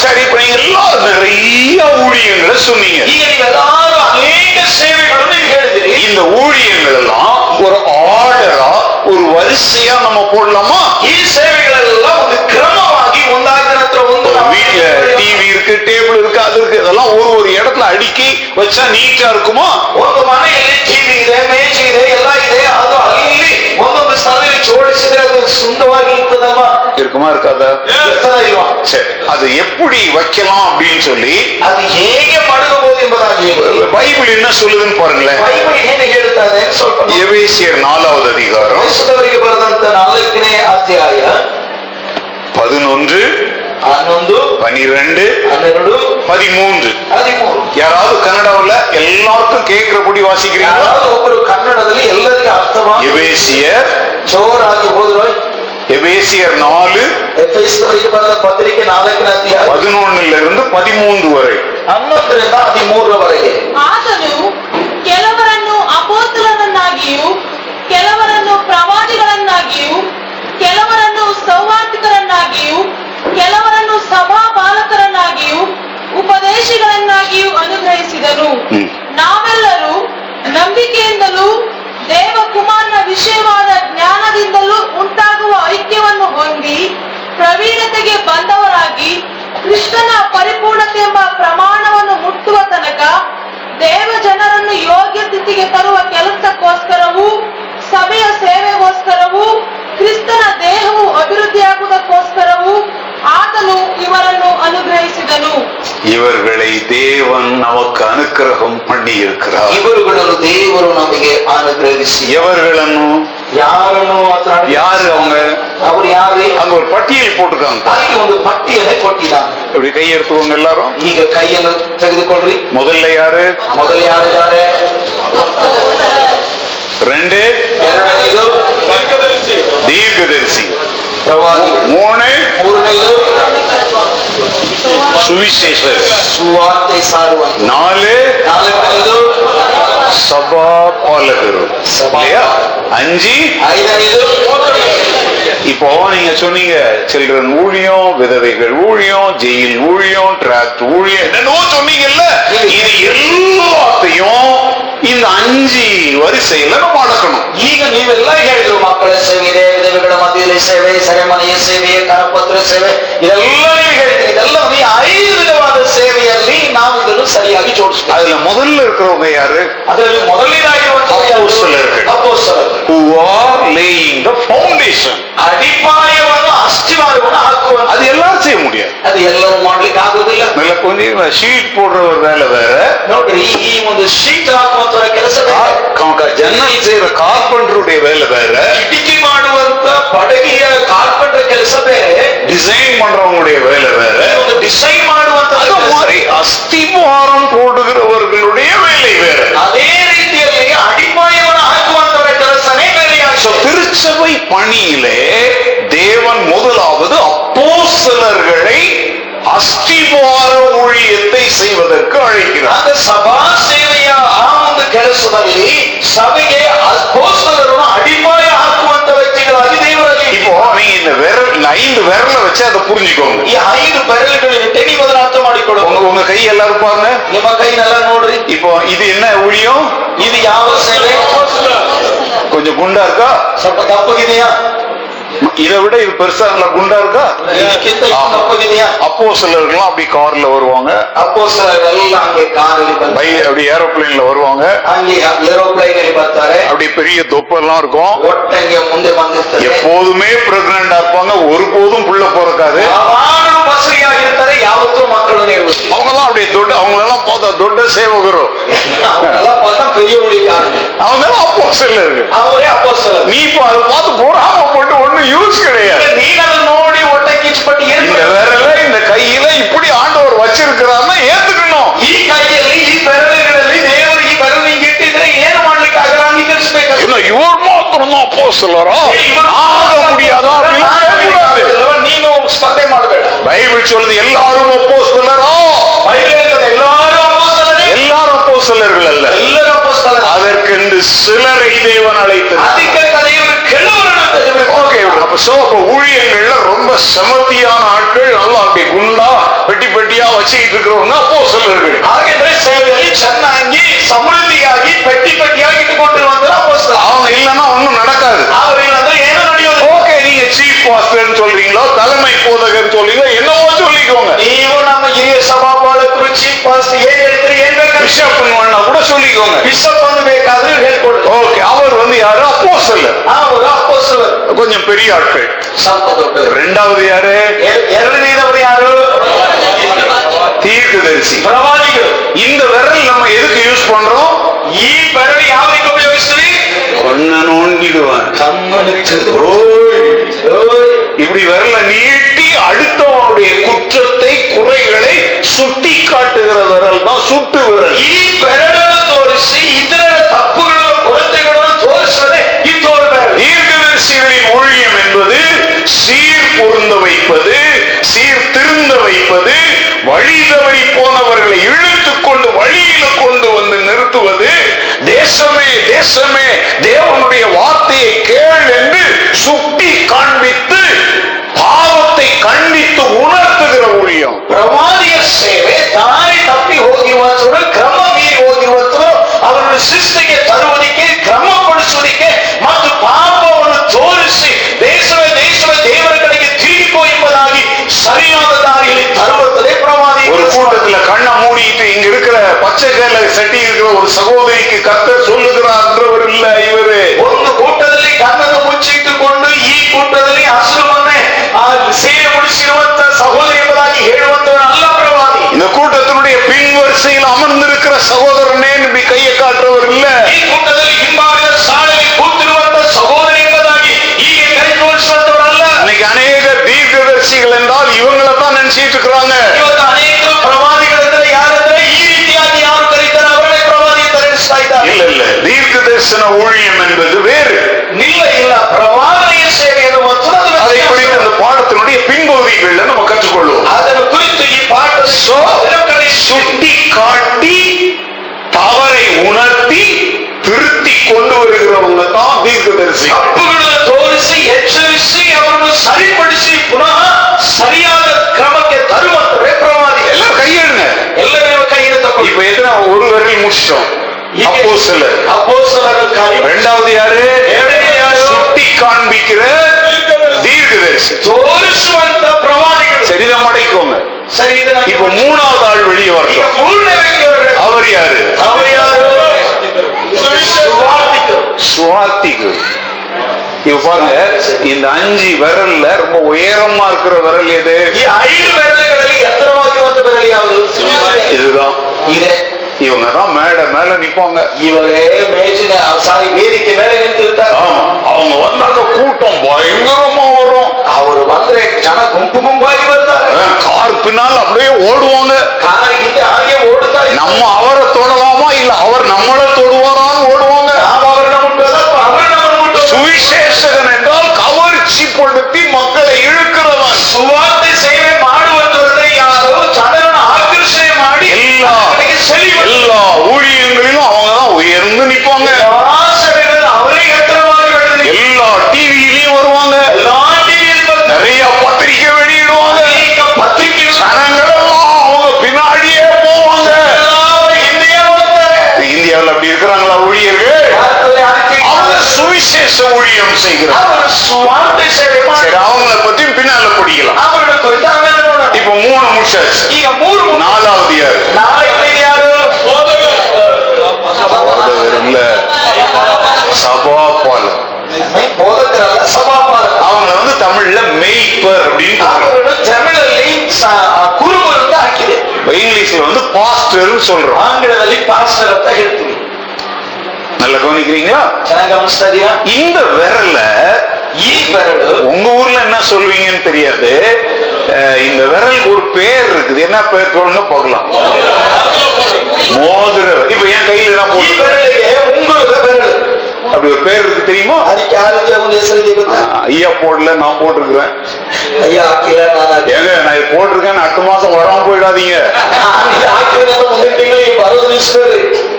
சரி இப்ப நீங்க எல்லாரும் நிறைய ஊழியங்களை சொன்னீங்க ಈಗ ನೀವೆಲ್ಲರೂ ಅನೇಕ ಸೇವೆಗಳನ್ನು ನೀವು ಹೇಳಿದಿರಿ இந்த ஊழியங்கள் எல்லாம் ஒரு ஆர்டரா ஒரு வரிசையா நம்ம போடலாமா ಈ ಸೇವೆಗಳೆಲ್ಲ ಒಂದು ಕ್ರಮವಾಗಿ ಒಂದಾದ ನಂತರ ಒಂದು ஒரு வீட்டுல டிவி இருக்கு டேபிள் இருக்கு அது இருக்கு இதெல்லாம் ஒரு ஒரு இடத்துல அடுக்கி வச்சா நீட்டா இருக்குமா ಒಂದು ಮನೆಯಲ್ಲಿ ಟಿವಿ ಇದೆ ಮೇಜು ಇದೆ ಎಲ್ಲ ಇದೆ ಅದು ಅಲ್ಲಿ ಒಂದೊಂದು ಸ್ಥಳದಲ್ಲಿ ಜೋಡಿಸಿದ್ರೆ ಅದು ಸುಂದರವಾಗಿ ಇರ್ತದಲ್ವಾ இருக்குமா இருக்காதா ಇರ್ತದ ಇಲ್ವಾ சரி அது எப்படி வைக்கலாம் அப்படின்னு சொல்லி ಅದು ಹೇಗೆ ಮಾಡಬಹುದು ಎಂಬುದಾಗಿ ಹೇಳಿ பைபிள் என்ன சொல்லுதுன்னு பாருங்களேன் ಬೈಬಲ್ ಏನು ಹೇಳುತ್ತದೆ ಸ್ವಲ್ಪ எபேசியர் நாலாவது அதிகாரம் ವಯಸ್ಸದವರಿಗೆ ಬರೆದಂತ ನಾಲ್ಕನೇ ಅಧ್ಯಾಯ பதினொன்று ಹನ್ನೊಂದು பனிரெண்டு ಹನ್ನೆರಡು பதிமூன்று ಹದಿಮೂರು யாராவது கன்னடாவில் எல்லாருக்கும் கேட்கிறபடி வாசிக்கிறீங்களா ಯಾರಾದ್ರೂ ಒಬ್ಬರು ಕನ್ನಡದಲ್ಲಿ ಎಲ್ಲರಿಗೂ ಅರ್ಥವಾಗಿ எபேசியர் ಜೋರಾಗಿ ಹೋದ್ರು எபேசியர் நாலு ಎಫೆಸ್ತವರಿಗೆ ಬರೆದ ಪತ್ರಿಕೆ ನಾಲ್ಕನೇ ಅಧ್ಯಾಯ பதினொன்னுல இருந்து பதிமூன்று வரை ಹನ್ನೊಂದರಿಂದ ಹದಿಮೂರರವರೆಗೆ ಆತನು ಕೆಲವರನ್ನು ಅಪೋಸ್ತಲರನ್ನಾಗಿಯೂ ಕೆಲವರನ್ನು ಪ್ರವಾದಿಗಳನ್ನಾಗಿಯೂ ಕೆಲವರನ್ನು ಸೌವಾರ್ತಿಕರನ್ನಾಗಿಯೂ ಕೆಲವರನ್ನು ಸಭಾ ಬಾಲಕರನ್ನಾಗಿಯೂ ಉಪದೇಶಗಳನ್ನಾಗಿಯೂ ಅನುಗ್ರಹಿಸಿದನು. ನಾವೆಲ್ಲರೂ ನಂಬಿಕೆಯಿಂದಲೂ ದೇವಕುಮಾರನ ವಿಷಯವಾದ ಜ್ಞಾನದಿಂದಲೂ ಉಂಟಾಗುವ ಐಕ್ಯವನ್ನು ಹೊಂದಿ ಪ್ರವೀಣತೆಗೆ ಬಂದವರಾಗಿ ಕೃಷ್ಣನ ಪರಿಪೂರ್ಣತೆ ಎಂಬ ಪ್ರಮಾಣವನ್ನು ಮುಟ್ಟುವ ತನಕ ದೇವ ಜನರನ್ನು ಯೋಗ್ಯ ಸ್ಥಿತಿಗೆ ತರುವ ಕೆಲಸಕ್ಕೋಸ್ಕರವೂ ಸಭೆಯ ಸೇವೆಗೋಸ್ಕರವೂ ಕ್ರಿಸ್ತನ ದೇಹವು ಅಭಿವೃದ್ಧಿಯಾಗುವುದಕ್ಕೋಸ್ಕರವೂ ಆತನು ಇವರನ್ನು ಅನುಗ್ರಹಿಸಿದನು இவர்களை தேவன் நமக்கு அனுக்கிரகம் பண்ணி இருக்கிறார் ಇವರುಗಳನ್ನು ದೇವರು ನಮಗೆ ಅನುಗ್ರಹಿಸಿ எவர்களும் ಯಾರನ್ನು ಮಾತನಾಡಿ யாரு அவங்க ಅವರು ಯಾರೇ அங்க ஒரு பட்டியல் போட்டிருக்காங்க ಅದಕ್ಕೆ ಒಂದು ಪಟ್ಟಿಯನ್ನೇ ಕೊಟ್ಟಿದ್ದಾನೆ இப்படி கையெடுத்துக்கோங்க எல்லாரும் ಈಗ ಕೈಯನ್ನು ತೆಗೆದುಕೊಳ್ಳ್ರಿ முதல்ல யாரு ಮೊದಲು ಯಾರಿದ್ದಾರೆ ரெண்டு ಎರಡನೇದು தீர்க்கதரிசிகள் மூணு சுவிசேஷர் சுவார்த்தை சார்வன் நாலு சபா பாலகரும் இல்லையா? அஞ்சு. இப்போ நீங்க சொன்னீங்க சில்ட்ரன் ஊழியம் விதவைகள் ஊழியம் ஜெயில் ஊழியம் டிராக்ட் ஊழியம் என்னென்னவோ சொன்னீங்கல்ல. இது எல்லாத்தையும் இந்த அஞ்சு வரிசையில நம்ம அடக்கணும் ಈಗ ನೀವೆಲ್ಲ ಹೇಳಿದ್ರು ಮಕ್ಕಳ ಸೇವೆ ಇದೆ ವಿಧವೆಗಳ ಮಧ್ಯದಲ್ಲಿ ಸೇವೆ ಸೆರೆಮನೆಯ ಸೇವೆ ಕರಪತ್ರ ಸೇವೆ ಇದೆಲ್ಲ ನೀವು ಹೇಳಿದ್ರಿ ಇದೆಲ್ಲವನ್ನು ಈ ಐದು ವಿಧವಾದ ಸೇವೆಯಲ್ಲಿ ನಾವು ಇದನ್ನು ಸರಿಯಾಗಿ ಜೋಡಿಸ್ಬೇಕು அதுல முதல்ல இருக்கிறவங்க யாரு ಅದರಲ್ಲಿ ಮೊದಲನೇದಾಗಿರುವಂತಹ ಅಪೊಸ್ತಲರು. ಅಪೊಸ್ತಲರು. who are laying the foundation ಅಡಿಪಾಯವನ್ನು ಅಸ್ಥಿವಾರವನ್ನು ಹಾಕುವಂತ அது எல்லாரும் செய்ய முடியாது ಅದು ಎಲ್ಲರೂ ಮಾಡ್ಲಿಕ್ಕೆ ಆಗುದಿಲ್ಲ நல்ல கொஞ்சம் ஷீட் போடுறவர் வேலை வேற ನೋಡ್ರಿ ಈ ಒಂದು ಶೀಟ್ ಹಾಕುವಂತ ಕೆಲಸ ಬೇರೆ. கா- கா- ஜன்னல் செய்யற கார்பெண்டருடைய வேலை வேற ಕಿಟಕಿ ಮಾಡುವಂತ ಬಡಗಿಯ ಕಾರ್ಪೆಂಟರ್ ಕೆಲಸ ಬೇರೆ டிசைன் பண்றவங்களுடைய வேலை வேற ಒಂದು ಡಿಸೈನ್ ಮಾಡುವಂತ அது மாதிரி அஸ்திபாரம் போடுகிறவர்களுடைய வேலை வேற ಅದೇ ರೀತಿಯಲ್ಲಿ ಅಡಿಪಾಯವನ್ನು ಹಾಕುವಂತವರ ಕೆಲಸನೇ So, ಬೇರೆಯಾಗ್ತದೆ திருச்சபை பணியிலே தேவன் முதலாவது அப்போஸ்தலர்களை அஸ்திபார ஊழியத்தை செய்வதற்கு அழைக்கிறார் ಆಗ ಸಭಾ ಸೇವೆಯ ಆ ಒಂದು ಕೆಲಸದಲ್ಲಿ ಸಭೆಗೆ ಅಪೋಸ್ತಲರನ್ನು ಅಡಿಪಾಯ ಹಾಕುವಂತ ವ್ಯಕ್ತಿಗಳಾಗಿ ದೇವರಲ್ಲಿ இப்போ நீங்க இந்த விரல் இந்த ஐந்து விரல வச்சு அதை புரிஞ்சுக்கோங்க ಈ ಐದು ಬೆರಳುಗಳಿರುತ್ತೆ ನೀವು ಅದನ್ನ ಅರ್ಥ ಮಾಡಿಕೊಳ್ಳುವ உங்க உங்க கை எல்லாரும் பாருங்க ನಿಮ್ಮ ಕೈನೆಲ್ಲ ನೋಡ್ರಿ இப்போ இது என்ன ஊழியம் ಇದು ಯಾವ ಸೇವೆ கொஞ்சம் குண்டா இருக்கா ಸ್ವಲ್ಪ ದಪ್ಪಗಿದೆಯಾ இதை விட இது பெருசா நல்லா குண்டா இருக்கா ಇದಕ್ಕಿಂತ ಇದು ದಪ್ಪಗಿದೆಯಾ அப்போ சிலர்கள்லாம் அப்படி கார்ல வருவாங்க ಅಪೋಸ್ತಲರೆಲ್ಲ ಹಂಗೆ ಕಾರಲ್ಲಿ பை ಬಂದು அப்படி ஏரோப்ளேன்ல வருவாங்க ಹಂಗೆ ಏರೋಪ್ಲೈನ್ ಅಲ್ಲಿ ಬರ್ತಾರೆ அப்படி பெரிய தொப்பெல்லாம் இருக்கும் ಒಟ್ಟಂಗೆ ಮುಂದೆ ಬಂದಿರ್ತಾರೆ எப்போதுமே பிரெக்னண்டா இருப்பாங்க ஒருபோதும் புள்ள பிறக்காது ಯಾವಾಗಲೂ ಬಸರಿಯಾಗಿರ್ತಾರೆ ಯಾವತ್ತೂ ಮಕ್ಕಳು ನೀಡುವುದಿಲ್ಲ அவங்க எல்லாம் அப்படியே தொட்ட அவங்க எல்லாம் பார்த்தா தொட்ட சேவகரும் ಅವರೆಲ್ಲ பார்த்தா பெரிய ஊழியக்காரங்க அவங்க எல்லாம் அப்போ சிலர்கள் ಅವರೇ ಅಪೋಸ್ತಲರು நீ இப்போ அதை பார்த்து போடாம போட்டு ஒண்ணும் யூஸ் கிடையாது ನೀನ್ ಅದನ್ನ ನೋಡಿ ಹೊಟ್ಟೆ ಕಿಚ್ಚುಪಟ್ಟು ಏನ್ இந்த விரல இந்த கையில இப்படி ஆண்டவர் வச்சிருக்கிறாருன்னா ஏத்துக்கணும் ಈ ಕೈಯಲ್ಲಿ ಈ ಬೆರಳುಗಳಲ್ಲಿ ದೇವರು ಈ ಬೆರಳು ಹಿಂಗೆ ಇಟ್ಟಿದ್ರೆ ಏನು ಮಾಡ್ಲಿಕ್ಕೆ ಆಗಲ್ಲ ಅಂಗೀಕರಿಸಬೇಕು என்ன இவர் மாத்திரம் தான் அப்போ சிலரா ஆக முடியாதா அப்படின்னு கேட்கக்கூடாது. ನೀನು ಸ್ಪರ್ಧೆ ಮಾಡಬೇಡ பைபிள் சொல்லுது எல்லாரும் அப்போ சிலரா ಬೈಬಲ್ ಹೇಳ್ತದೆ, ಎಲ್ಲರೂ ಅಪೋಸ್ತಲರೇ எல்லாரும் அப்போ சிலர்கள் அல்ல ಎಲ್ಲರೂ ಅಪೋಸ್ತಲರೇ அதற்கென்று சிலரை தேவன் அழைத்தார் ಅದಕ್ಕೆ ದೇವರು ಕೆಲವರನ್ನು ತೆಗೆದುಕೊಂಡು அப்ப சிவப்பு ஊழியர்கள்ல ரொம்ப சமத்தியான ஆட்கள் நல்லா அப்படி குண்டா பெட்டி பெட்டியா வச்சுக்கிட்டு இருக்கிறவங்க அப்போ சொல்லுங்கள் ஆகின்ற சேவையை சன்னாங்கி சமந்தியாகி பெட்டி பெட்டியாகி கொண்டு வந்தா அப்போ அவங்க நடக்காது. அவர் இல்லைன்னா ஏன்னா நடக்கும் சீஃப் பாஸ்டர்னு சொல்றீங்களோ தலைமை போதகர் சொல்றீங்களோ என்னவோ சொல்லிக்கோங்க. நீயும் நம்ம இரிய சபாபாலுக்கு சீஃப் பாஸ்டர் ஏன் பிஷப் வேணா கூட சொல்லிக்கோங்க ಬಿಷಪ್ ಅನ್ನು ಬೇಕಾದ್ರೆ ಹೇಳ್ಕೊಡ್ರಿ ஓகே அவர் வந்து யாரு அப்போ ಅವರು ಅಪೋಸ್ತಲರು கொஞ்சம் பெரிய ஆட்கள் ಸ್ವಲ್ಪ ದೊಡ್ಡವರು ரெண்டாவது யாரு ಎ- ಎರಡನೇದವರು ಯಾರು தீர்க்கதரிசி ಪ್ರವಾದಿಗಳು இந்த விரல் நம்ம எதுக்கு யூஸ் பண்றோம் ಈ ಬೆರಳು ಯಾವ್ದಕ್ಕೆ ಉಪಯೋಗಿಸ್ತೀವಿ கொன்ன நோண்டிடுவான் இப்படி விரல நீட்டி அடுத்தவனுடைய குற்றத்தை குறைகளை சுட்டி காட்டுகிற விரல் தான் சுட்டு விரல் ಈ ಬೆರಳನ್ನು ತೋರಿಸಿ ಇತರರ ತಪ್ಪುಗಳನ್ನು ಕೊರತೆಗಳನ್ನು ತೋರಿಸದೆ ಈ ತೋರು ಬೆರಳು தீர்க்கதரிசிகளின் ஊழியம் என்பது சீர் பொருந்த வைப்பது சீர் திருந்த வைப்பது வழி தவறி போனவர்களை இழுத்துக் கொண்டு வழியில கொண்டு வந்து நிறுத்துவது தேசமே தேசமே தேவனுடைய வார்த்தையை கேள் என்று சுட்டி காண்பித்து பாவத்தை கண்டித்து உணர்த்துகிற ஊழியம் ಪ್ರವಾದಿಯ ಸೇವೆ ದಾರಿ ತಪ್ಪಿ ಹೋಗಿರುವಂತವರು ಕ್ರಮ ಮೀರಿ ಹೋಗಿರುವಂತವರು ಅವರನ್ನು ಶಿಸ್ತಿಗೆ ತರುವುದಕ್ಕೆ ಕ್ರಮಪಡಿಸುವುದಕ್ಕೆ ಮತ್ತು ಪಾಪವನ್ನು ತೋರಿಸಿ ದೇಶವೇ ದೇಶವೇ ದೇವರ ಕಡೆಗೆ ತಿರುಗಿಕೋ ಎಂಬುದಾಗಿ ಸರಿಯಾದ ದಾರಿಯಲ್ಲಿ ತರುವಂತದೇ ಪ್ರವಾದಿ ஒரு கூட்டத்துல கண்ணை மூடிட்டு இங்க இருக்கிற பச்சை கேல சட்டி இருக்கிற ஒரு சகோதரிக்கு கர்த்தர் சொல்லுகிறார்ன்றவர் இல்ல இவரு ಒಂದು ಕೂಟದಲ್ಲಿ ಕನ್ನಡ ಮುಚ್ಚಿಟ್ಟುಕೊಂಡು ಈ ಕೂಟದಲ್ಲಿ ಹಸುರವನ್ನೇ ಆ ಸೇವೆ ಮುಡಿಸಿರುವಂತ இப்ப மூணாவது ஆள் வெளியே வரட்டும். அவர் யாரு? அவர் யாரு? சுவாத்திகர். இப்ப பாருங்க இந்த அஞ்சு விரல்ல ரொம்ப உயரமா இருக்கிற விரல் எது? இதுதான். இவங்க தான் மேட மேல நிப்பாங்க. இவரே மேஜின சாரி வேதிக்கு மேல நின்று ஆமா. அவங்க வந்தாங்க கூட்டம் பயங்கரம் ಅವರು ಬಂದ್ರೆ ಜನ ಗುಂಪು ಗುಂಪಾಗಿ ಬರ್ತಾರೆ கார் பின்னால் அப்படியே ஓடுவாங்க ಕಾರ್ ಹಿಂದೆ ಹಾಗೆ ಓಡ್ತಾ ಇದ್ದಾರೆ. நம்ம அவரை தொடலாமா இல்ல அவர் நம்மளை தொடுவாரான்னு ஓடுவாங்க ನಾವು ಅವರನ್ನ ಮುಟ್ಟೋದ ಅಥವಾ ಅವರು ನಮ್ಮನ್ನು ಮುಟ್ಟೋದು சுவிசேஷகன் என்றால் கவர்ச்சி படுத்தி மக்களை இழுக்கிறவன் ಸುವಾರ್ತೆ ಸೇವೆ ಮಾಡುವಂತವರೇ ಯಾರು ಜನರನ್ನು ಆಕರ್ಷಣೆ ಮಾಡಿ எல்லா ಅವರಿಗೆ ಸೆಳೆಯುವ எல்லா ஊழியங்களிலும் அவங்க தான் உயர்ந்து நிப்பாங்க ಎಲ್ಲಾ ಸಭೆಗಳಲ್ಲಿ ಅವರೇ ಎತ್ತರವಾಗಿ ಬೆಳೆದಿದ್ದಾರೆ. எல்லா டிவியிலயும் வருவாங்க ಎಲ್ಲಾ இந்தியாவில் அப்படி இருக்கிறாங்களா ஊழியர்கள்? அவங்க சுவிசேஷ ஊழியம் செய்கிறார் சரி அவங்கள பத்தி பின்னால பிடிக்கலாம். இப்ப மூணு முடிச்சாச்சு. மூணு நாலாவது யாரு? அவங்க வந்து தமிழ்ல மெய்ப்பர் அப்படின்னு குருவர் ತಮಿಳಲ್ಲಿ ಸ- ಕುರುಬರು ಅಂತ ಹಾಕಿದೆ இப்ப இங்கிலீஷ்ல வந்து பாஸ்டர் சொல்றோம் ಆಂಗ್ಲದಲ್ಲಿ ಪಾಸ್ಟರ್ ಅಂತ ಹೇಳ್ತೀವಿ நல்லா கவனிக்கிறீங்களா ಚೆನ್ನಾಗಿ ಗಮನಿಸ್ತಾ ಇದೀಯಾ இந்த விரல்ல ಈ ಬೆರಳು உங்க ஊர்ல என்ன சொல்வீங்கன்னு தெரியாது அஹ் இந்த விரலுக்கு ஒரு பேர் இருக்குது என்ன பேர் சொல்லுங்க பார்க்கலாம் மோதிர இப்ப என் கையில நான் ಈ போட்டு ಬೆರಳಿಗೆ ಉಂಗುರದ ಬೆರಳು அப்படி ஒரு பேர் இருக்கு தெரியுமா ಅದಕ್ಕೆ ಯಾವ ರೀತಿಯ ಒಂದು ಹೆಸರಿದೆ ಗೊತ್ತಾ அஹ் ஐயா போடல நான் போட்டிருக்கிறேன் ஐயா ஏங்க நான் போட்டிருக்கேன் அடுத்த மாசம் வராம போயிடாதீங்க.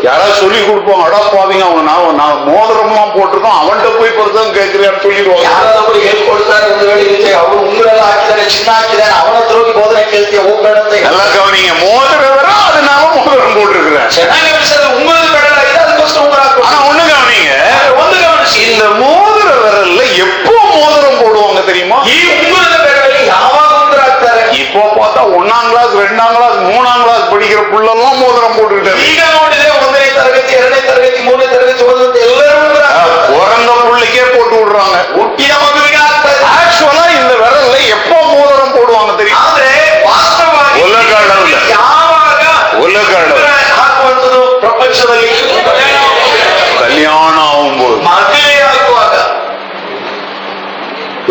யாராவது சொல்லி கொடுப்போம் அடா பாவீங்க அவங்க நான் நான் மோதிரம்லாம் போட்டிருக்கோம் அவன்கிட்ட போய் பொறுத்தான் கேட்கிறேன்னு சொல்லிடுவாங்க. யாராவது ஒரு ஹெல்ப் கொடுத்தாரு இந்த வேலையை அவர் உங்களால ஆக்கிதானே சின்ன ஆக்கிதானே அவனை துரோகி போதனை கேள்வி உங்களை நல்லா கவனிங்க மோதிரம் வேற அது நான் மோதிரம் போட்டிருக்கிறேன். உங்களுக்கு ஆனா ஒண்ணு கவனிங்க. ஒண்ணு கவனிச்சு. இந்த மோதிர விரல்ல எப்போ மோதிரம் போடுவாங்க தெரியுமா? ಉಂಗುರ ಹಾಕ್ತಾರೆ இப்போ பார்த்தா ஒன்னாம் கிளாஸ் ரெண்டாம் கிளாஸ் மூணாம் கிளாஸ் படிக்கிற புள்ளெல்லாம் மோதிரம் போட்டுக்கிட்டாரு ಈಗ ನೋಡಿದ್ರೆ ಒಂದನೇ ತರಗತಿ ಎರಡನೇ ತರಗತಿ ಮೂರನೇ ತರಗತಿ ಓದುವಂತ ಎಲ್ಲರೂ ಉಂಗುರ ಹಾಕ್ತಾರೆ. பிறந்த புள்ளைக்கே போட்டு விடுறாங்க ಹುಟ್ಟಿದ ಮಗುವಿಗೆ ಹಾಕ್ತಾರೆ ஆக்சுவலா இந்த விரல்ல எப்போ மோதிரம் போடுவாங்க தெரியுமா ಆದ್ರೆ ವಾಸ್ತವವಾಗಿ ಉಲಗ ಅಳವಿಲ್ಲ. ಯಾವಾಗ உலக அளவு. ಉಂಗುರ ಹಾಕುವಂಥದ್ದು ಪ್ರಪಂಚದಲ್ಲಿ கல்யாணம் ஆகும்போது ಮದುವೆ ಆಗುವಾಗ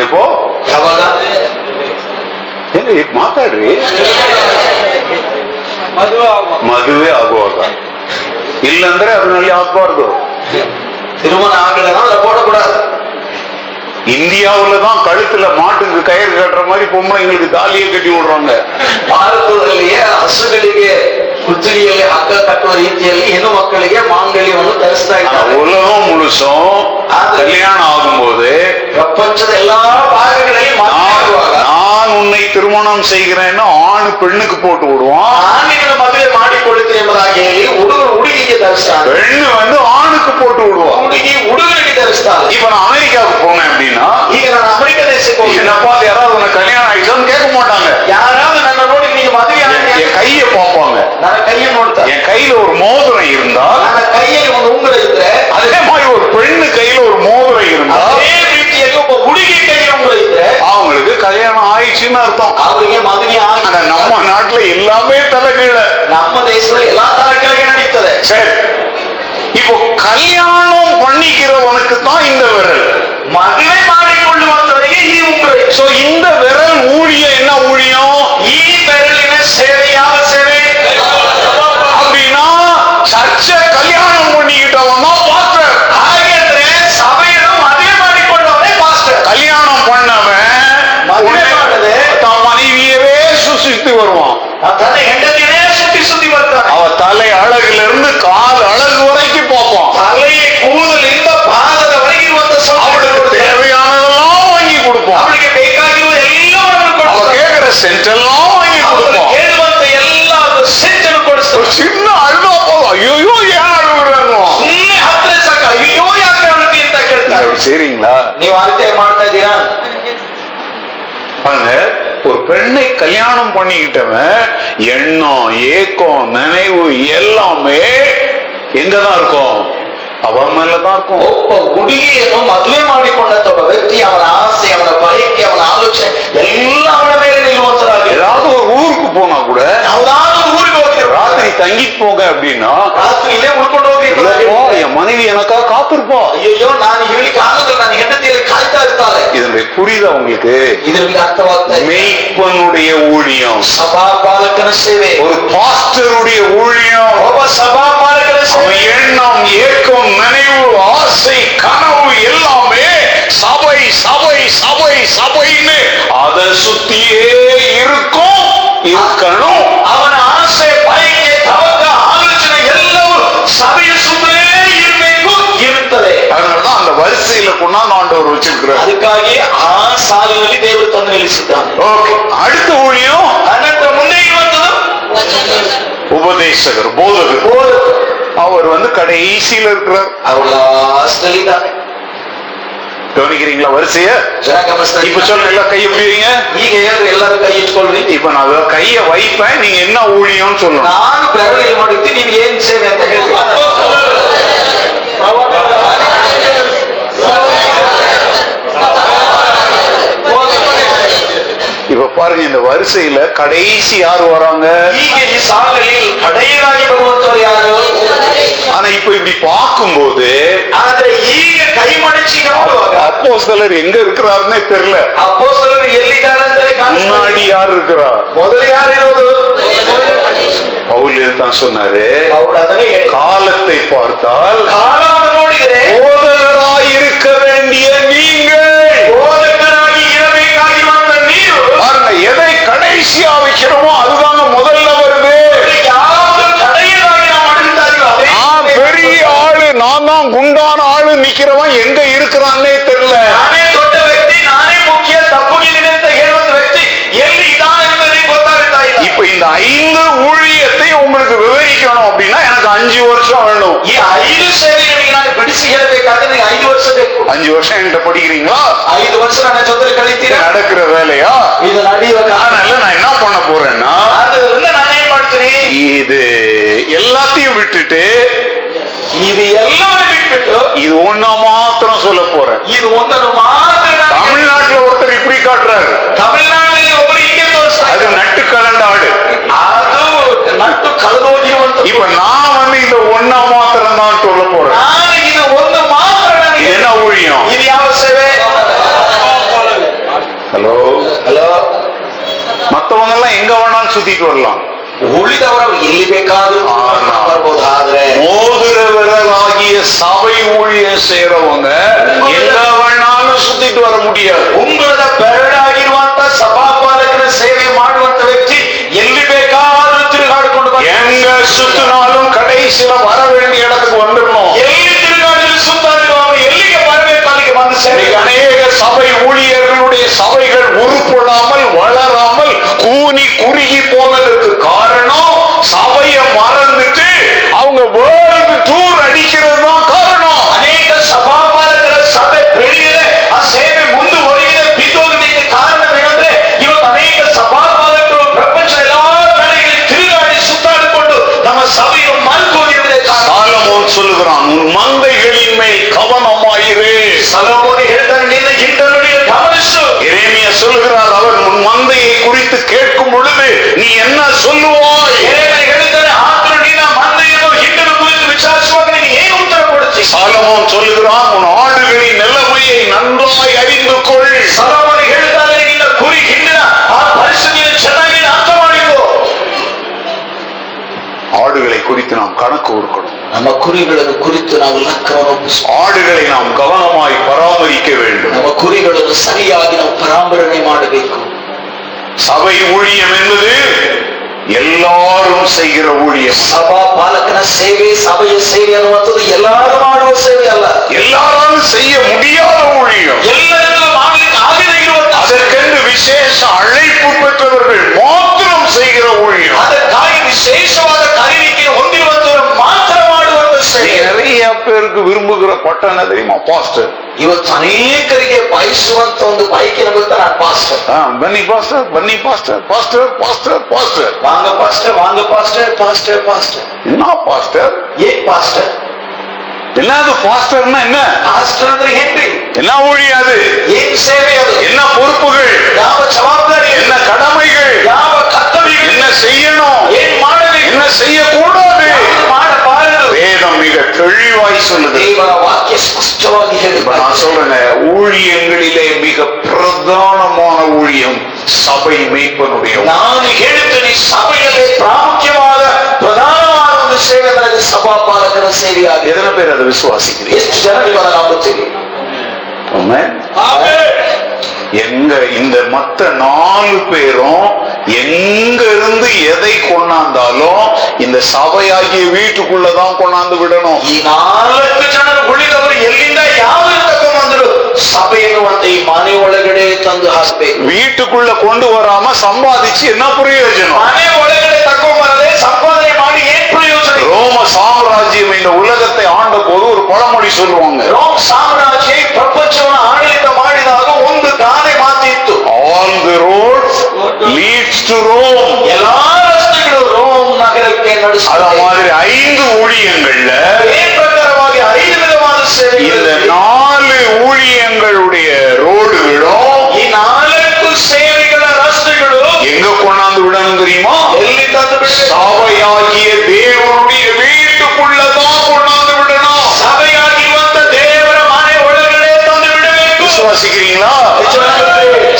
எப்போ ಯಾವಾಗ ಏನ್ರಿ ಮಾತಾಡ್ರಿ ಮದುವೆ ಆಗುವ ಮದುವೆ ಆಗುವಾಗ ಇಲ್ಲಂದ್ರೆ ಅದರಲ್ಲಿ ಆಗ್ಬಾರ್ದು திருமணம் ஆகலைன்னா அதை போடக்கூடாது இந்தியாவுல தான் கழுத்துல மாட்டுக்கு கயிறு கட்டுற மாதிரி பொம்பளைங்களுக்கு தாலியை கட்டி விடுறாங்க ಭಾರತದಲ್ಲಿಯೇ ಹಸುಗಳಿಗೆ ಕುತ್ತಿಗೆಯಲ್ಲಿ ಹಗ್ಗ ಕಟ್ಟುವ ರೀತಿಯಲ್ಲಿ ಹೆಣ್ಣು ಮಕ್ಕಳಿಗೆ ಮಾಂಗಲ್ಯವನ್ನು ಧರಿಸ್ತಾ ஆனா ಇದ್ದಾರೆ உலகம் முழுசும் கல்யாணம் ஆகும்போது ಪ್ರಪಂಚದ ಎಲ್ಲಾ ಭಾಗಗಳಲ್ಲಿ ಮದುವೆ நான் ಆಗುವಾಗ நான் உன்னை திருமணம் செய்கிறேன்னு ஆண் பெண்ணுக்கு போட்டு விடுவான் ಆನೆಗಳು ಮದುವೆ ಮಾಡಿಕೊಳ್ಳುತ್ತೇನೆ ಎಂಬುದಾಗಿ ಹೇಳಿ ಹುಡುಗರು ಹುಡುಗಿಗೆ ಧರಿಸ್ತಾರೆ பெண்ணு வந்து ஆணுக்கு போட்டு விடுவான் ಹುಡುಗಿ ಹುಡುಗರಿಗೆ ಧರಿಸ್ತಾರೆ இப்ப நான் அமெரிக்காவுக்கு போனேன் அப்படின்னா ಈಗ ನಾನು ಅಮೆರಿಕ ದೇಶಕ್ಕೆ ಹೋಗಿ என்னப்பா யாராவது உனக்கு கல்யாணம் ஆயிடுச்சான்னு கேட்க மாட்டாங்க ಯಾರಾದ್ರೂ ನನ್ನ ನೋಡಿ ನೀನು ಮದುವೆ ಆಗಿ என் கையை பார்ப்பாங்க ನನ್ನ ಕೈಯನ್ನು ನೋಡ್ತಾರೆ என் கையில ஒரு மோதிரம் இருந்தால் ನನ್ನ ಕೈಯಲ್ಲಿ ಒಂದು ಉಂಗುರ ಇದ್ರೆ அதே மாதிரி ஒரு பெண்ணு கையில ஒரு மோதிரம் இருந்தால் ಅದೇ இப்ப உருகிட்டே அவங்களுக்கு கல்யாணம் ஆயிடுச்சுன்னு அர்த்தம். அவರಿಗೆ மதுரை ஆனா நம்ம நாட்டுல எல்லாமே தலைகீழ. நம்ம தேசத்துல எல்லா தலைகீழே நடித்தது. சரி. இப்போ கல்யாணம் பண்ணிக்கிறவனுக்கு தான் இந்த விரல். மதுரை மாறிக்கொள்ளுவதையே இது உங்களை. சோ இந்த விரல் ஊழிய என்ன ஊழியம்? ஈ விரலின சேவையாக சேவை. அப்படின்னா சர்ச்சை கல்யாணம் பண்ணிக்கிட்டவன் கல்யாணம் பண்ணவன் மதுரை ಮಾಡದೆ தன் மனைவியவே சுசித்து வருவான் ತನ್ನ ಹೆಂಡತಿನೇ ಸುದ್ದಿ ಸುದ್ದಿ ಬರ್ತಾನೆ அவ தலை அழகுல இருந்து கால் அழகு வரைக்கும் பார்ப்பான் ತಲೆಯ ಕೂದಲಿಂದ ಪಾದದವರೆಗೆ ಇರುವಂತ அவளுக்கு தேவையானதெல்லாம் வாங்கி கொடுப்பான் ಅವಳಿಗೆ ಬೇಕಾಗಿರುವ ಎಲ್ಲವನ್ನು அவ ಕೊಡ್ತಾನೆ கேக்குற சென்ட் எல்லாம் வாங்கி ಅವಳು கொடுப்பான் ಕೇಳುವಂತ ಎಲ್ಲ ಸೆಚ್ಚನ್ನು ஒரு ಕೊಡಿಸ್ತಾನೆ சின்ன அழுதா போதும் ஐயோ ஏன் அழுகுறாங்க ಸುಮ್ಮನೆ ಹತ್ತಿರ ಸಾಕು ಅಯ್ಯೋ ಯಾಕೆ ಅಳುತ್ತಿ ಅಂತ ಕೇಳ್ತಾರೆ சரிங்களா ನೀವು பெண்ணை கல்யாணம் பண்ணிக்கிட்டவன் எண்ணம் ஏக்கம் நினைவு எல்லாமே எங்கதான் இருக்கும் அவன் மேலதான் இருக்கும் ಒಬ್ಬ ಹುಡುಗಿಯನ್ನು ಮದುವೆ ಮಾಡಿಕೊಂಡಂತ ಒಬ್ಬ ವ್ಯಕ್ತಿ ಅವನ ಆಸೆ ಅವನ ಬಯಕೆ ಅವನ ಆಲೋಚನೆ ಎಲ್ಲ ಅವನ ಮೇಲೆ ನಿಲ್ಲುವಂತರಾಗಿದೆ ஏதாவது ஒரு ஊருக்கு போனா கூட ಯಾವ್ದಾದ್ರು ಊರಿಗೆ ಹೋಗ್ತಿರೋ ராத்திரி தங்கிட்டு போங்க அப்படின்னா ರಾತ್ರಿ ಇಲ್ಲೇ ಉಳ್ಕೊಂಡು ಹೋಗ್ರಿ இல்லப்பா என் மனைவி எனக்கா காத்திருப்பா ಅಯ್ಯೋ ನಾನು ಹೇಳಿಕ್ಕೆ ಆಗೋದಿಲ್ಲ சபை சபை சபை சபைன்னு அதை சுத்தியே இருக்கும் இருக்கணும். அவன் ஆசை பயங்க ஆலோசனை எல்லாம் சபையை சுத்தே இருக்கும் அதனாலதான் அந்த வரிசையில கொண்டாந்து ஆண்டவர் வச்சிருக்கிறார் ಅದಕ್ಕಾಗಿ ಆ ಸಾಲಿನಲ್ಲಿ ದೇವರು ತಂದು ನಿಲ್ಲಿಸಿದ್ದಾನೆ ஓகே அடுத்த ஊழியம் ಅನಂತರ ಮುಂದೆ ಇರುವಂತದ್ದು உபதேசகர் போதகர் ಬೋಧಕರು. அவர் வந்து கடைசியில இருக்கிறார் ಅವರು ಲಾಸ್ಟಲ್ಲಿದ್ದಾನೆ கவனிக்கிறீங்களா வரிசைய ಜನ ಗಮನಿಸ್ತಾ இப்ப சொல்ல எல்லாம் கை எப்படி வைங்க ಈಗ ಹೇಳ್ರಿ ಎಲ್ಲರೂ ಕೈ ಇಟ್ಕೊಳ್ರಿ இப்ப நான் அத கைய வைப்பேன் நீங்க என்ன ஊழியம்னு சொல்லணும் ನಾನು ಬೆರಳಿಗೆ ಮಾಡಿರ್ತೀನಿ ನೀವು ಏನ್ ಸೇವೆ பாருங்க இந்த வரிசையில கடைசி யார் வராங்க? ஆனா இப்ப இப்படி பார்க்கும்போது அப்போ சிலர் எங்க இருக்கிறாருன்னே தெரியல. அப்போ சிலர் முன்னாடி யார் இருக்கிறார் முதல் யார் பவுல் தான் சொன்னாரு காலத்தை பார்த்தால் காலாவனோடு இருக்க வேண்டிய நீங்கள் ஈஸியா வைக்கிறோமோ அதுதாங்க முதல்ல வருது. பெரிய ஆளு நான் தான் குண்டான ஆளு நிக்கிறவன் எங்க இருக்கிறான்னே தெரியல. நானே தொட்ட நானே முக்கிய தப்பு இப்ப இந்த ஐந்து ஊழியத்தை உங்களுக்கு விவரிக்கணும் அப்படின்னா எனக்கு அஞ்சு வருஷம் வேணும் ಈ ಐದು ಸೇವೆಗಳಿಗೆ ನಾನು ಬಿಡಿಸಿ ಹೇಳಬೇಕಾದ್ರೆ ನನಗೆ ಐದು ವರ್ಷ ಬೇಕು அஞ்சு வருஷம் என்கிட்ட படிக்கிறீங்களா ಐದು ವರ್ಷ ನನ್ನ ಜೊತೆ இது ಕಳಿತೀರಾ நடக்கிற வேலையா ಇದು ನಡೆಯುವ ಕಾರಣ அதனால நான் என்ன பண்ண போறேன்னா ಆದ್ದರಿಂದ ನಾನೇನ್ ಮಾಡ್ತೀನಿ இது எல்லாத்தையும் விட்டுட்டு ಇದು ಎಲ್ಲವನ್ನು ಬಿಟ್ಬಿಟ್ಟು இது ஒண்ணா மாத்திரம் சொல்ல போறேன் ಇದು ಒಂದನ್ನು ಮಾತ್ರ ನಾನು- தமிழ்நாட்டுல ஒருத்தர் இப்படி காட்டுறாரு ತಮಿಳುನಾಡಿನಲ್ಲಿ ಒಬ್ಬರು ಹೀಗೆ ತೋರಿಸ್ತಾ அது ಇದ್ದಾರೆ. நட்டு கலண்ட ஆடு ಅದು ನಟ್ಟು ಕಳೆದೋಗಿರುವಂತ இப்ப நான் வந்து இந்த ஒண்ணா மாத்திரம் தான் சொல்ல போறேன் ನಾನು ಇದು ಒಂದು ಮಾತ್ರ இது ನನಗೆ என்ன ஊழியம் ಇದು ಯಾವ ಸೇವೆ ஹலோ ಹಲೋ மத்தவங்க எல்லாம் எங்க வேணாலும் சுத்திட்டு வரலாம் ಉಳಿದವರು ಎಲ್ಲಿ ಬೇಕಾದ್ರೂ ஆனா. ಬರ್ಬೋದು ಆದ್ರೆ மோதிர விரலாகிய சபை ஊழியம் செய்யறவங்க எங்க வேணாலும் சுத்திட்டு வர முடியாது ಉಂಗುರದ ಬೆರಳಾಗಿರುವಂತ ಸಭಾಪಾಲಕರ ಸೇವೆ ಮಾಡುವಂತ ವ್ಯಕ್ತಿ ಎಲ್ಲಿ ಬೇಕಾದ್ರೂ ತಿರುಗಾಡಿಕೊಂಡು ಬರ್ತಾನೆ. எங்க சுத்தினாலும் கடைசியில வர வேண்டிய இடத்துக்கு வந்துடணும் ಎಲ್ಲಿ இன்னைக்கு அநேக சபை ஊழியர்களுடைய சபைகள் உருப்படாமல் வளராமல் கூனி குறுகி போனதுக்கு காரணம் சபையை மறந்துட்டு அவங்க வேர்ல்டு டூர் அடிக்கிறது தான் காரணம் ಅನೇಕ ಸಭಾಪಾಲಕರ ಸಭೆ ಬೆಳೆಯದೆ ಆ ಸೇವೆ ಮುಂದುವರಿಯದೆ ಬಿದ್ದೋಗಲಿಕ್ಕೆ ಕಾರಣವೇನೆಂದ್ರೆ ಇವತ್ತು ಅನೇಕ ಸಭಾಪಾಲಕರು ಪ್ರಪಂಚ ಎಲ್ಲಾ ಕಡೆಗಳಲ್ಲಿ ತಿರುಗಾಡಿ ಸುತ್ತಾಡಿಕೊಂಡು ನಮ್ಮ ಸಭೆಯನ್ನು ಮಲ್ಕೋಗಿರುವುದೇ ಕಾರಣ சாலமோன் சொல்லுகிறான் உன் மந்தைகளின் மேல் கவனமாயிரு ಸಲೋಮೋನಿ சொல்கிறார் அவர் மந்தையை குறித்து கேட்கும் பொழுது நீ என்ன சொல்லுவாய்? சாலமோன் சொல்லுகிறான் உன் ஆடுகளின் நிலைமையை நன்றாய் அறிந்து கொள். சரவணி ಹೇಳ್ತಾರೆ ನಿನ್ನ ಗುರಿ ಹಿಂಡಿನ ಆ ಪರಿಸ್ಥಿತಿಯನ್ನು ಚೆನ್ನಾಗಿ ಅರ್ಥ ಮಾಡಿಕೋ ஆடுகளை குறித்து நாம் கணக்கு கொடுக்கணும் ನಮ್ಮ ಕುರಿಗಳನ್ನು ಕುರಿತು ನಾವು ಲೆಕ್ಕವನ್ನು ಒಪ್ಪಿಸಬೇಕು ஆடுகளை நாம் கவனமாய் பராமரிக்க வேண்டும் ನಮ್ಮ ಕುರಿಗಳನ್ನು ಸರಿಯಾಗಿ ನಾವು ಪರಾಮರಣೆ ಮಾಡಬೇಕು சபை ஊழியம் என்பது எல்லாரும் செய்கிற ஊழியம் ಸಭಾ ಪಾಲಕನ ಸೇವೆ ಸಭೆಯ ಸೇವೆ ಅನ್ನುವಂಥದ್ದು ಎಲ್ಲರೂ ಮಾಡುವ ಸೇವೆ ಅಲ್ಲ எல்லாராலும் செய்ய முடியாத ஊழியம் ಎಲ್ಲರಿಗೂ ಮಾಡಲಿಕ್ಕೆ ಆಗದೇ ಇರುವಂತಹ அதற்கென்று விசேஷ அழைப்பு பெற்றவர்கள் மாத்திரம் செய்கிற ஊழியம் ಅದಕ್ಕಾಗಿ ವಿಶೇಷವಾದ ಕರೀಲಿಕ್ಕೆ நிறைய பேருக்கு விரும்புகிற பட்டம் என்ன தெரியுமா பாஸ்டர் ಇವತ್ತು ಅನೇಕರಿಗೆ ಬಯಸುವಂತ ಒಂದು ಬೈಕಿನ ಗೊತ್ತ ನಾನು ಪಾಸ್ಟರ್ பன்னி பாஸ்டர் பன்னி pastor pastor pastor pastor ವಾಂಗ pastor ವಾಂಗ ಪಾಸ್ಟರ್ ಪಾಸ್ಟರ್ ಪಾಸ್ಟರ್ என்ன பாஸ்டர் ಏನ್ ಪಾಸ್ಟರ್ என்னது பாஸ்டர்னா என்ன ಪಾಸ್ಟರ್ ಅಂದ್ರೆ ಏನ್ರಿ என்ன ஊழியம் அது ಏನ್ ಸೇವೆ ಅದು என்ன பொறுப்புகள் ಯಾವ ಜವಾಬ್ದಾರಿ என்ன கடமைகள் ಯಾವ ಕರ್ತವ್ಯ என்ன செய்யணும் ಏನ್ ಮಾಡಬೇಕು என்ன செய்யக்கூடாது ಯಾವುದು ಮಾಡಬಾರದು வேதம் மிக தெளிவாய் சொல்லுது ದೇವರ ವಾಕ್ಯ ಸ್ಪಷ್ಟವಾಗಿ இப்ப நான் ಹೇಳಿದೆ சொல்றேன் ஊழியங்களிலே மிக பிரதானமான ஊழியம் சபை மேய்ப்பனுடைய ஊழியம். ನಾನು ಹೇಳುತ್ತೇನೆ ಸಭೆಯಲ್ಲಿ ಪ್ರಾಮುಖ್ಯವಾದ ಪ್ರಧಾನವಾದ ಒಂದು ಸೇವೆ ಅಂದರೆ ಅದು ಸಭಾಪಾಲಕರ ಸೇವೆಯಾಗಿದೆ எத்தனை பேர் அதை விசுவாசிக்கிறீங்க ಎಷ್ಟು ಜನ ನೀವು ಅದನ್ನು ನಂಬುತ್ತೀರಿ Amen. எங்க இந்த மத்த நாலு பேரும் எங்க இருந்து எதை கொண்டாந்தாலும் இந்த சபையாகிய வீட்டுக்குள்ளதான் கொண்டாந்து விடணும் ಈ ನಾಲ್ಕು ಜನರು ಉಳಿದವರು ಎಲ್ಲಿಂದ ಯಾವ್ದು ತಗೊಂಡ್ಬಂದ್ರು ಸಭೆ ಎನ್ನುವಂತ ಈ ಮನೆ ಒಳಗಡೆ ತಂದು ಹಾಕ್ಬೇಕು வீட்டுக்குள்ள கொண்டு வராம சம்பாதிச்சு என்ன பிரயோஜனம் ಮನೆ ಒಳಗಡೆ ತಗೊಂಡ್ಬರದೆ ಸಂಪಾದನೆ ಮಾಡಿ ಏನ್ ಪ್ರಯೋಜನ ரோம சாம்ராஜ்யம் இந்த உலகத்தை ஆண்ட போது ஒரு பழமொழி சொல்லுவாங்க ರೋಮ್ ಸಾಮ್ರಾಜ್ಯ ಈ ಪ್ರಪಂಚವನ್ನು ಆಡಳಿತ ಮಾಡಿದಾಗ ಒಂದು ಗಾದೆ ಮಾತು ಇತ್ತು all the roads leads to Rome ಎಲ್ಲಾ ರಸ್ತೆಗಳು ರೋಮ್ ನಗರಕ್ಕೆ அத ನಡೆಸುತ್ತದೆ மாதிரி ஐந்து ஊழியங்கள்ல ಅದೇ ಪ್ರಕಾರವಾಗಿ ಐದು ವಿಧವಾದ இந்த ಸೇವೆಗಳು நாலு ஊழியங்களுடைய ரோடுகளும் ಈ ನಾಲ್ಕು ಸೇವೆಗಳ ರಸ್ತೆಗಳು எங்க கொண்டாந்து விடணும் தெரியுமா ಎಲ್ಲಿ ತಂದು ಬಿಡಬೇಕು சபையாகிய தேவனுடைய வீட்டுக்குள்ளதான் கொண்டாந்து விடணும் ಸಭೆಯಾಗಿರುವಂತ விசுவாசிக்கிறீங்களா?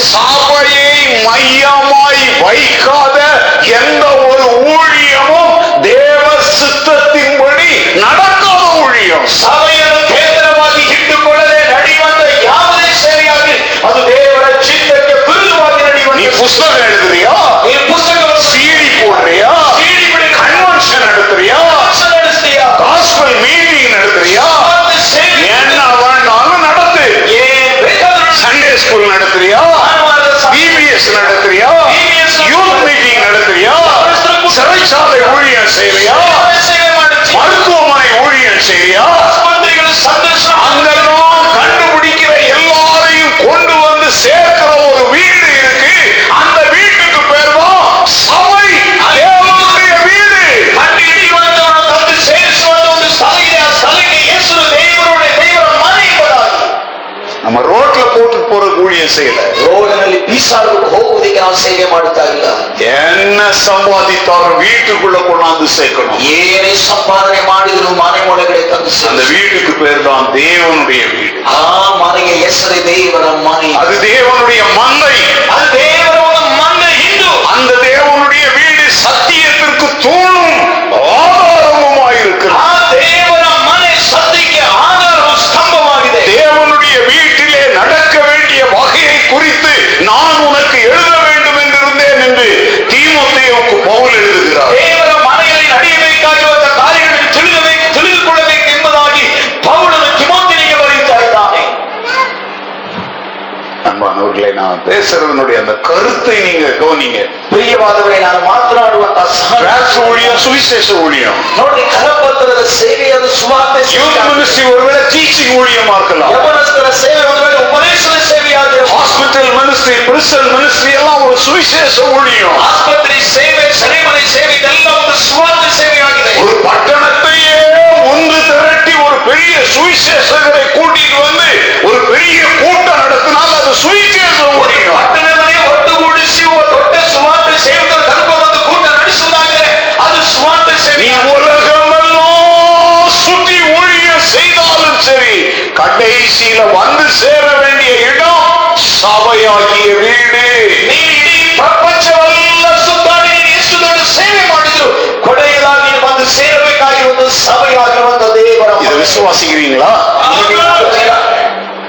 சபையை மையமாய் வைக்காத எந்த ஒரு ஊழியமும் தேவ சித்தத்தின்படி நடக்காத ஊழியம். சபையில் கேந்திரமாகி இட்டுக்கொள்ளதே நடிவந்த யாவதை சரியாக அது தேவ சித்தத்தை புரிதுவாதி நடிவந்த புஸ்தகம் பிபிஎஸ் நடத்துறியா? யூத் மீட்டிங் நடத்துறியா? சிறைச்சாலை ஊழியம் மருத்துவமனை ஊழியம் செய்யறியா அந்த செய்யல ರೋಡಿನಲ್ಲಿ ಬೀಸಾಡು ಹೋಗುವುದಕ್ಕೆ ನಾವು ಸೇವೆ ಮಾಡುತ್ತಾ ಇಲ್ಲ என்ன சம்பாதித்தாலும் வீட்டுக்குள்ள கொண்டாந்து சேர்க்கணும் ಏನೇ ಸಂಪಾದನೆ ಮಾಡಿದ್ರು ಮನೆ ಒಳಗಡೆ ತಂದು அந்த ಸೇರಿಸು. வீட்டுக்கு பேர் தான் தேவனுடைய வீடு ಆ ಮನೆಗೆ ಹೆಸರೇ ದೇವರ ಮನೆ அது தேவனுடைய மந்தை ಅದು ದೇವರ ಒಂದು ಮನೆ ಹಿಂದು அந்த தேவனுடைய வீடு சத்தியத்திற்கு தூணும் ஆதாரமுமாயிருக்கிறது குறித்து நான் உனக்கு எழுத வேண்டும் என்றிருந்தேன் என்று தீமுத்தையோக்கு பவுல் எழுதுகிறார். அன்பானவர்களே நான் பேசுறதனுடைய அந்த கருத்தை நீங்க கவனிங்க ಪ್ರಿಯವಾದವರೇ ನಾನು ಮಾತನಾಡುವಂತಹ ಸಹ டிரான்ஸ் ஊழியம் சுவிசேஷ ஊழியம் ನೋಡಿ ಕರಪತ್ರದ ಸೇವೆಯಾದ ಸುವಾರ್ತೆ யூத் மினிஸ்ட்ரி ஒருவேளை டீச்சிங் ஊழியமா இருக்கலாம் ಯವನಸ್ಥರ ಸೇವೆ ಒಂದು ವೇಳೆ ಉಪದೇಶದ ಸೇವೆಯಾಗಿರಬಹುದು ஹாஸ்பிட்டல் மினிஸ்ட்ரி பிரிசல் மினிஸ்ட்ரி எல்லாம் ஒரு சுவிசேஷ ஊழியம் ಆಸ್ಪತ್ರೆ ಸೇವೆ ಸೆರೆಮನೆ ಸೇವೆ ಇದೆಲ್ಲ ಒಂದು ಸುವಾರ್ತೆ ಸೇವೆಯಾಗಿದೆ ஒரு பட்டணத்தையே ஒன்று திரட்டி ஒரு பெரிய சுவிசேஷகரை கூட்டிட்டு வந்து ஒரு பெரிய கூட்டம் நடத்தினால் அது சுவிசேஷ ஊழியம் ಪಟ್ಟಣವನ್ನೇ ಒಟ್ಟುಗೂಡಿಸಿ ಒಬ್ಬ ದೊಡ್ಡ ಸುವಾರ್ತೆ ಸೇವಕರು ಕರ್ಕೊಂಡು ಒಂದು ಕೂಟ ನಡೆಸುವುದಾದರೆ ಅದು ಸುವಾರ್ತೆ நீ ಸೇವೆ உலகமெல்லாம் சுற்றி ஊழியம் செய்தாலும் சரி கடைசியில வந்து சேர வேண்டிய இடம் சபையாகிய வீடு ನೀನು ಇಡೀ ಪ್ರಪಂಚವೆಲ್ಲ ಸುತ್ತಾಡಿ ಯೇಸುದೋಡು ಸೇವೆ ಮಾಡಿದ್ರು ಕೊಡೆಯದಾಗಿ ಬಂದು ಸೇರಬೇಕಾಗಿರುವುದು ಸಭೆಯಾಗಿರುವಂತ ದೇವರ இதை விசுவாசிக்கிறீங்களா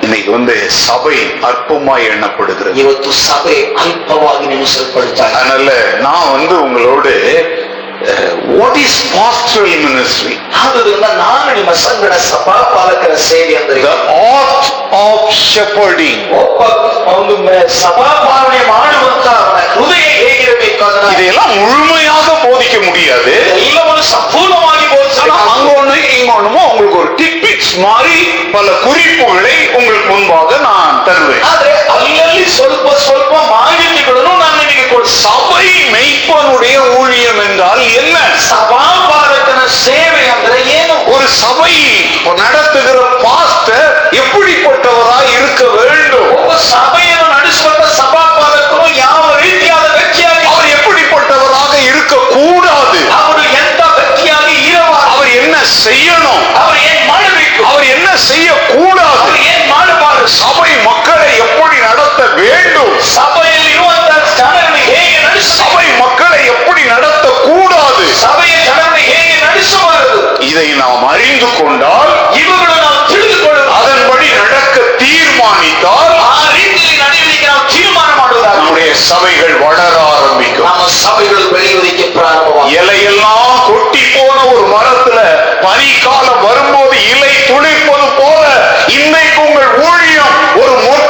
இன்னைக்கு வந்து சபை அற்பமாய் எண்ணப்படுகிறது ಇವತ್ತು ಸಭೆ ಅಲ್ಪವಾಗಿ ನೆನೆಸಲ್ಪಡುತ್ತಾರೆ அதனால நான் வந்து உங்களோடு வாட் இஸ் பாஸ்டரல் மினிஸ்ட்ரி ಆದುದರಿಂದ ನಾನು ನಿಮ್ಮ ಸಂಗಡ ಸಭಾಪಾಲಕರ ಸೇವೆ ಅಂದರೆ த ஆர்ட் ஆஃப் ஷெப்பர்டிங் ಒಬ್ಬ ಒಂದು ಮ- ಸಭಾಪಾಲನೆ ಮಾಡುವಂತ ಅವನ ಹೃದಯ ಹೇಗಿರಬೇಕು ಅದನ್ನ இதையெல்லாம் முழுமையாக போதிக்க முடியாது ಎಲ್ಲವನ್ನು ಸಂಪೂರ್ಣವಾಗಿ ஆனா ಬೋಧಿಸಬೇಕು அங்க ஒண்ணு இங்க ஒண்ணுமோ உங்களுக்கு ஒரு டிப்பிக்ஸ் மாதிரி பல குறிப்புகளை உங்களுக்கு முன்பாக நான் தருவேன் ಆದ್ರೆ ಅಲ್ಲಲ್ಲಿ ಸ್ವಲ್ಪ ಸ್ವಲ್ಪ ಮಾಹಿತಿಗಳನ್ನು ನಾನು ನಿನಗೆ ಕೊಡ್ತೀನಿ சபை மெய்ப்பனுடைய ஊழியம் என்றால் என்ன ಸಭಾಪಾಲಕನ ಸೇವೆ ಅಂದ್ರೆ ಏನು ஒரு சபை நடத்துகிற பாஸ்டர் எப்படிப்பட்டவராய் இருக்க வேண்டும் ಒಬ್ಬ ಸಭೆಯನ್ನು ನಡೆಸುವಂತ ಸಭಾಪಾಲಕರು ಯಾವ ರೀತಿಯಾದ ವ್ಯಕ್ತಿಯಾಗಿ அவர் எப்படிப்பட்டவராக இருக்க கூடாது ಅವರು ಎಂತ ವ್ಯಕ್ತಿಯಾಗಿ ಇರಬಾರದು அவர் என்ன செய்யணும் ಅವರು ಏನ್ ಮಾಡಬೇಕು அவர் என்ன செய்யக்கூடாது ಅವರು ಏನ್ ಮಾಡಬಾರದು சபை மக்களை எப்படி நடத்த வேண்டும் ಸಭೆಯಲ್ಲಿ ಇರುವಂತಹ ಜನರನ್ನು ಹೇಗೆ ನಡೆಸ சபை மக்களை எப்படி நடத்த கூடாது இதை நாம் அறிந்து கொண்டால் இவர்களை நாம் தெரிந்து கொள்ள அதன்படி நடக்க தீர்மானித்தால் சபைகள் வளர ஆரம்பிக்கும். நம்ம சபைகள் வெளிவதிக்க பிராரம்பம் இலையெல்லாம் கொட்டி போன ஒரு மரத்துல பனி பனிக்காலம் வரும்போது இலை துளிர்ப்பது போல இன்னைக்கு உங்கள் ஊழியம் ஒரு முன்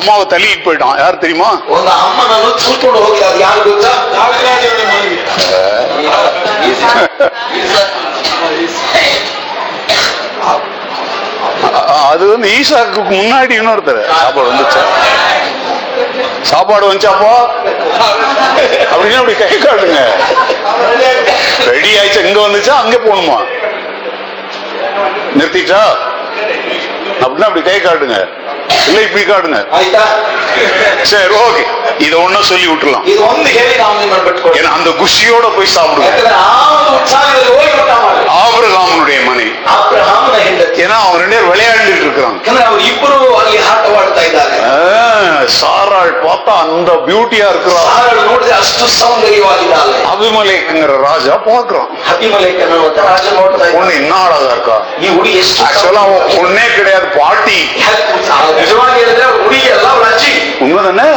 அம்மாவை தள்ளி போயிட்டான். யார் தெரியுமா? அது வந்து ஈசாக்கு முன்னாடி இன்னொருத்தர். சாப்பாடு வந்துச்சா? சாப்பாடு வந்துச்சாப்பா? அப்படின்னு அப்படி கை காட்டுங்க ரெடி ஆயிடுச்சு? எங்க வந்துச்சா? அங்க போகணுமா? நிறுத்திட்டா? அப்படின்னா அப்படி கை காட்டுங்க. இல்லை சரி ஓகே. இதை ஒன்னும் சொல்லி விட்டுலாம் அந்த குஷியோட போய் சாப்பிடுவோம் ஆபரகாமனுடைய மனைவி. ஏன்னா அவங்க ரெண்டு பேரும் விளையாண்டுட்டு இருக்கிறாங்க ಯಾಕಂದ್ರೆ ಅವರು ಇಬ್ಬರು ಅಲ್ಲಿ ಆಟವಾಡ್ತಾ ಇದ್ದಾರೆ ஆ, சாராள் பார்த்தா அந்த பியூட்டியா இருக்கிறா ಸಾರಳು ನೋಡಿದ್ರೆ ಅಷ್ಟು ಸೌಂದರ್ಯವಾಗಿದ್ದಾಳೆ அபிமலேக்குங்கிற ராஜா பாக்குறான் ಅಭಿಮಲೇಖನ ಅಂತ ರಾಜ ನೋಡ್ತಾ ಇದ್ದಾನೆ பொண்ணு என்ன அழகா இருக்கா ಈ ಹುಡುಗಿ ಎಷ್ಟು ஆக்சுவலா அவன் பொண்ணே கிடையாது பாட்டி ಸೌಂದರ್ಯ- ನಿಜವಾಗಿ ಹೇಳಿದ್ರೆ ಹುಡುಗಿ ಎಲ್ಲ ಅವಳ ಅಜ್ಜಿ உண்மைதானே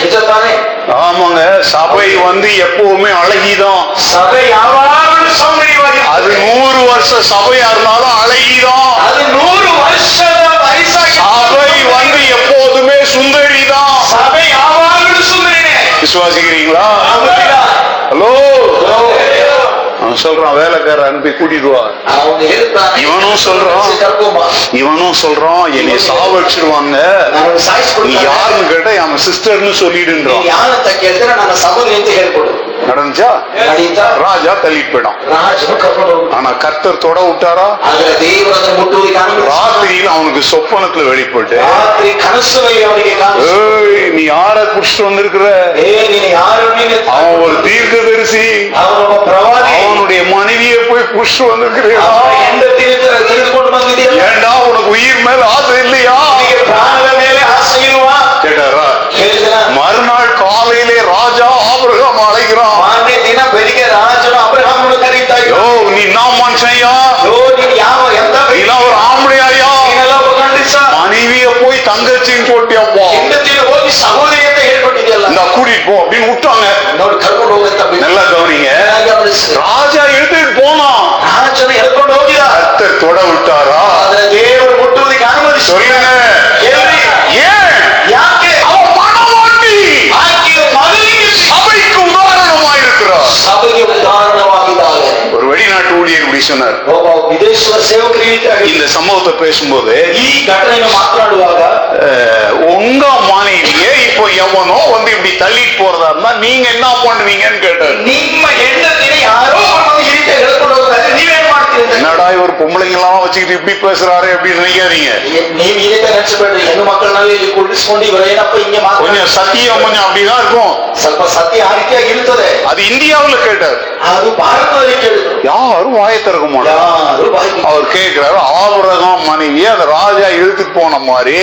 ನಿಜ ತಾನೇ ஆமாங்க சபை வந்து எப்பவுமே அழகிதான் ಸಭೆ ಯಾವಾಗಲೂ ಸೌಂದರ್ಯವಾಗಿ அது நூறு வருஷம் சபையா இருந்தாலும் அழகிதான் அது நூறு வருஷம் சபை வந்து எப்போதுமே சுந்தரி தான் சபை விசுவாசிக்கிறீங்களா? ஹலோ? அவன் சொல்றான் வேலைக்கார அனுப்பி கூட்டிட்டு வா. இவனும் சொல்றான். இவனும் சொல்றான் என்னை சாவடிச்சிருவாங்க நீ யாருன்னு கேட்டா என் சிஸ்டர்னு சொல்லிடுன்றான். நடந்துச்சா? ராஜா தள்ளி போயிடும் ஆனா கர்த்தர் தொட விட்டாரா? ராத்திரியில் அவனுக்கு சொப்பனத்துல வெளிப்பட்டு நீ யார குடிச்சிட்டு வந்திருக்கிற? அவன் ஒரு தீர்க்க தரிசி அவனுடைய மனைவியை போய் குடிச்சிட்டு வந்திருக்கிறேன் ஏண்டா உனக்கு உயிர் மேல ஆசை இல்லையா? மறுநாள் காலையிலே ராஜா ஆபிரகாம் அழைக்கிறான் வார்த்தையினா பெரிய ராஜன ஆபிரகாம் உனக்கு யோ நீ நான் மனுஷன்யா? யோ நீ யாவ எந்த ஒரு ஆம்பளையா நீனெல்லாம் கண்டிச்சா மனைவிய போய் தங்கச்சின்னு சொல்லிட்டியாப்பா தங்கச்சியில போய் சகோதரியத்தை ஏற்படுத்தியல்ல. இந்த போ அப்படின்னு விட்டாங்க. இன்னொரு கருப்போட தப்பி நல்லா கவனிங்க. ராஜா எடுத்துட்டு போனான் ராஜனை எடுத்துட்டு போகிறார் தொட விட்டாரா? தேவர் முட்டுவதுக்கு அனுமதி சொல்லுங்க. ಸಭೆಗೆ ಉದಾಹರಣವಾಗಿದ್ದಾಳೆ ஒரு வெளிநாட்டு ஊழியர் இப்படி சொன்னார் ಒಬ್ಬ ವಿದೇಶದ ಸೇವಕರು ಈ ರೀತಿಯಾಗಿ இந்த சம்பவத்தை பேசும்போது ಈ ಘಟನೆಯನ್ನು ಮಾತನಾಡುವಾಗ அஹ், உங்க மனைவியே இப்போ எவனோ வந்து இப்படி தள்ளிட்டு போறதா இருந்தா நீங்க என்ன பண்ணுவீங்கன்னு கேட்டார் இவர் பொம்பளைங்கெல்லாம் வச்சுக்கிட்டு இப்படி பேசுறாரு அப்படின்னு நினைக்காதீங்க ನೀವ್ ಈ ರೀತಿ ನೆನೆಸಬೇಡ್ರಿ ಹೆಣ್ಣು ಮಕ್ಕಳನ್ನೆಲ್ಲ ಇಲ್ಲಿ ಕುಳಿಸ್ಕೊಂಡು ಇವರೇನಪ್ಪ ಹಿಂಗೆ ಮಾತಾಡ கொஞ்சம் சத்தியம் கொஞ்சம் அப்படிதான் இருக்கும் ಸ್ವಲ್ಪ ಸತ್ಯ ಆ ರೀತಿಯಾಗಿ ಇರ್ತದೆ அது இந்தியாவுல கேட்டார் ಅದು ಭಾರತದಲ್ಲಿ ಕೇಳಿದ್ರು யாரும் வாயை திறக்க மாட்டாங்க ಯಾರು ಬಾಯಿ அவர் கேட்கிறாரு ஆபரகம் மனைவியை அந்த ராஜா இழுத்துட்டு போன மாதிரி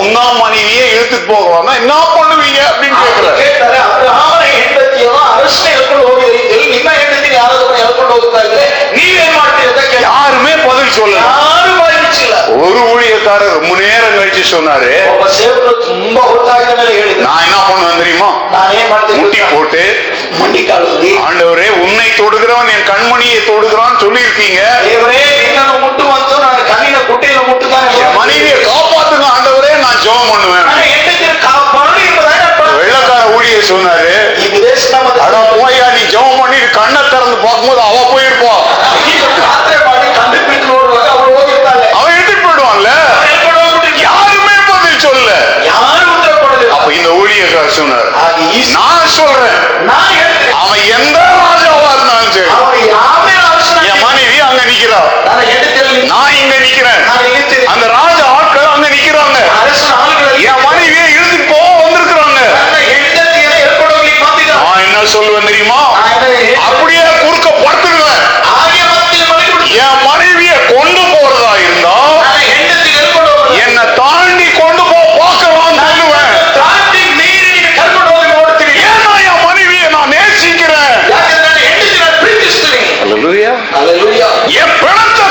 உங்க மனைவியே இழுத்துட்டு போக வந்தா என்ன பண்ணுவீங்க அப்படின்னு கேட்கிறாரு ಕೇಳ್ತಾರೆ ಅಬ್ರಹಾಮನ ಹೆಂಡತಿಯನ್ನು ಅರಸನ ಹೇಳ್ಕೊಂಡು ಹೋಗಿದ ರೀತಿಯಲ್ಲಿ ನಿಮ್ಮ ಹೆಂಡತಿನ ಯಾರಾದ್ರೂ ಹೇಳ್ಕೊಂಡು ಹೋಗ್ತಾ ಇದ್ರೆ யாருமே பதில் சொல்லல. ஒரு ஊழியக்காரர் ரொம்ப நேரம் கழிச்சு சொன்னாரு நான் என்ன பண்ணுவேன் தெரியுமா? முட்டி போட்டு ஆண்டவரே உன்னை தொடுகிறவன் என் கண்மணியை தொடுகிறான் சொல்லியிருக்கீங்க. மனைவியை காப்பாத்துங்க ஆண்டவரே நான் ஜெபம் பண்ணுவேன். வெள்ளக்கார ஊழியர் சொன்னாரு அட போயா நீ ஜெபம் பண்ணி கண்ணை திறந்து பார்க்கும்போது அவ போயிருப்பான் அவன் எடுத்துட்டு போயிடுவான்ல? யாருமே பதில் சொல்ல அப்ப இந்த ஊழியர் சொன்னார் நான் சொல்றேன். அவன் எந்த ராஜாவா இருந்தாலும் சரி. என் மனைவி அங்க நிக்கிறா நான் இங்க நிக்கிறேன். அந்த ராஜா ஆட்கள் அங்க நிக்கிறாங்க. என் மனைவியை இழுத்துட்டு போக வந்திருக்கிறாங்க. நான் என்ன சொல்லுவேன் தெரியுமா? அப்படியே குறுக்க படுத்துட்டு என் மனைவிய கொண்டு போறதா இருந்தா என்னை தாண்டி கொண்டு போ பார்க்கலாம் சொல்லுவேன் ஏன்னா என் மனைவியை நான் நேசிக்கிறேன். என் பிணத்தை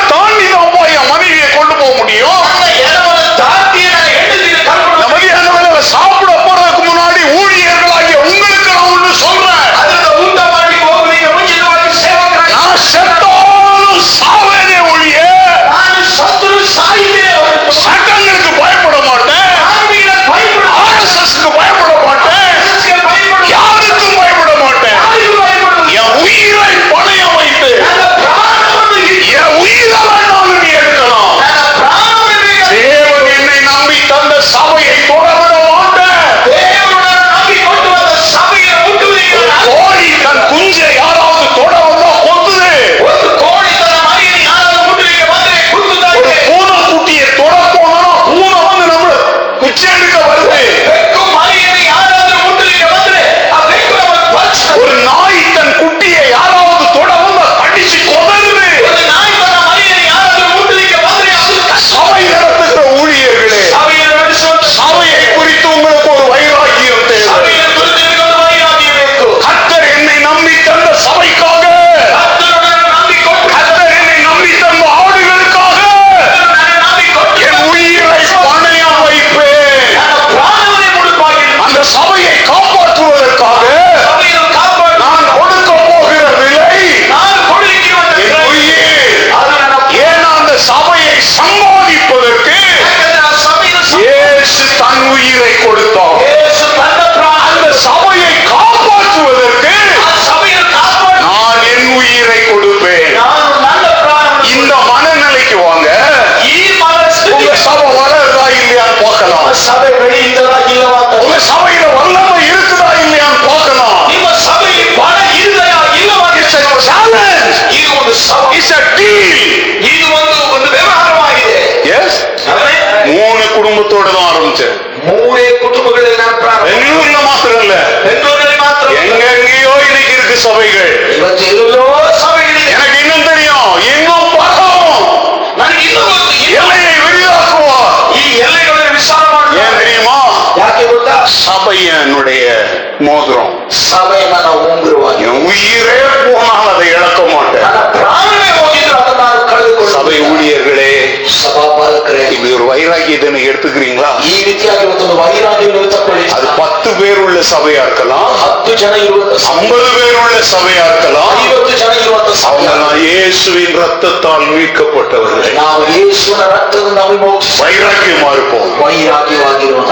இருப்போம் வைராக்கியமா இருப்போம் வைராக்கியமாகிறோம்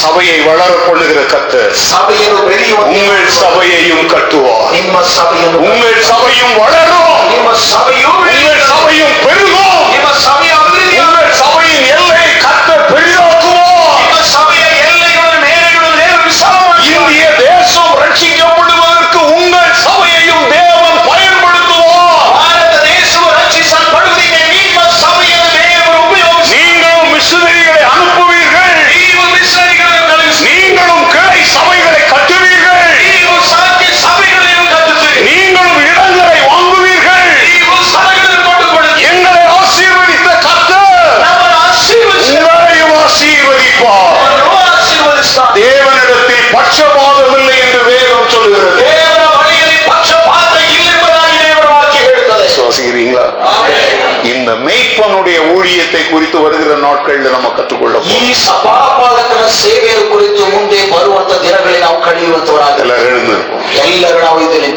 சபையை வளர கொள்ளுகிற கத்து சபையும் உங்கள் சபையையும் கட்டுவோம் உங்கள் சபையும் வளரும். சபையும் ಕುರಿತು ಬರೆದಿರೋ ನೋಡ್ಕೊಳ್ಳಿ ನಮ್ಮ ಕತ್ತುಕೊಳ್ಳಬಹುದು ಈ ಸಭಾಪಾಲಕರ ಸೇವೆಯ ಕುರಿತು ಮುಂದೆ ಬರುವಂತ ದಿನಗಳಲ್ಲಿ ನಾವು ಕಳೆಯುವಂತವರಾಗಲ್ಲ ಎಲ್ಲರೂ ನಾವು ಇದನ್ನು